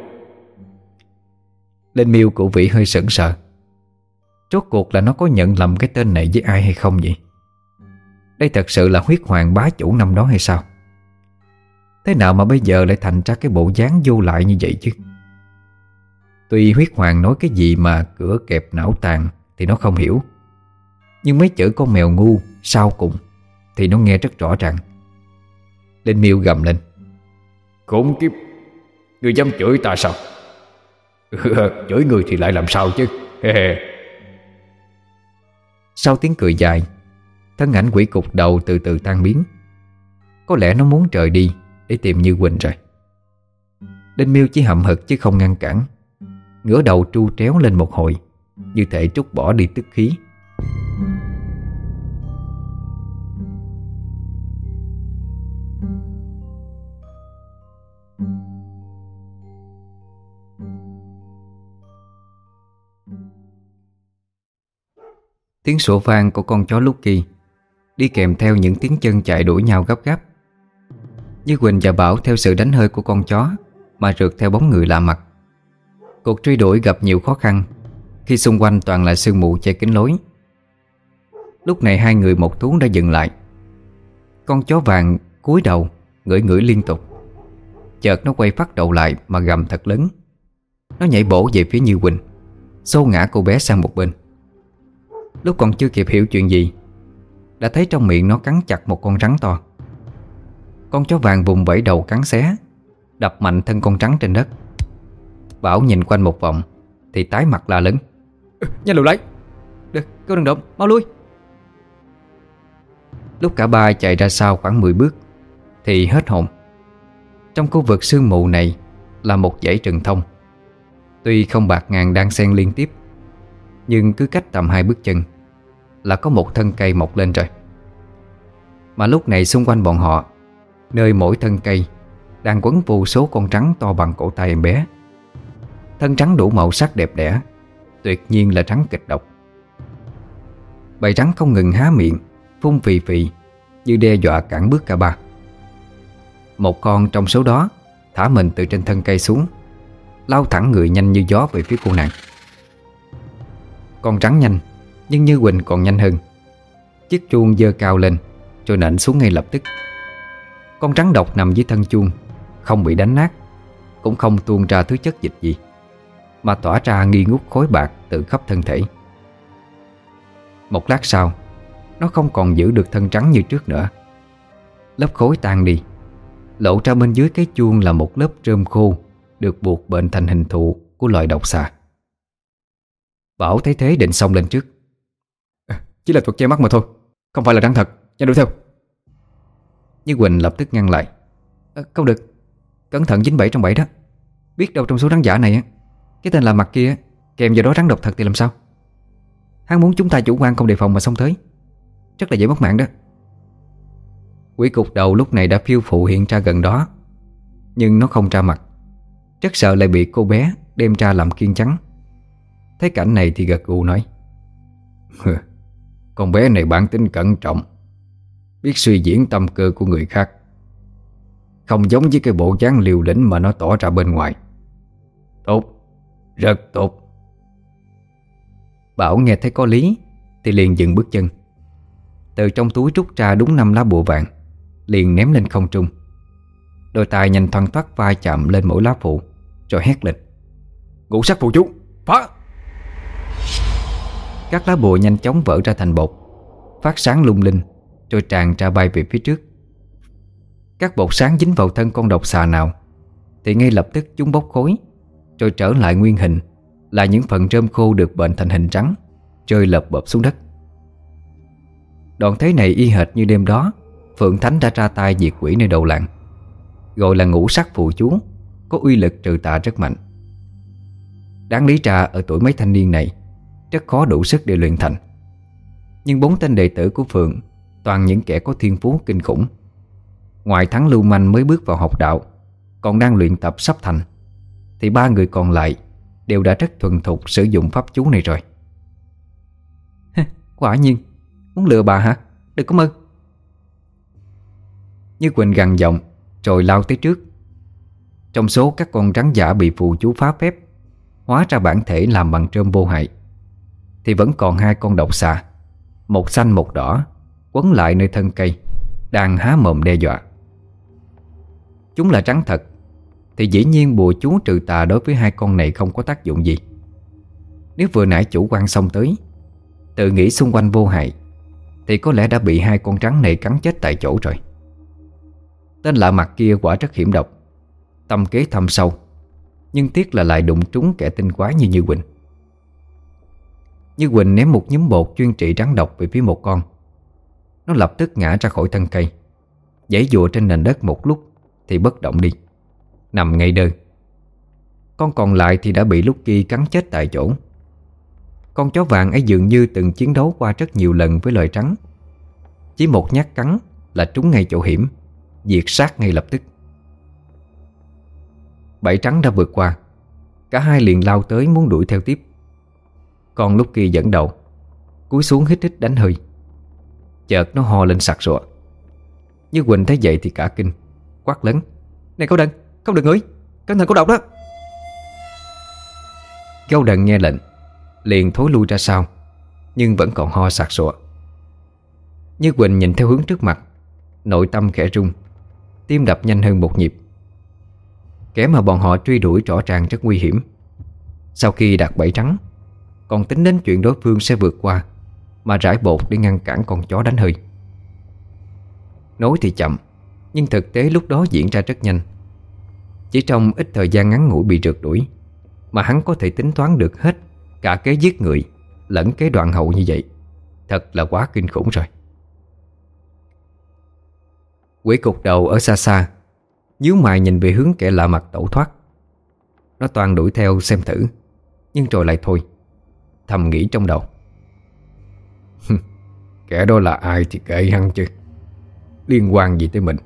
Linh miêu của Vĩ hơi sững sờ. Rốt cuộc là nó có nhận lầm cái tên này với ai hay không vậy? Đây thật sự là huyết hoàng bá chủ năm đó hay sao? Thế nào mà bây giờ lại thành ra cái bộ dáng vô lại như vậy chứ? Tuy huyết hoàng nói cái gì mà cửa kẹp não tàn Thì nó không hiểu. Nhưng mấy chữ con mèo ngu sau cùng Thì nó nghe rất rõ ràng. Linh miêu gầm lên. Khốn kiếp! Ngươi dám chửi ta sao? [laughs] Chửi người thì lại làm sao chứ? [laughs] Sau tiếng cười dài Thân ảnh quỷ cục đầu từ từ tan biến. Có lẽ nó muốn trời đi để tìm Như Quỳnh rồi. Đinh Miêu chỉ hậm hực chứ không ngăn cản. Ngửa đầu tru tréo lên một hồi, Như thể trút bỏ đi tức khí. Tiếng sổ vang của con chó Lucky Đi kèm theo những tiếng chân chạy đuổi nhau gấp gáp. Như Quỳnh và Bảo theo sự đánh hơi của con chó Mà rượt theo bóng người lạ mặt. Cuộc truy đuổi gặp nhiều khó khăn. Khi xung quanh toàn là sương mù che kín lối. Lúc này hai người một thú đã dừng lại. Con chó vàng cúi đầu, Ngửi ngửi liên tục. Chợt nó quay phát đầu lại mà gầm thật lớn. Nó nhảy bổ về phía Như Quỳnh, Xô ngã cô bé sang một bên. Lúc còn chưa kịp hiểu chuyện gì, Đã thấy trong miệng nó cắn chặt một con rắn to. Con chó vàng vùng vẫy đầu cắn xé Đập mạnh thân con trắng trên đất. Bảo nhìn quanh một vòng Thì tái mặt la lớn. Ừ, Nhanh lùi lấy Được, cô đừng động, mau lui. Lúc cả ba chạy ra sau khoảng 10 bước Thì hết hồn. Trong khu vực sương mù này Là một dãy rừng thông. Tuy không bạc ngàn đang xen liên tiếp Nhưng cứ cách tầm hai bước chân Là có một thân cây mọc lên rồi Mà lúc này xung quanh bọn họ Nơi mỗi thân cây, Đang quấn vô số con trắng to bằng cổ tay em bé. Thân trắng đủ màu sắc đẹp đẽ, Tuyệt nhiên là trắng kịch độc. Bầy trắng không ngừng há miệng, Phun phì phì, Như đe dọa cản bước cả ba. Một con trong số đó, Thả mình từ trên thân cây xuống, Lao thẳng người nhanh như gió về phía cô nàng. Con trắng nhanh, Nhưng Như Quỳnh còn nhanh hơn. Chiếc chuông dơ cao lên Rồi nện xuống ngay lập tức. Con trắng độc nằm dưới thân chuông Không bị đánh nát Cũng không tuôn ra thứ chất dịch gì Mà tỏa ra nghi ngút khối bạc Từ khắp thân thể Một lát sau Nó không còn giữ được thân trắng như trước nữa Lớp khối tan đi Lộ ra bên dưới cái chuông là một lớp rơm khô được buộc bệnh thành hình thù của loài độc xà. Bảo thấy thế định xông lên trước. À, chỉ là thuật che mắt mà thôi, không phải là rắn thật, nhanh đuổi theo. Nhưng Quỳnh lập tức ngăn lại. À, không được, cẩn thận dính bẫy trong bẫy đó. Biết đâu trong số rắn giả này cái tên là mặt kia kèm vào đó rắn độc thật thì làm sao? Hắn muốn chúng ta chủ quan không đề phòng mà xông tới. Rất là dễ mất mạng đó. Quỷ cục đầu lúc này đã phiêu phụ hiện ra gần đó Nhưng nó không ra mặt rất sợ lại bị cô bé đem ra làm kiên trắng Thấy cảnh này thì gật gù nói Con bé này bản tính cẩn trọng Biết suy diễn tâm cơ của người khác. Không giống với cái bộ dáng liều lĩnh mà nó tỏ ra bên ngoài. Tốt Rất tốt. Bảo nghe thấy có lý Thì liền dừng bước chân. Từ trong túi rút ra đúng năm lá bùa vàng Liền ném lên không trung. Đôi tay nhanh thoăn thoát vai chạm lên mỗi lá phụ rồi hét lên. Ngũ sắc phù chú Phá! Các lá bùa nhanh chóng vỡ ra thành bột Phát sáng lung linh rồi tràn ra bay về phía trước. Các bột sáng dính vào thân con độc xà nào, Thì ngay lập tức chúng bốc khối Rồi trở lại nguyên hình, Là những phần rơm khô được bệnh thành hình trắng, Rơi lợp bợp xuống đất. Đoạn thế này y hệt như đêm đó, Phượng Thánh đã ra tay diệt quỷ nơi đầu làng, Gọi là ngũ sắc phù chú, có uy lực trừ tà rất mạnh. Đáng lý ra ở tuổi mấy thanh niên này, Rất khó đủ sức để luyện thành. Nhưng bốn tên đệ tử của Phượng Toàn những kẻ có thiên phú kinh khủng. Ngoài thắng lưu manh mới bước vào học đạo, Còn đang luyện tập sắp thành, Thì ba người còn lại Đều đã rất thuần thục sử dụng pháp chú này rồi. Quả nhiên, Muốn lừa bà hả? Đừng có mơ. Như Quỳnh gằn giọng, Rồi lao tới trước. Trong số các con rắn giả bị phù chú phá phép, Hóa ra bản thể làm bằng trơm vô hại, Thì vẫn còn hai con độc xà, Một xanh một đỏ Quấn lại nơi thân cây, Đang há mồm đe dọa. Chúng là rắn thật, Thì dĩ nhiên bùa chú trừ tà đối với hai con này không có tác dụng gì. Nếu vừa nãy chủ quan xong tới, Tự nghĩ xung quanh vô hại, Thì có lẽ đã bị hai con rắn này cắn chết tại chỗ rồi. Tên lạ mặt kia quả rất hiểm độc, Tâm kế thâm sâu, Nhưng tiếc là lại đụng trúng kẻ tinh quái như Như Quỳnh. Như Quỳnh ném một nhúm bột chuyên trị rắn độc về phía một con nó lập tức ngã ra khỏi thân cây. Giãy dụa trên nền đất một lúc Thì bất động đi. Nằm ngay đơ. Con còn lại thì đã bị Lucky cắn chết tại chỗ. Con chó vàng ấy dường như từng chiến đấu qua rất nhiều lần với loài trắng. Chỉ một nhát cắn là trúng ngay chỗ hiểm, Diệt sát ngay lập tức. Bảy trắng đã vượt qua. Cả hai liền lao tới muốn đuổi theo tiếp. Còn Lucky dẫn đầu, Cúi xuống hít hít đánh hơi. Chợt nó ho lên sặc sụa. Như Quỳnh thấy vậy thì cả kinh Quát lớn Này câu đần, không được ngửi Cẩn thận có độc đó. Câu đần nghe lệnh Liền thối lui ra sau Nhưng vẫn còn ho sặc sụa. Như Quỳnh nhìn theo hướng trước mặt Nội tâm khẽ rung Tim đập nhanh hơn một nhịp. Kẻ mà bọn họ truy đuổi rõ ràng rất nguy hiểm. Sau khi đạt bẫy trắng Còn tính đến chuyện đối phương sẽ vượt qua mà rải bột để ngăn cản con chó đánh hơi. Nói thì chậm, Nhưng thực tế lúc đó diễn ra rất nhanh. Chỉ trong ít thời gian ngắn ngủi bị rượt đuổi, Mà hắn có thể tính toán được hết Cả kế giết người Lẫn kế đoạn hậu như vậy. Thật là quá kinh khủng rồi. Quỷ cục đầu ở xa xa, nhíu mày nhìn về hướng kẻ lạ mặt tẩu thoát. Nó toàn đuổi theo xem thử, Nhưng rồi lại thôi, Thầm nghĩ trong đầu. Kẻ đó là ai thì kệ hắn chứ. Liên quan gì tới mình?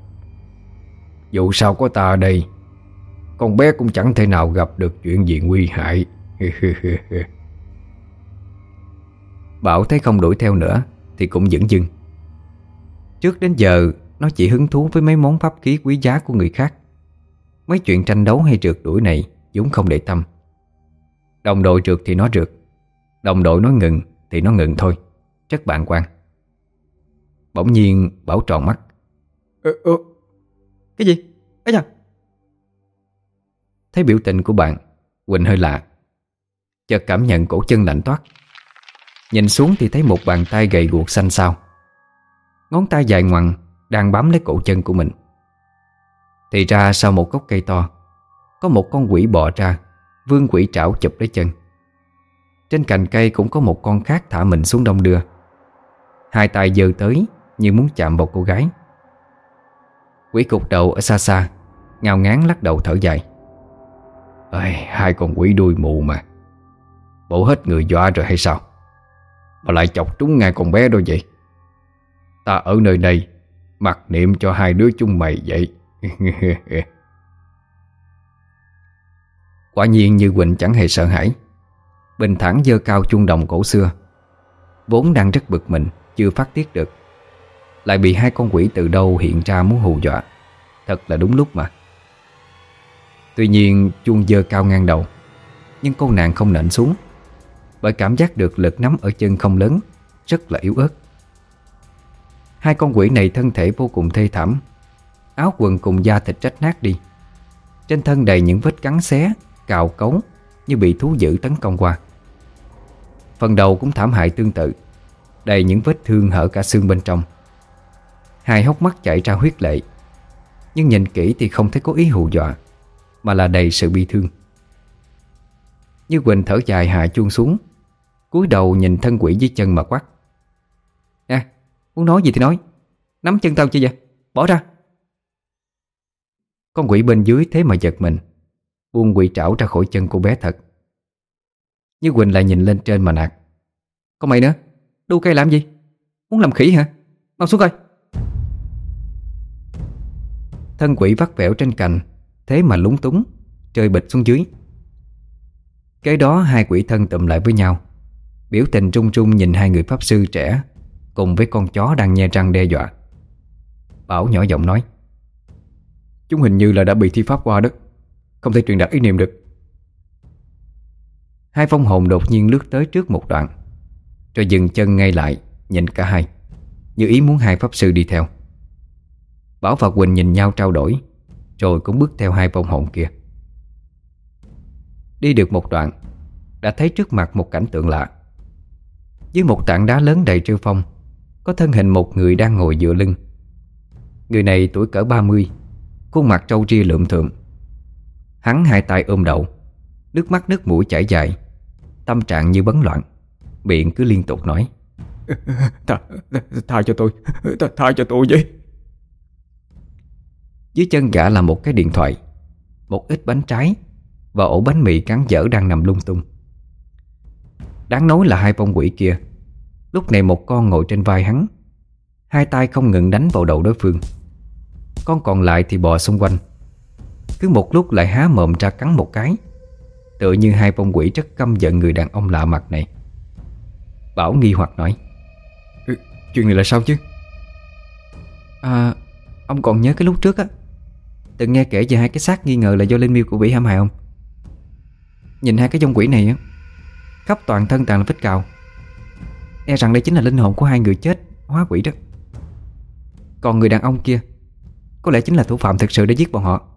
Dù sao có ta ở đây, Con bé cũng chẳng thể nào gặp được chuyện gì nguy hại. [laughs] Bảo thấy không đuổi theo nữa Thì cũng dững dưng. Trước đến giờ, Nó chỉ hứng thú với mấy món pháp khí quý giá của người khác. Mấy chuyện tranh đấu hay trượt đuổi này Dũng không để tâm. Đồng đội trượt thì nó trượt, Đồng đội nói ngừng thì nó ngừng thôi. Rất bạn quan. Bỗng nhiên Bảo tròn mắt. Ơ, ơ. Cái gì? ấy da Thấy biểu tình của bạn Quỳnh hơi lạ. Chợt cảm nhận cổ chân lạnh toát. Nhìn xuống thì thấy một bàn tay gầy guộc xanh xao. Ngón tay dài ngoằng Đang bám lấy cổ chân của mình. Thì ra sau một gốc cây to Có một con quỷ bò ra Vương quỷ trảo chụp lấy chân. Trên cành cây cũng có một con khác thả mình xuống đông đưa. Hai tay giơ tới như muốn chạm vào cô gái. Quỷ cục đầu ở xa xa Ngao ngán lắc đầu thở dài. Ây, Hai con quỷ đuôi mù mà. Bộ hết người dọa rồi hay sao? Mà lại chọc trúng ngay con bé đâu vậy. Ta ở nơi đây Mặc niệm cho hai đứa chúng mày vậy. [laughs] Quả nhiên như Quỳnh chẳng hề sợ hãi. Bình thản dơ cao chuông đồng cổ xưa. Vốn đang rất bực mình Chưa phát tiết được. Lại bị hai con quỷ từ đâu hiện ra muốn hù dọa. Thật là đúng lúc mà. Tuy nhiên, chuông dơ cao ngang đầu, Nhưng cô nàng không nện xuống. Bởi cảm giác được lực nắm ở chân không lớn, Rất là yếu ớt. Hai con quỷ này thân thể vô cùng thê thảm. Áo quần cùng da thịt rách nát đi. Trên thân đầy những vết cắn xé, Cào cấu, Như bị thú dữ tấn công qua. Phần đầu cũng thảm hại tương tự, Đầy những vết thương hở cả xương bên trong. Hai hốc mắt chảy ra huyết lệ. Nhưng nhìn kỹ thì không thấy có ý hù dọa Mà là đầy sự bi thương. Như Quỳnh thở dài hạ chuông xuống cúi đầu nhìn thân quỷ dưới chân mà quát. Nè, muốn nói gì thì nói Nắm chân tao chưa vậy? Bỏ ra. Con quỷ bên dưới thế mà giật mình Buông quỷ trảo ra khỏi chân cô bé thật. Như Quỳnh lại nhìn lên trên mà nạt. Con mày nữa, đu cây làm gì? Muốn làm khỉ hả? Mau xuống coi. Thân quỷ vắt vẻo trên cành, Thế mà lúng túng, trời bịch xuống dưới. Kế đó hai quỷ thân tụm lại với nhau. Biểu tình trung trung nhìn hai người pháp sư trẻ Cùng với con chó đang nhe răng đe dọa. Bảo nhỏ giọng nói, Chúng hình như là đã bị thi pháp qua đó, Không thể truyền đạt ý niệm được. Hai phong hồn đột nhiên lướt tới trước một đoạn, Rồi dừng chân ngay lại, Nhìn cả hai, Như ý muốn hai pháp sư đi theo. Bảo và Quỳnh nhìn nhau trao đổi Rồi cũng bước theo hai vong hồn kia. Đi được một đoạn Đã thấy trước mặt một cảnh tượng lạ. Dưới một tảng đá lớn đầy trư phong Có thân hình một người đang ngồi dựa lưng. Người này tuổi cỡ 30 Khuôn mặt trâu ria lượm thượng Hắn hai tay ôm đầu Nước mắt nước mũi chảy dài Tâm trạng như bấn loạn Miệng cứ liên tục nói. [laughs] Tha, tha cho tôi Tha, tha cho tôi vậy." Dưới chân gã là một cái điện thoại Một ít bánh trái Và ổ bánh mì cắn dở đang nằm lung tung. Đáng nói là hai bông quỷ kia Lúc này một con ngồi trên vai hắn Hai tay không ngừng đánh vào đầu đối phương. Con còn lại thì bò xung quanh. Cứ một lúc lại há mồm ra cắn một cái Tựa như hai bông quỷ rất căm giận người đàn ông lạ mặt này. Bảo nghi hoặc nói ừ, Chuyện này là sao chứ? À Ông còn nhớ cái lúc trước á. Từng nghe kể về hai cái xác nghi ngờ là do linh miêu của quỷ hãm hại không? Nhìn hai cái dông quỷ này á, Khắp toàn thân toàn là vết cào. E rằng đây chính là linh hồn của hai người chết, Hóa quỷ đó. Còn người đàn ông kia, Có lẽ chính là thủ phạm thực sự đã giết bọn họ.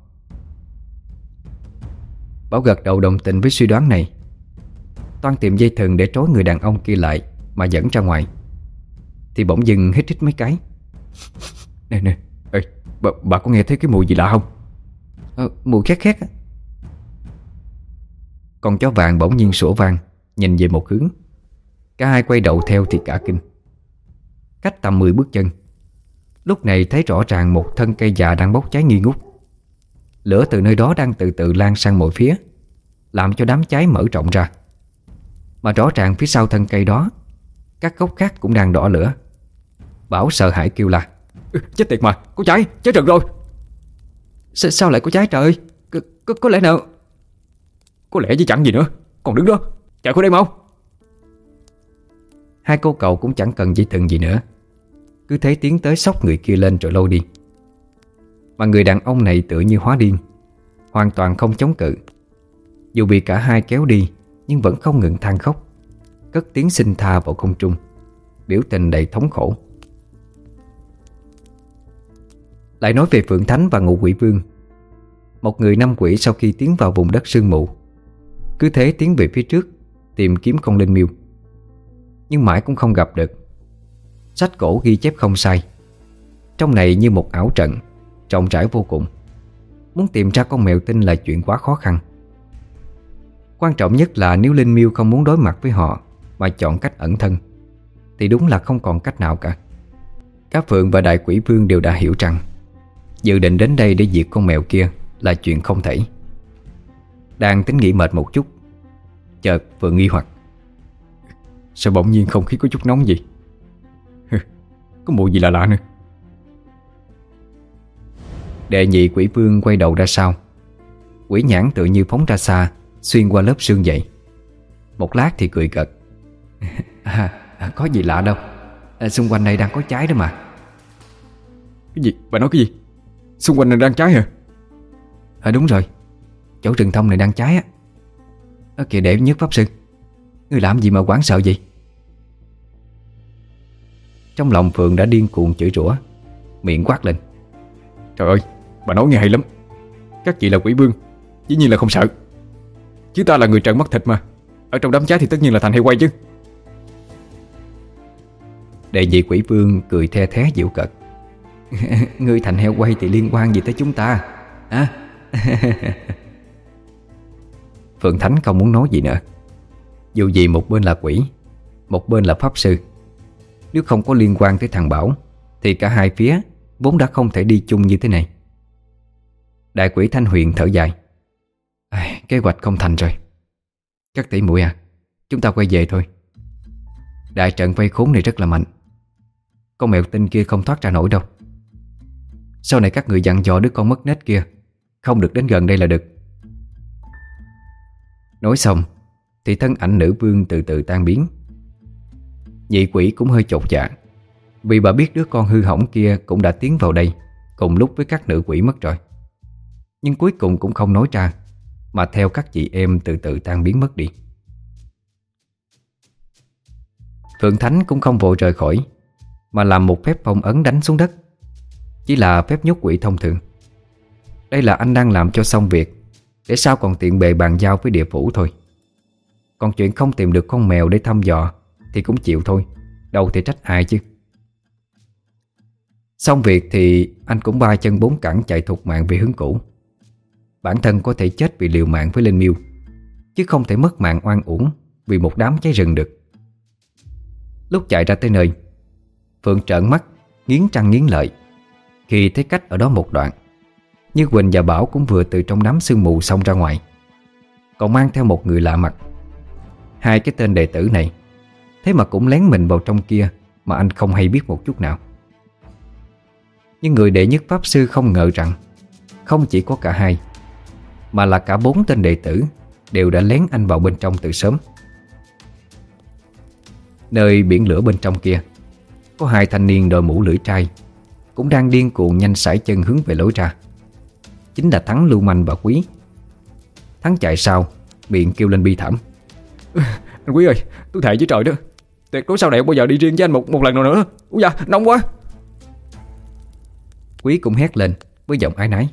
Bảo gật đầu đồng tình với suy đoán này. Toan tìm dây thừng để trói người đàn ông kia lại Mà dẫn ra ngoài. Thì bỗng dừng hít hít mấy cái. [laughs] Nè nè bà, bà có nghe thấy cái mùi gì lạ không? Ờ, Mùi khét khét Con chó vàng bỗng nhiên sủa vang Nhìn về một hướng. Cả hai quay đầu theo thì cả kinh. Cách tầm 10 bước chân. Lúc này thấy rõ ràng một thân cây già đang bốc cháy nghi ngút. Lửa từ nơi đó đang từ từ lan sang mọi phía Làm cho đám cháy mở rộng ra. Mà rõ ràng phía sau thân cây đó Các gốc khác cũng đang đỏ lửa. Bảo sợ hãi kêu la. ừ, Chết tiệt mà, có cháy, cháy rừng rồi. S Sao lại có cháy trời? C có, có lẽ nào? Có lẽ chứ chẳng gì nữa. Còn đứng đó, chạy khỏi đây mau. Hai cô cậu cũng chẳng cần dây thừng gì nữa. Cứ thấy tiến tới sóc người kia lên rồi lôi đi. Mà người đàn ông này tựa như hóa điên Hoàn toàn không chống cự. Dù bị cả hai kéo đi Nhưng vẫn không ngừng than khóc. Cất tiếng xin tha vào không trung Biểu tình đầy thống khổ Lại nói về Phượng Thánh và Ngụ Quỷ Vương. Một người năm quỷ sau khi tiến vào vùng đất sương mù, Cứ thế tiến về phía trước, Tìm kiếm con linh miêu. Nhưng mãi cũng không gặp được. Sách cổ ghi chép không sai. Trong này như một ảo trận Trọng trải vô cùng. Muốn tìm ra con mèo tinh là chuyện quá khó khăn. Quan trọng nhất là nếu Linh Miêu không muốn đối mặt với họ Mà chọn cách ẩn thân, Thì đúng là không còn cách nào cả. Các Phượng và Đại Quỷ Vương đều đã hiểu rằng Dự định đến đây để diệt con mèo kia Là chuyện không thể. Đang tính nghĩ mệt một chút Chợt vừa nghi hoặc. Sao bỗng nhiên không khí có chút nóng gì Có mùi gì lạ lạ nữa. Đệ nhị quỷ vương quay đầu ra sau. Quỷ nhãn tự như phóng ra xa Xuyên qua lớp sương dậy. Một lát thì cười gật. À, [laughs] à, Có gì lạ đâu. À, Xung quanh đây đang có cháy đó mà. Cái gì? Bà nói cái gì? Xung quanh này đang cháy hả? À đúng rồi. Chỗ rừng thông này đang cháy á. À, Kìa để nhất pháp sư. Ngươi làm gì mà quán sợ gì Trong lòng Phượng đã điên cuồng chửi rủa Miệng quát lên. Trời ơi Bà nói nghe hay lắm. Các chị là quỷ vương Dĩ nhiên là không sợ. Chứ ta là người trần mắt thịt mà. Ở trong đám cháy thì tất nhiên là thành hay quay chứ. Đệ nhị quỷ vương cười the thé dịu cợt [laughs] Ngươi thành heo quay thì liên quan gì tới chúng ta? À? [laughs] Phượng Thánh không muốn nói gì nữa. Dù gì một bên là quỷ Một bên là pháp sư Nếu không có liên quan tới thằng Bảo Thì cả hai phía Vốn đã không thể đi chung như thế này. Đại quỷ Thanh Huyền thở dài. À, Kế hoạch không thành rồi. Các tỷ muội à Chúng ta quay về thôi. Đại trận vây khốn này rất là mạnh. Con mèo tinh kia không thoát ra nổi đâu. Sau này các người dặn dò đứa con mất nết kia. Không được đến gần đây là được. Nói xong, Thì thân ảnh nữ vương từ từ tan biến. Nhị quỷ cũng hơi chột dạ Vì bà biết đứa con hư hỏng kia Cũng đã tiến vào đây, Cùng lúc với các nữ quỷ mất rồi. Nhưng cuối cùng cũng không nói ra, Mà theo các chị em từ từ tan biến mất đi. Phượng Thánh cũng không vội rời khỏi, Mà làm một phép phong ấn đánh xuống đất. Chỉ là phép nhốt quỷ thông thường. Đây là anh đang làm cho xong việc, Để sao còn tiện bề bàn giao với địa phủ thôi. Còn chuyện không tìm được con mèo để thăm dò Thì cũng chịu thôi, Đâu thể trách ai chứ. Xong việc thì anh cũng ba chân bốn cẳng chạy thục mạng về hướng cũ. Bản thân có thể chết vì liều mạng với Linh Miêu, Chứ không thể mất mạng oan uổng Vì một đám cháy rừng được. Lúc chạy ra tới nơi, Phượng trợn mắt, Nghiến trăng nghiến lợi. Khi thấy cách ở đó một đoạn. Như Quỳnh và Bảo cũng vừa từ trong đám sương mù xông ra ngoài. Còn mang theo một người lạ mặt. Hai cái tên đệ tử này. Thế mà cũng lén mình vào trong kia Mà anh không hay biết một chút nào. Nhưng người đệ nhất Pháp Sư không ngờ rằng Không chỉ có cả hai, Mà là cả bốn tên đệ tử Đều đã lén anh vào bên trong từ sớm. Nơi biển lửa bên trong kia, Có hai thanh niên đội mũ lưỡi trai cũng đang điên cuồng nhanh sải chân hướng về lối ra. Chính là Thắng Lưu Manh và Quý. Thắng chạy sau Miệng kêu lên bi thảm. Anh Quý ơi tôi thề với trời đó. Tuyệt đối sau này không bao giờ đi riêng với anh một một lần nào nữa. Úi da nóng quá. Quý cũng hét lên với giọng ái nái.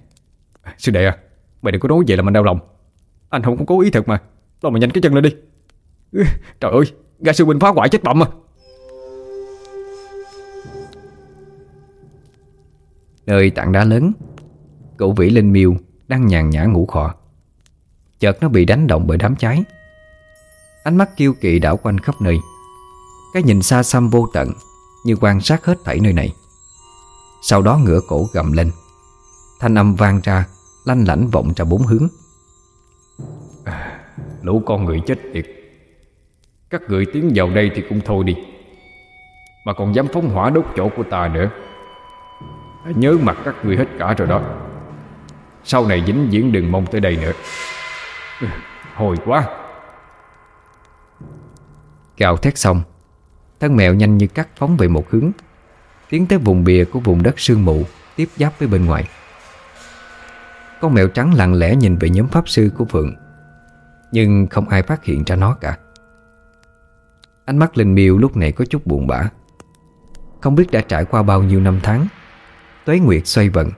Sư đệ à Mày đừng có nói vậy là mình đau lòng. Anh không có cố ý thật mà. Lo mà nhanh cái chân lên đi. Trời ơi Ga sư huynh phá hoại chết bậm à Nơi tảng đá lớn. Cậu vĩ linh miêu Đang nhàn nhã ngủ khò. Chợt nó bị đánh động bởi đám cháy. Ánh mắt kiêu kỳ đảo quanh khắp nơi. Cái nhìn xa xăm vô tận Như quan sát hết thảy nơi này. Sau đó ngửa cổ gầm lên. Thanh âm vang ra Lanh lảnh vọng ra bốn hướng. À, Lũ con người chết tiệt. Các người tiến vào đây thì cũng thôi đi. Mà còn dám phóng hỏa đốt chỗ của ta nữa. Nhớ mặt các người hết cả rồi đó. Sau này dính diễn đừng mong tới đây nữa. Ừ, hồi quá. Gào thét xong Thân mèo nhanh như cắt phóng về một hướng, Tiến tới vùng bìa của vùng đất sương mù, Tiếp giáp với bên ngoài. Con mèo trắng lặng lẽ nhìn về nhóm pháp sư của Phượng, Nhưng không ai phát hiện ra nó cả. Ánh mắt Linh Miêu lúc này có chút buồn bã. Không biết đã trải qua bao nhiêu năm tháng Tuế Nguyệt xoay vần.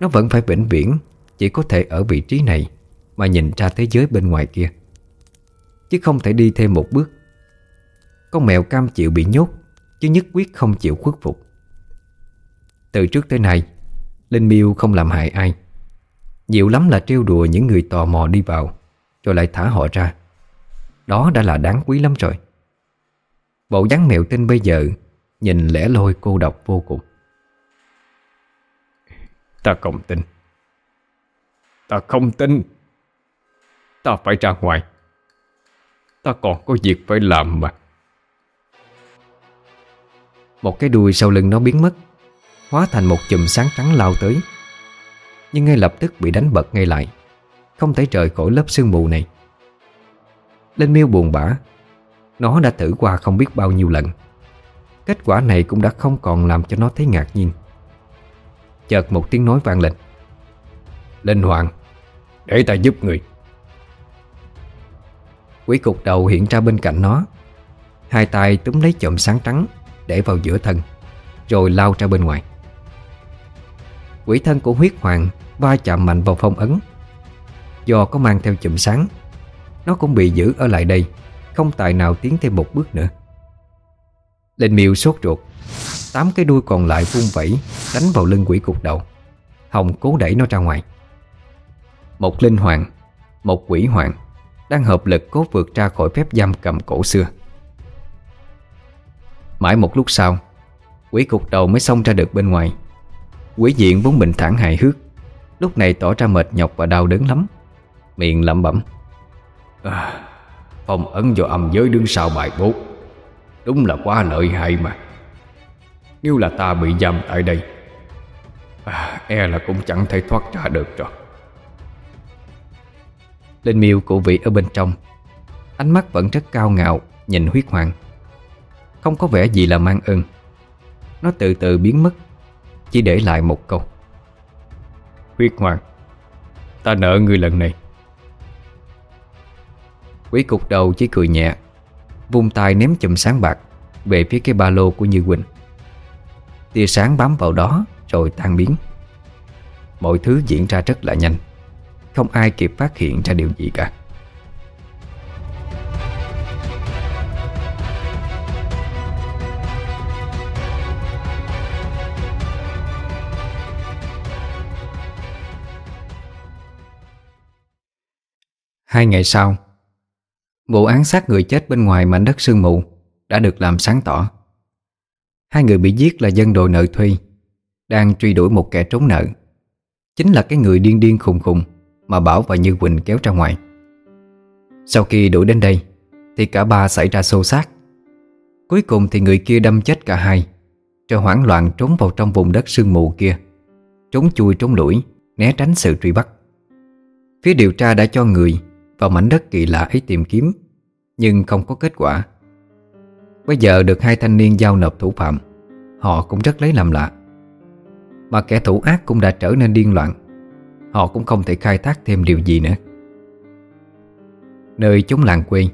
Nó vẫn phải vĩnh viễn, Chỉ có thể ở vị trí này Mà nhìn ra thế giới bên ngoài kia, Chứ không thể đi thêm một bước. Con mèo cam chịu bị nhốt, Chứ nhất quyết không chịu khuất phục. Từ trước tới nay, Linh miêu không làm hại ai. Nhiều lắm là trêu đùa những người tò mò đi vào, Rồi lại thả họ ra. Đó đã là đáng quý lắm rồi. Bộ dáng mèo tinh bây giờ Nhìn lẻ loi cô độc vô cùng. Ta không tin. Ta không tin. Ta phải ra ngoài. Ta còn có việc phải làm mà. Một cái đuôi sau lưng nó biến mất, Hóa thành một chùm sáng trắng lao tới. Nhưng ngay lập tức bị đánh bật ngay lại. Không thể rời khỏi lớp sương mù này. Linh miêu buồn bã, Nó đã thử qua không biết bao nhiêu lần. Kết quả này cũng đã không còn làm cho nó thấy ngạc nhiên. Chợt một tiếng nói vang lên. Linh Hoàng, Để ta giúp người. Quỷ cục đầu hiện ra bên cạnh nó. Hai tay túm lấy chộm sáng trắng Để vào giữa thân, Rồi lao ra bên ngoài. Quỷ thân của huyết hoàng Va chạm mạnh vào phong ấn. Do có mang theo chùm sáng, Nó cũng bị giữ ở lại đây, Không tài nào tiến thêm một bước nữa. Linh miêu sốt ruột. Tám cái đuôi còn lại vung vẩy Đánh vào lưng quỷ cục đầu. Hồng cố đẩy nó ra ngoài. Một linh hoàng Một quỷ hoàng Đang hợp lực cố vượt ra khỏi phép giam cầm cổ xưa. Mãi một lúc sau Quỷ cục đầu mới xông ra được bên ngoài. Quỷ diện vốn bình thản hài hước Lúc này tỏ ra mệt nhọc và đau đớn lắm Miệng lẩm bẩm. À, Phong ấn do âm giới đứng sau bài bố. Đúng là quá lợi hại mà. Nếu là ta bị giam tại đây à, E là cũng chẳng thể thoát ra được rồi. Linh miêu cụ vị ở bên trong Ánh mắt vẫn rất cao ngạo Nhìn huyết hoàng. Không có vẻ gì là mang ơn. Nó từ từ biến mất Chỉ để lại một câu. Huyết hoàng Ta nợ người lần này. Quý cục đầu chỉ cười nhẹ Vung tay ném chùm sáng bạc Về phía cái ba lô của Như Quỳnh. Tia sáng bám vào đó Rồi tan biến. Mọi thứ diễn ra rất là nhanh. Không ai kịp phát hiện ra điều gì cả. Hai ngày sau, Vụ án sát người chết bên ngoài mảnh đất sương mù Đã được làm sáng tỏ. Hai người bị giết là dân đòi nợ thuê Đang truy đuổi một kẻ trốn nợ. Chính là cái người điên điên khùng khùng Mà Bảo và Như Quỳnh kéo ra ngoài. Sau khi đuổi đến đây, Thì cả ba xảy ra xô xát. Cuối cùng thì người kia đâm chết cả hai, Rồi hoảng loạn trốn vào trong vùng đất sương mù kia, Trốn chui trốn lũi Né tránh sự truy bắt. Phía điều tra đã cho người vào mảnh đất kỳ lạ ấy tìm kiếm, Nhưng không có kết quả. Bây giờ được hai thanh niên giao nộp thủ phạm Họ cũng rất lấy làm lạ Mà kẻ thủ ác cũng đã trở nên điên loạn Họ cũng không thể khai thác thêm điều gì nữa Nơi chúng làng quê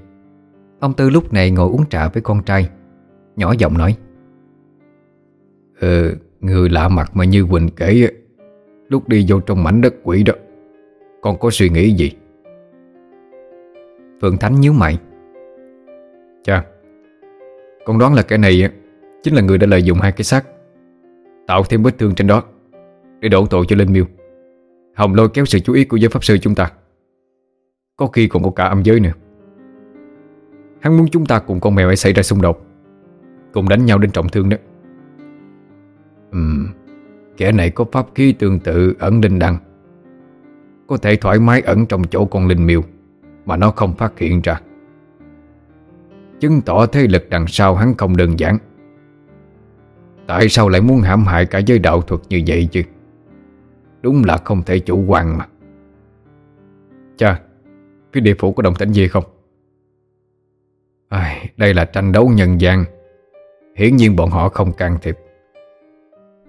Ông Tư lúc này ngồi uống trà với con trai Nhỏ giọng nói Ừ, người lạ mặt mà như Quỳnh kể Lúc đi vô trong mảnh đất quỷ đó Con có suy nghĩ gì? Phượng Thánh nhíu mày Cha con đoán là cái này Chính là người đã lợi dụng hai cái xác, Tạo thêm vết thương trên đó Để đổ tội cho Linh Miêu. Hồng lôi kéo sự chú ý của giới pháp sư chúng ta. Có khi còn có cả âm giới nữa. Hắn muốn chúng ta cùng con mèo ấy xảy ra xung đột, Cùng đánh nhau đến trọng thương đó. Ừm, Kẻ này có pháp khí tương tự ẩn linh đăng Có thể thoải mái ẩn trong chỗ con linh miêu, Mà nó không phát hiện ra. Chứng tỏ thế lực đằng sau hắn không đơn giản. Tại sao lại muốn hãm hại cả giới đạo thuật như vậy chứ? Đúng là không thể chủ quan mà. Cha Phía địa phủ có đồng tĩnh gì không? À, Đây là tranh đấu nhân gian. Hiển nhiên bọn họ không can thiệp.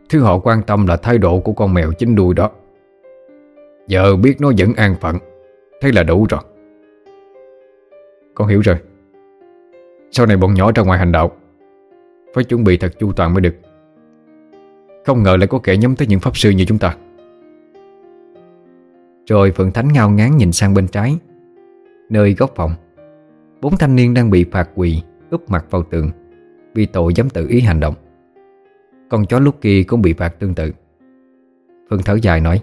Thứ họ quan tâm là thái độ của con mèo chính đuôi đó. Giờ biết nó vẫn an phận. Thế là đủ rồi. Con hiểu rồi. Sau này bọn nhỏ ra ngoài hành đạo. Phải chuẩn bị thật chu toàn mới được. Không ngờ lại có kẻ nhắm tới những pháp sư như chúng ta. Rồi Phượng Thánh ngao ngán nhìn sang bên trái Nơi góc phòng. Bốn thanh niên đang bị phạt quỳ úp mặt vào tường Vì tội dám tự ý hành động. Con chó lúc kia cũng bị phạt tương tự. Phương thở dài nói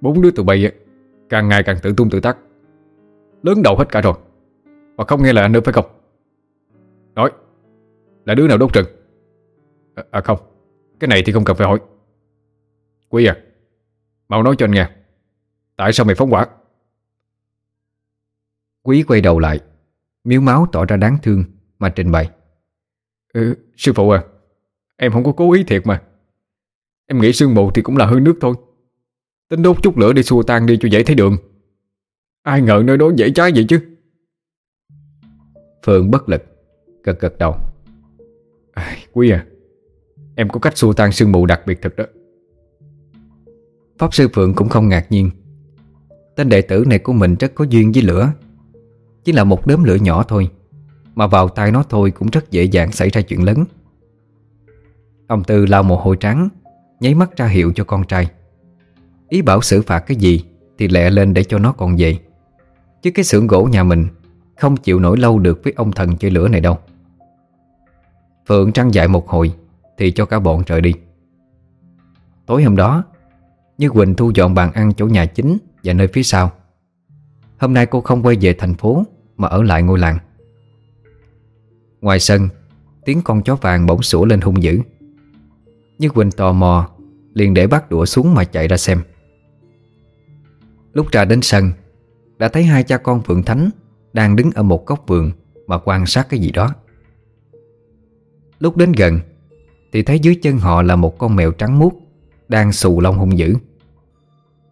Bốn đứa tụi bay Càng ngày càng tự tung tự tắt, Lớn đầu hết cả rồi. Mà không nghe lời anh nữa phải không? Nói Là đứa nào đốt rừng? À, à không Cái này thì không cần phải hỏi. Quý à Mau nói cho anh nghe Tại sao mày phóng quả Quý quay đầu lại Miếu máu tỏ ra đáng thương Mà trình bày. Ừ, Sư phụ à Em không có cố ý thiệt mà. Em nghĩ sương mù thì cũng là hơi nước thôi. Tính đốt chút lửa để xua tan đi cho dễ thấy đường. Ai ngờ nơi đó dễ cháy vậy chứ Phượng bất lực Gật gật đầu. À, Quý à Em có cách xua tan sương mù đặc biệt thật đó. Pháp sư Phượng cũng không ngạc nhiên. Tên đệ tử này của mình rất có duyên với lửa. Chỉ là một đốm lửa nhỏ thôi Mà vào tay nó thôi cũng rất dễ dàng xảy ra chuyện lớn. Ông Tư lau mồ hôi trắng Nháy mắt ra hiệu cho con trai. Ý bảo xử phạt cái gì Thì lẹ lên để cho nó còn về. Chứ cái xưởng gỗ nhà mình không chịu nổi lâu được với ông thần chơi lửa này đâu. Phượng trăng dại một hồi, Thì cho cả bọn rời đi. Tối hôm đó, Như Quỳnh thu dọn bàn ăn chỗ nhà chính Và nơi phía sau. Hôm nay cô không quay về thành phố, Mà ở lại ngôi làng. Ngoài sân, Tiếng con chó vàng bỗng sủa lên hung dữ. Như Quỳnh tò mò, Liền để bắt đũa xuống mà chạy ra xem. Lúc ra đến sân, Đã thấy hai cha con Phượng Thánh đang đứng ở một góc vườn Mà quan sát cái gì đó. Lúc đến gần, Thì thấy dưới chân họ là một con mèo trắng muốt Đang xù lông hung dữ.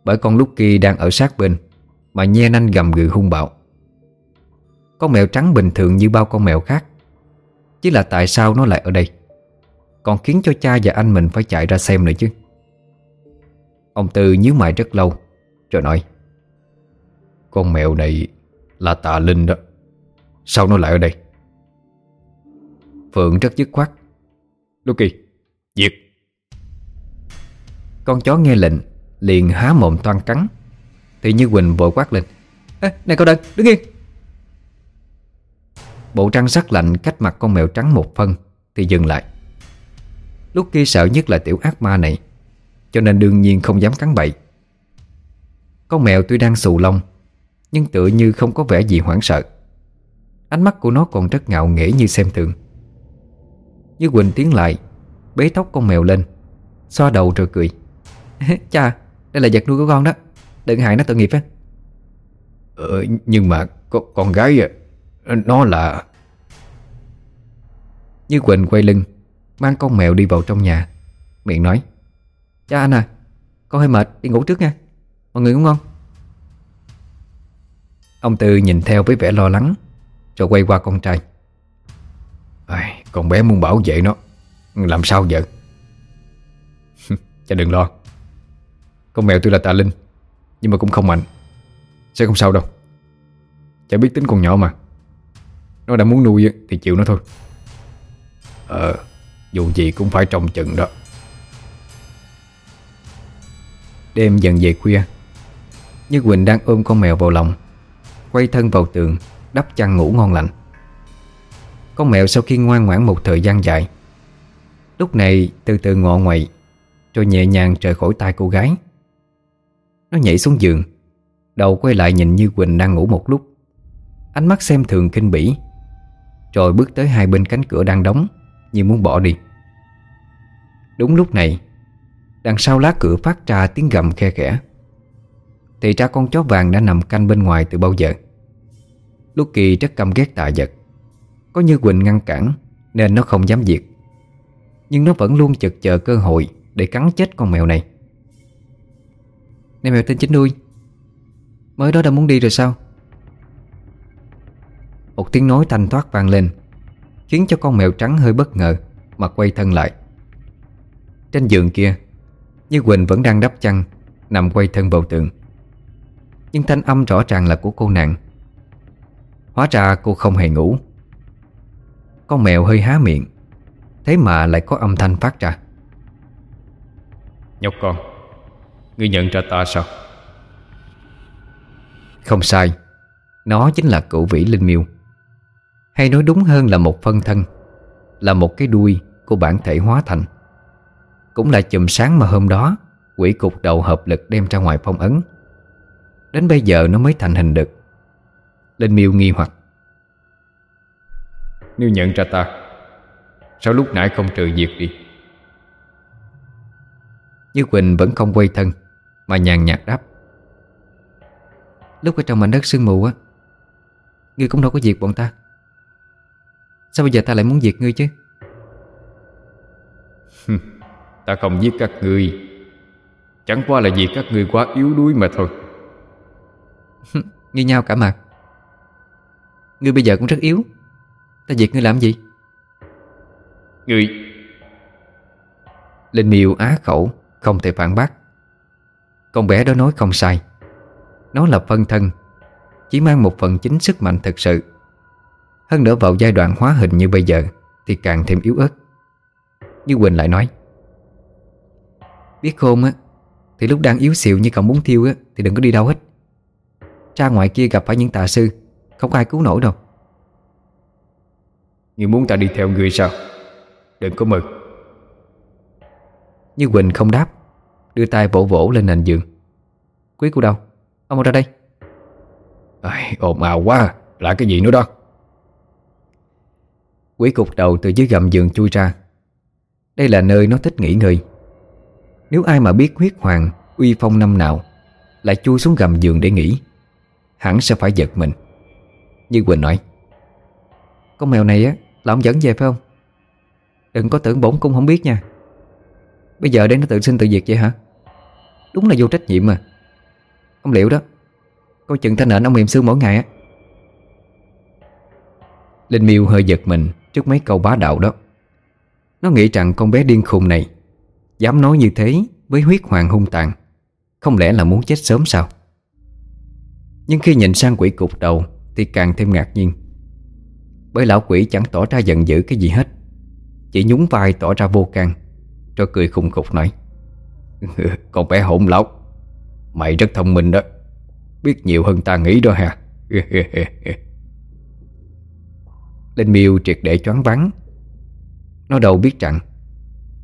Bởi con lúc kia đang ở sát bên Mà nhe nanh gầm gừ hung bạo. Con mèo trắng bình thường như bao con mèo khác Chỉ là tại sao nó lại ở đây? Còn khiến cho cha và anh mình phải chạy ra xem nữa chứ. Ông Tư nhíu mày rất lâu, Rồi nói, Con mèo này là tà linh đó. Sao nó lại ở đây? Phượng rất dứt khoát. Lucky Diệt. Con chó nghe lệnh Liền há mồm toan cắn. Thì Như Quỳnh vội quát lên. Ê, Này cậu đừng, đứng yên. Bộ trăng sắc lạnh cách mặt con mèo trắng một phân Thì dừng lại. Lúc kia sợ nhất là tiểu ác ma này Cho nên đương nhiên không dám cắn bậy. Con mèo tuy đang xù lông nhưng tựa như không có vẻ gì hoảng sợ. Ánh mắt của nó còn rất ngạo nghễ như xem thường. Như Quỳnh tiến lại Bế tóc con mèo lên Xoa đầu rồi cười. [laughs] Cha, đây là vật nuôi của con đó. Đừng hại nó tội nghiệp á. Ờ, Nhưng mà con, con gái Nó là Như Quỳnh quay lưng Mang con mèo đi vào trong nhà. Miệng nói Cha anh à, con hơi mệt, đi ngủ trước nha. Mọi người ngủ ngon Ông Tư nhìn theo với vẻ lo lắng, Rồi quay qua con trai. Con bé muốn bảo vệ nó. Làm sao vậy? [laughs] Cha đừng lo. Con mèo tuy là tà linh, Nhưng mà cũng không mạnh. Sẽ không sao đâu. Cha biết tính con nhỏ mà. Nó đã muốn nuôi thì chịu nó thôi. Ờ Dù gì cũng phải trông chừng đó. Đêm dần về khuya Như Quỳnh đang ôm con mèo vào lòng. Quay thân vào tường, Đắp chăn ngủ ngon lành. Con mèo sau khi ngoan ngoãn một thời gian dài, Lúc này từ từ ngọ ngoậy Rồi nhẹ nhàng rời khỏi tay cô gái. Nó nhảy xuống giường, Đầu quay lại nhìn Như Quỳnh đang ngủ một lúc. Ánh mắt xem thường kinh bỉ, Rồi bước tới hai bên cánh cửa đang đóng Như muốn bỏ đi. Đúng lúc này, Đằng sau lá cửa phát ra tiếng gầm khe khẽ. Thì ra con chó vàng đã nằm canh bên ngoài từ bao giờ? Lúc kỳ rất căm ghét tạ vật. Có như Quỳnh ngăn cản, Nên nó không dám diệt Nhưng nó vẫn luôn chực chờ cơ hội Để cắn chết con mèo này. Này mèo tên chính đuôi Mới đó đã muốn đi rồi sao? Một tiếng nói thanh thoát vang lên, Khiến cho con mèo trắng hơi bất ngờ Mà quay thân lại. Trên giường kia, Như Quỳnh vẫn đang đắp chăn, Nằm quay thân vào tường. Nhưng thanh âm rõ ràng là của cô nàng. Hóa ra cô không hề ngủ. Con mèo hơi há miệng Thế mà lại có âm thanh phát ra. Nhóc con Ngươi nhận ra ta sao? Không sai Nó chính là cựu vĩ linh miêu. Hay nói đúng hơn là một phân thân Là một cái đuôi của bản thể hóa thành. Cũng là chùm sáng mà hôm đó Quỷ cục đầu hợp lực đem ra ngoài phong ấn Đến bây giờ nó mới thành hình được. Linh miêu nghi hoặc. Nếu nhận ra ta Sao lúc nãy không trừ diệt đi? Như Quỳnh vẫn không quay thân Mà nhàn nhạt đáp. Lúc ở trong mảnh đất sương mù á Ngươi cũng đâu có diệt bọn ta. Sao bây giờ ta lại muốn diệt ngươi chứ? Ta không giết các ngươi. Chẳng qua là vì các ngươi quá yếu đuối mà thôi Như nhau cả mà Ngươi bây giờ cũng rất yếu. Ta diệt ngươi làm gì? Ngươi. Linh miêu á khẩu Không thể phản bác. Con bé đó nói không sai. Nó là phân thân Chỉ mang một phần chính sức mạnh thực sự. Hơn nữa vào giai đoạn hóa hình như bây giờ Thì càng thêm yếu ớt. Như Quỳnh lại nói Biết khôn á Thì lúc đang yếu xìu như cậu muốn thiêu á Thì đừng có đi đâu hết Ra ngoài kia gặp phải những tà sư Không ai cứu nổi đâu. Ngươi muốn ta đi theo ngươi sao? Đừng có mừng. Như Quỳnh không đáp Đưa tay vỗ vỗ lên nền giường. Quý cô đâu? Ông ra đây? Ai, ồn ào quá Là cái gì nữa đó? Quý cục đầu từ dưới gầm giường chui ra. Đây là nơi nó thích nghỉ ngơi. Nếu ai mà biết huyết hoàng Uy phong năm nào Lại chui xuống gầm giường để nghỉ Hẳn sẽ phải giật mình. Như Quỳnh nói, Con mèo này á, là ông dẫn về phải không? Đừng có tưởng bổn cũng không biết nha. Bây giờ để nó tự sinh tự diệt vậy hả? Đúng là vô trách nhiệm mà. Ông liệu đó, Coi chừng thanh nện ông mềm xương mỗi ngày á. Linh miêu hơi giật mình Trước mấy câu bá đạo đó. Nó nghĩ rằng con bé điên khùng này Dám nói như thế Với huyết hoàng hung tàn, Không lẽ là muốn chết sớm sao? Nhưng khi nhìn sang quỷ cục đầu Thì càng thêm ngạc nhiên. Bởi lão quỷ chẳng tỏ ra giận dữ cái gì hết, Chỉ nhún vai tỏ ra vô can, Rồi cười khùng khục nói, [laughs] Con bé hỗn lóc Mày rất thông minh đó, Biết nhiều hơn ta nghĩ đó ha. [laughs] Linh miêu triệt để choáng vắng Nó đâu biết rằng,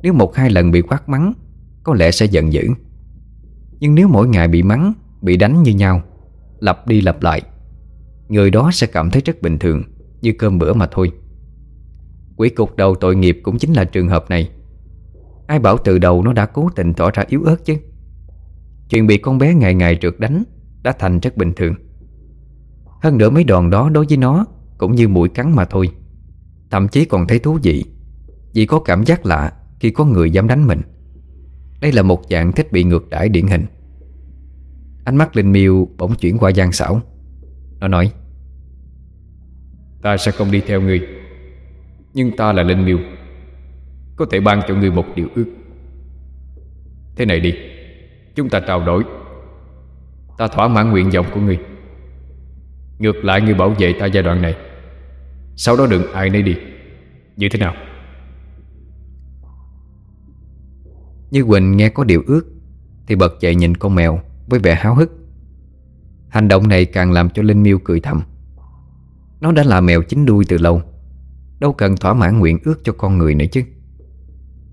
Nếu một hai lần bị quát mắng, Có lẽ sẽ giận dữ. Nhưng nếu mỗi ngày bị mắng, Bị đánh như nhau Lặp đi lặp lại. Người đó sẽ cảm thấy rất bình thường, Như cơm bữa mà thôi. Quỷ cục đầu tội nghiệp cũng chính là trường hợp này. Ai bảo từ đầu nó đã cố tình tỏ ra yếu ớt chứ? Chuyện bị con bé ngày ngày trượt đánh Đã thành rất bình thường. Hơn nữa mấy đòn đó đối với nó Cũng như mũi cắn mà thôi. Thậm chí còn thấy thú vị, Vì có cảm giác lạ khi có người dám đánh mình. Đây là một dạng thích bị ngược đãi điển hình. Ánh mắt Linh miêu bỗng chuyển qua Giang Sảo Nó nói, Ta sẽ không đi theo ngươi, Nhưng ta là Linh Miêu, Có thể ban cho ngươi một điều ước. Thế này đi, Chúng ta trao đổi. Ta thỏa mãn nguyện vọng của ngươi. Ngược lại ngươi bảo vệ ta giai đoạn này. Sau đó đừng ai nấy đi. Như thế nào? Như Quỳnh nghe có điều ước, Thì bật dậy nhìn con mèo. Với vẻ háo hức. Hành động này càng làm cho Linh Miêu cười thầm. Nó đã là mèo chính đuôi từ lâu Đâu cần thỏa mãn nguyện ước cho con người nữa chứ.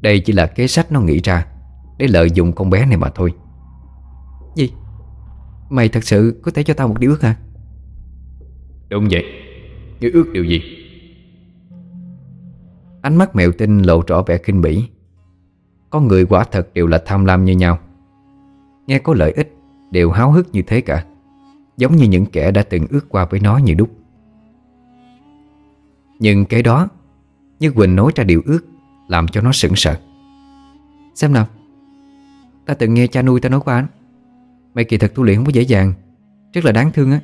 Đây chỉ là kế sách nó nghĩ ra Để lợi dụng con bé này mà thôi. Gì? Mày thật sự có thể cho tao một điều ước hả? Đúng vậy. Ngươi ước điều gì? Ánh mắt mèo tinh lộ rõ vẻ kinh bỉ. Con người quả thật đều là tham lam như nhau. Nghe có lợi ích Đều háo hức như thế cả, Giống như những kẻ đã từng ước qua với nó như đúc. Nhưng cái đó, Như Quỳnh nói ra điều ước, Làm cho nó sững sờ. Xem nào, Ta từng nghe cha nuôi ta nói qua anh Mày kỳ thật tu luyện không có dễ dàng, Rất là đáng thương á.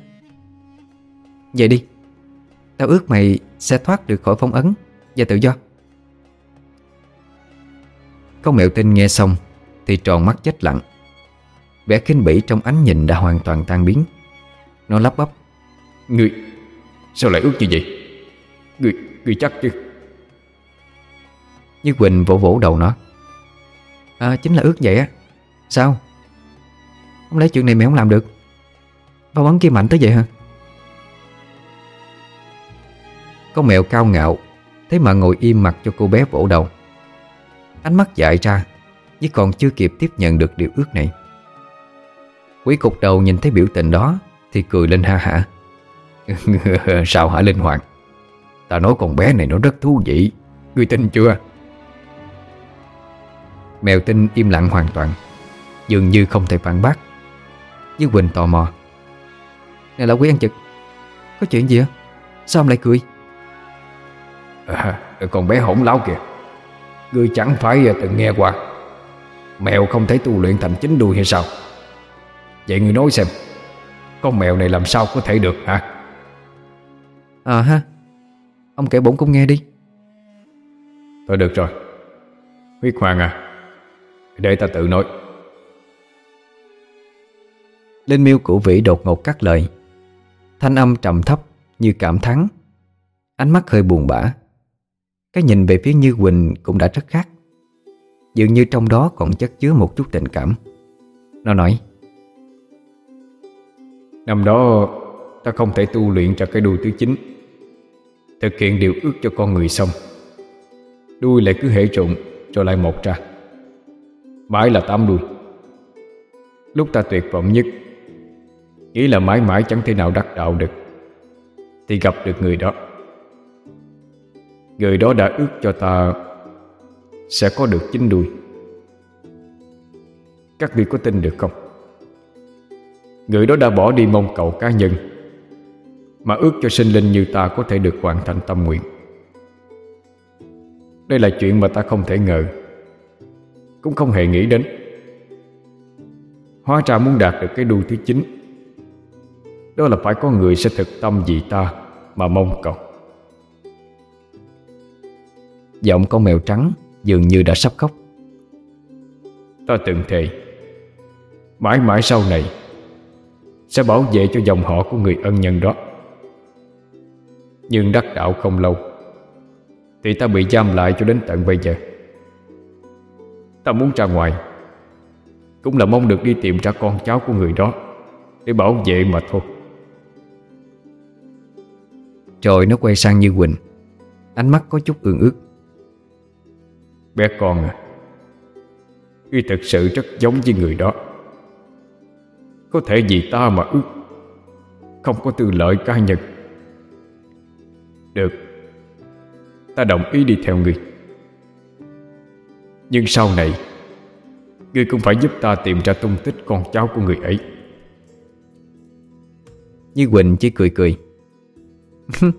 Vậy đi, Tao ước mày sẽ thoát được khỏi phong ấn Và tự do. Con mèo tinh nghe xong Thì tròn mắt chết lặng. Vẻ kinh bỉ trong ánh nhìn đã hoàn toàn tan biến. Nó lắp bắp. Ngươi Sao lại ước như vậy? Ngươi, ngươi chắc chứ? Như Quỳnh vỗ vỗ đầu nó. À chính là ước vậy á. Sao? Không lẽ chuyện này mày không làm được? Phong ấn kia mạnh tới vậy hả? Con mèo cao ngạo Thế mà ngồi im mặt cho cô bé vỗ đầu. Ánh mắt dại ra Nhưng còn chưa kịp tiếp nhận được điều ước này Quý cục đầu nhìn thấy biểu tình đó Thì cười lên ha hả. [laughs] Sao hả Linh Hoàng? Ta nói con bé này nó rất thú vị. Ngươi tin chưa? Mèo tinh im lặng hoàn toàn Dường như không thể phản bác. Nhưng Quỳnh tò mò. Này là quý ăn trực Có chuyện gì á Sao ông lại cười? À, Con bé hỗn láo kìa. Ngươi chẳng phải từng nghe qua. Mèo không thể tu luyện thành chính đuôi hay sao? Vậy ngươi nói xem Con mèo này làm sao có thể được hả? À ha Ông kể bổn cũng nghe đi. Thôi được rồi. Huyết Hoàng à Để ta tự nói. Linh miêu cũ vĩ đột ngột cắt lời. Thanh âm trầm thấp như cảm thắng. Ánh mắt hơi buồn bã. Cái nhìn về phía Như Quỳnh cũng đã rất khác. Dường như trong đó còn chất chứa một chút tình cảm. Nó nói Năm đó, ta không thể tu luyện cho cái đuôi thứ chín, Thực hiện điều ước cho con người xong. Đuôi lại cứ hệ trụng Rồi lại một ra. Mãi là tám đuôi. Lúc ta tuyệt vọng nhất Nghĩ là mãi mãi chẳng thể nào đắc đạo được, Thì gặp được người đó. Người đó đã ước cho ta Sẽ có được chín đuôi. Các vị có tin được không? Người đó đã bỏ đi mong cầu cá nhân, Mà ước cho sinh linh như ta có thể được hoàn thành tâm nguyện. Đây là chuyện mà ta không thể ngờ, Cũng không hề nghĩ đến. Hóa ra muốn đạt được cái đuôi thứ chín, Đó là phải có người sẽ thực tâm vì ta Mà mong cầu. Giọng con mèo trắng dường như đã sắp khóc. Ta từng thề, Mãi mãi sau này sẽ bảo vệ cho dòng họ của người ân nhân đó. Nhưng đắc đạo không lâu Thì ta bị giam lại cho đến tận bây giờ. Ta muốn ra ngoài Cũng là mong được đi tìm ra con cháu của người đó Để bảo vệ mà thôi. Rồi nó quay sang Như Quỳnh Ánh mắt có chút ương ước. Bé con à Ngươi thật sự rất giống với người đó có thể vì ta mà ước. Không có tư lợi ca nhật Được. Ta đồng ý đi theo ngươi Nhưng sau này Ngươi cũng phải giúp ta tìm ra tung tích con cháu của người ấy. Như Quỳnh chỉ cười cười. [laughs]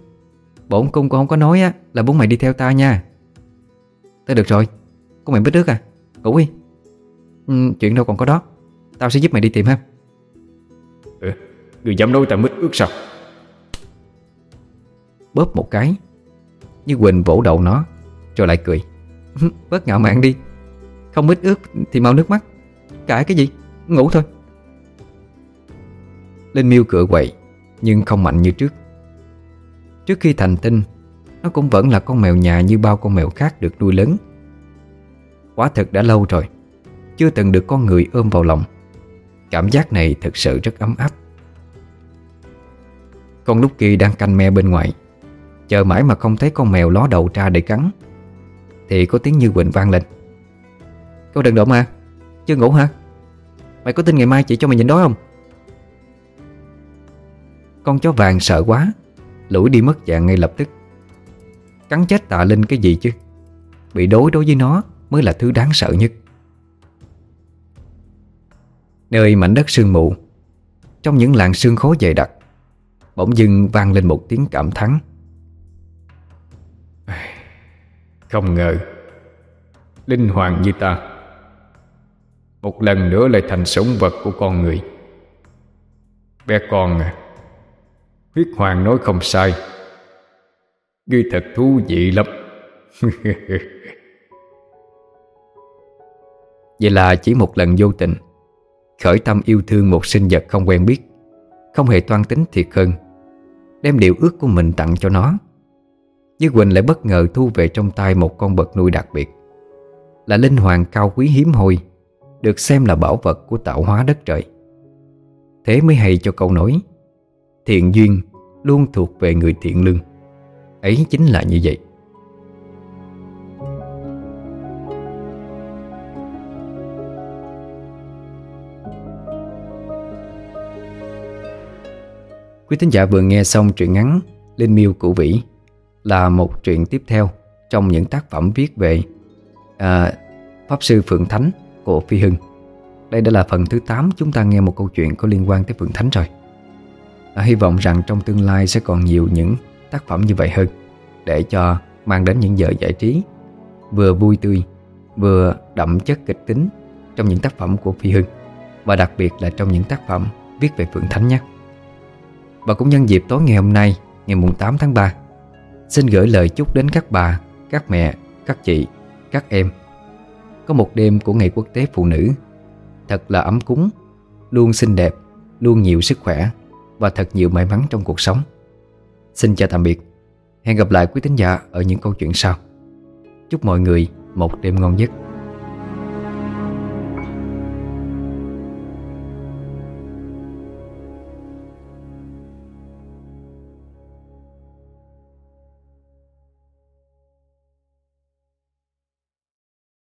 Bổn cung cũng không có nói á Là bốn mày đi theo ta nha. Thế được rồi. Con mày biết trước à? Ngủ đi. Ừ, Chuyện đâu còn có đó. Tao sẽ giúp mày đi tìm ha. Người dám nói ta mít ước sao? Bóp một cái. Như Quỳnh vỗ đầu nó, Rồi lại cười. [laughs] Bớt ngạo mạn đi. Không mít ướt thì mau nước mắt. Cãi cái gì? Ngủ thôi. Linh miêu cựa quậy, Nhưng không mạnh như trước. Trước khi thành tinh, Nó cũng vẫn là con mèo nhà như bao con mèo khác được nuôi lớn. Quả thật đã lâu rồi, Chưa từng được con người ôm vào lòng. Cảm giác này thật sự rất ấm áp. Con lúc kia đang canh me bên ngoài. Chờ mãi mà không thấy con mèo ló đầu ra để cắn, Thì có tiếng như Quỳnh vang lên. Cô đừng động mà Chưa ngủ hả? Mày có tin ngày mai chị cho mày nhìn đói không? Con chó vàng sợ quá, Lủi đi mất dạng ngay lập tức. Cắn chết tạ Linh cái gì chứ? Bị đối đối với nó Mới là thứ đáng sợ nhất. Nơi mảnh đất sương mù, Trong những làng sương khói dày đặc Bỗng dưng vang lên một tiếng cảm thắng. Không ngờ Linh hoàng như ta Một lần nữa lại thành sống vật của con người. Bé con à Huyết hoàng nói không sai. Ngươi thật thú vị lắm. [laughs] Vậy là chỉ một lần vô tình Khởi tâm yêu thương một sinh vật không quen biết không hề toan tính thiệt hơn. Đem điều ước của mình tặng cho nó. Như Quỳnh lại bất ngờ thu về trong tay một con vật nuôi đặc biệt. Là linh hoàng cao quý hiếm hoi, Được xem là bảo vật của tạo hóa đất trời. Thế mới hay cho câu nói, Thiện duyên luôn thuộc về người thiện lương. Ấy chính là như vậy. Quý thính giả vừa nghe xong truyện ngắn Linh Miêu Cửu Vĩ là một truyện tiếp theo trong những tác phẩm viết về à, Pháp Sư Phượng Thánh của Phi Hưng. Đây đã là phần thứ 8 chúng ta nghe một câu chuyện có liên quan tới Phượng Thánh rồi. À, hy vọng rằng trong tương lai sẽ còn nhiều những tác phẩm như vậy hơn để cho mang đến những giờ giải trí vừa vui tươi vừa đậm chất kịch tính trong những tác phẩm của Phi Hưng và đặc biệt là trong những tác phẩm viết về Phượng Thánh nhé. Và cũng nhân dịp tối ngày hôm nay Ngày mùng 8 tháng 3 Xin gửi lời chúc đến các bà Các mẹ, các chị, các em. Có một đêm của Ngày Quốc tế Phụ nữ Thật là ấm cúng Luôn xinh đẹp Luôn nhiều sức khỏe Và thật nhiều may mắn trong cuộc sống. Xin chào tạm biệt. Hẹn gặp lại quý tín giả ở những câu chuyện sau. Chúc mọi người một đêm ngon giấc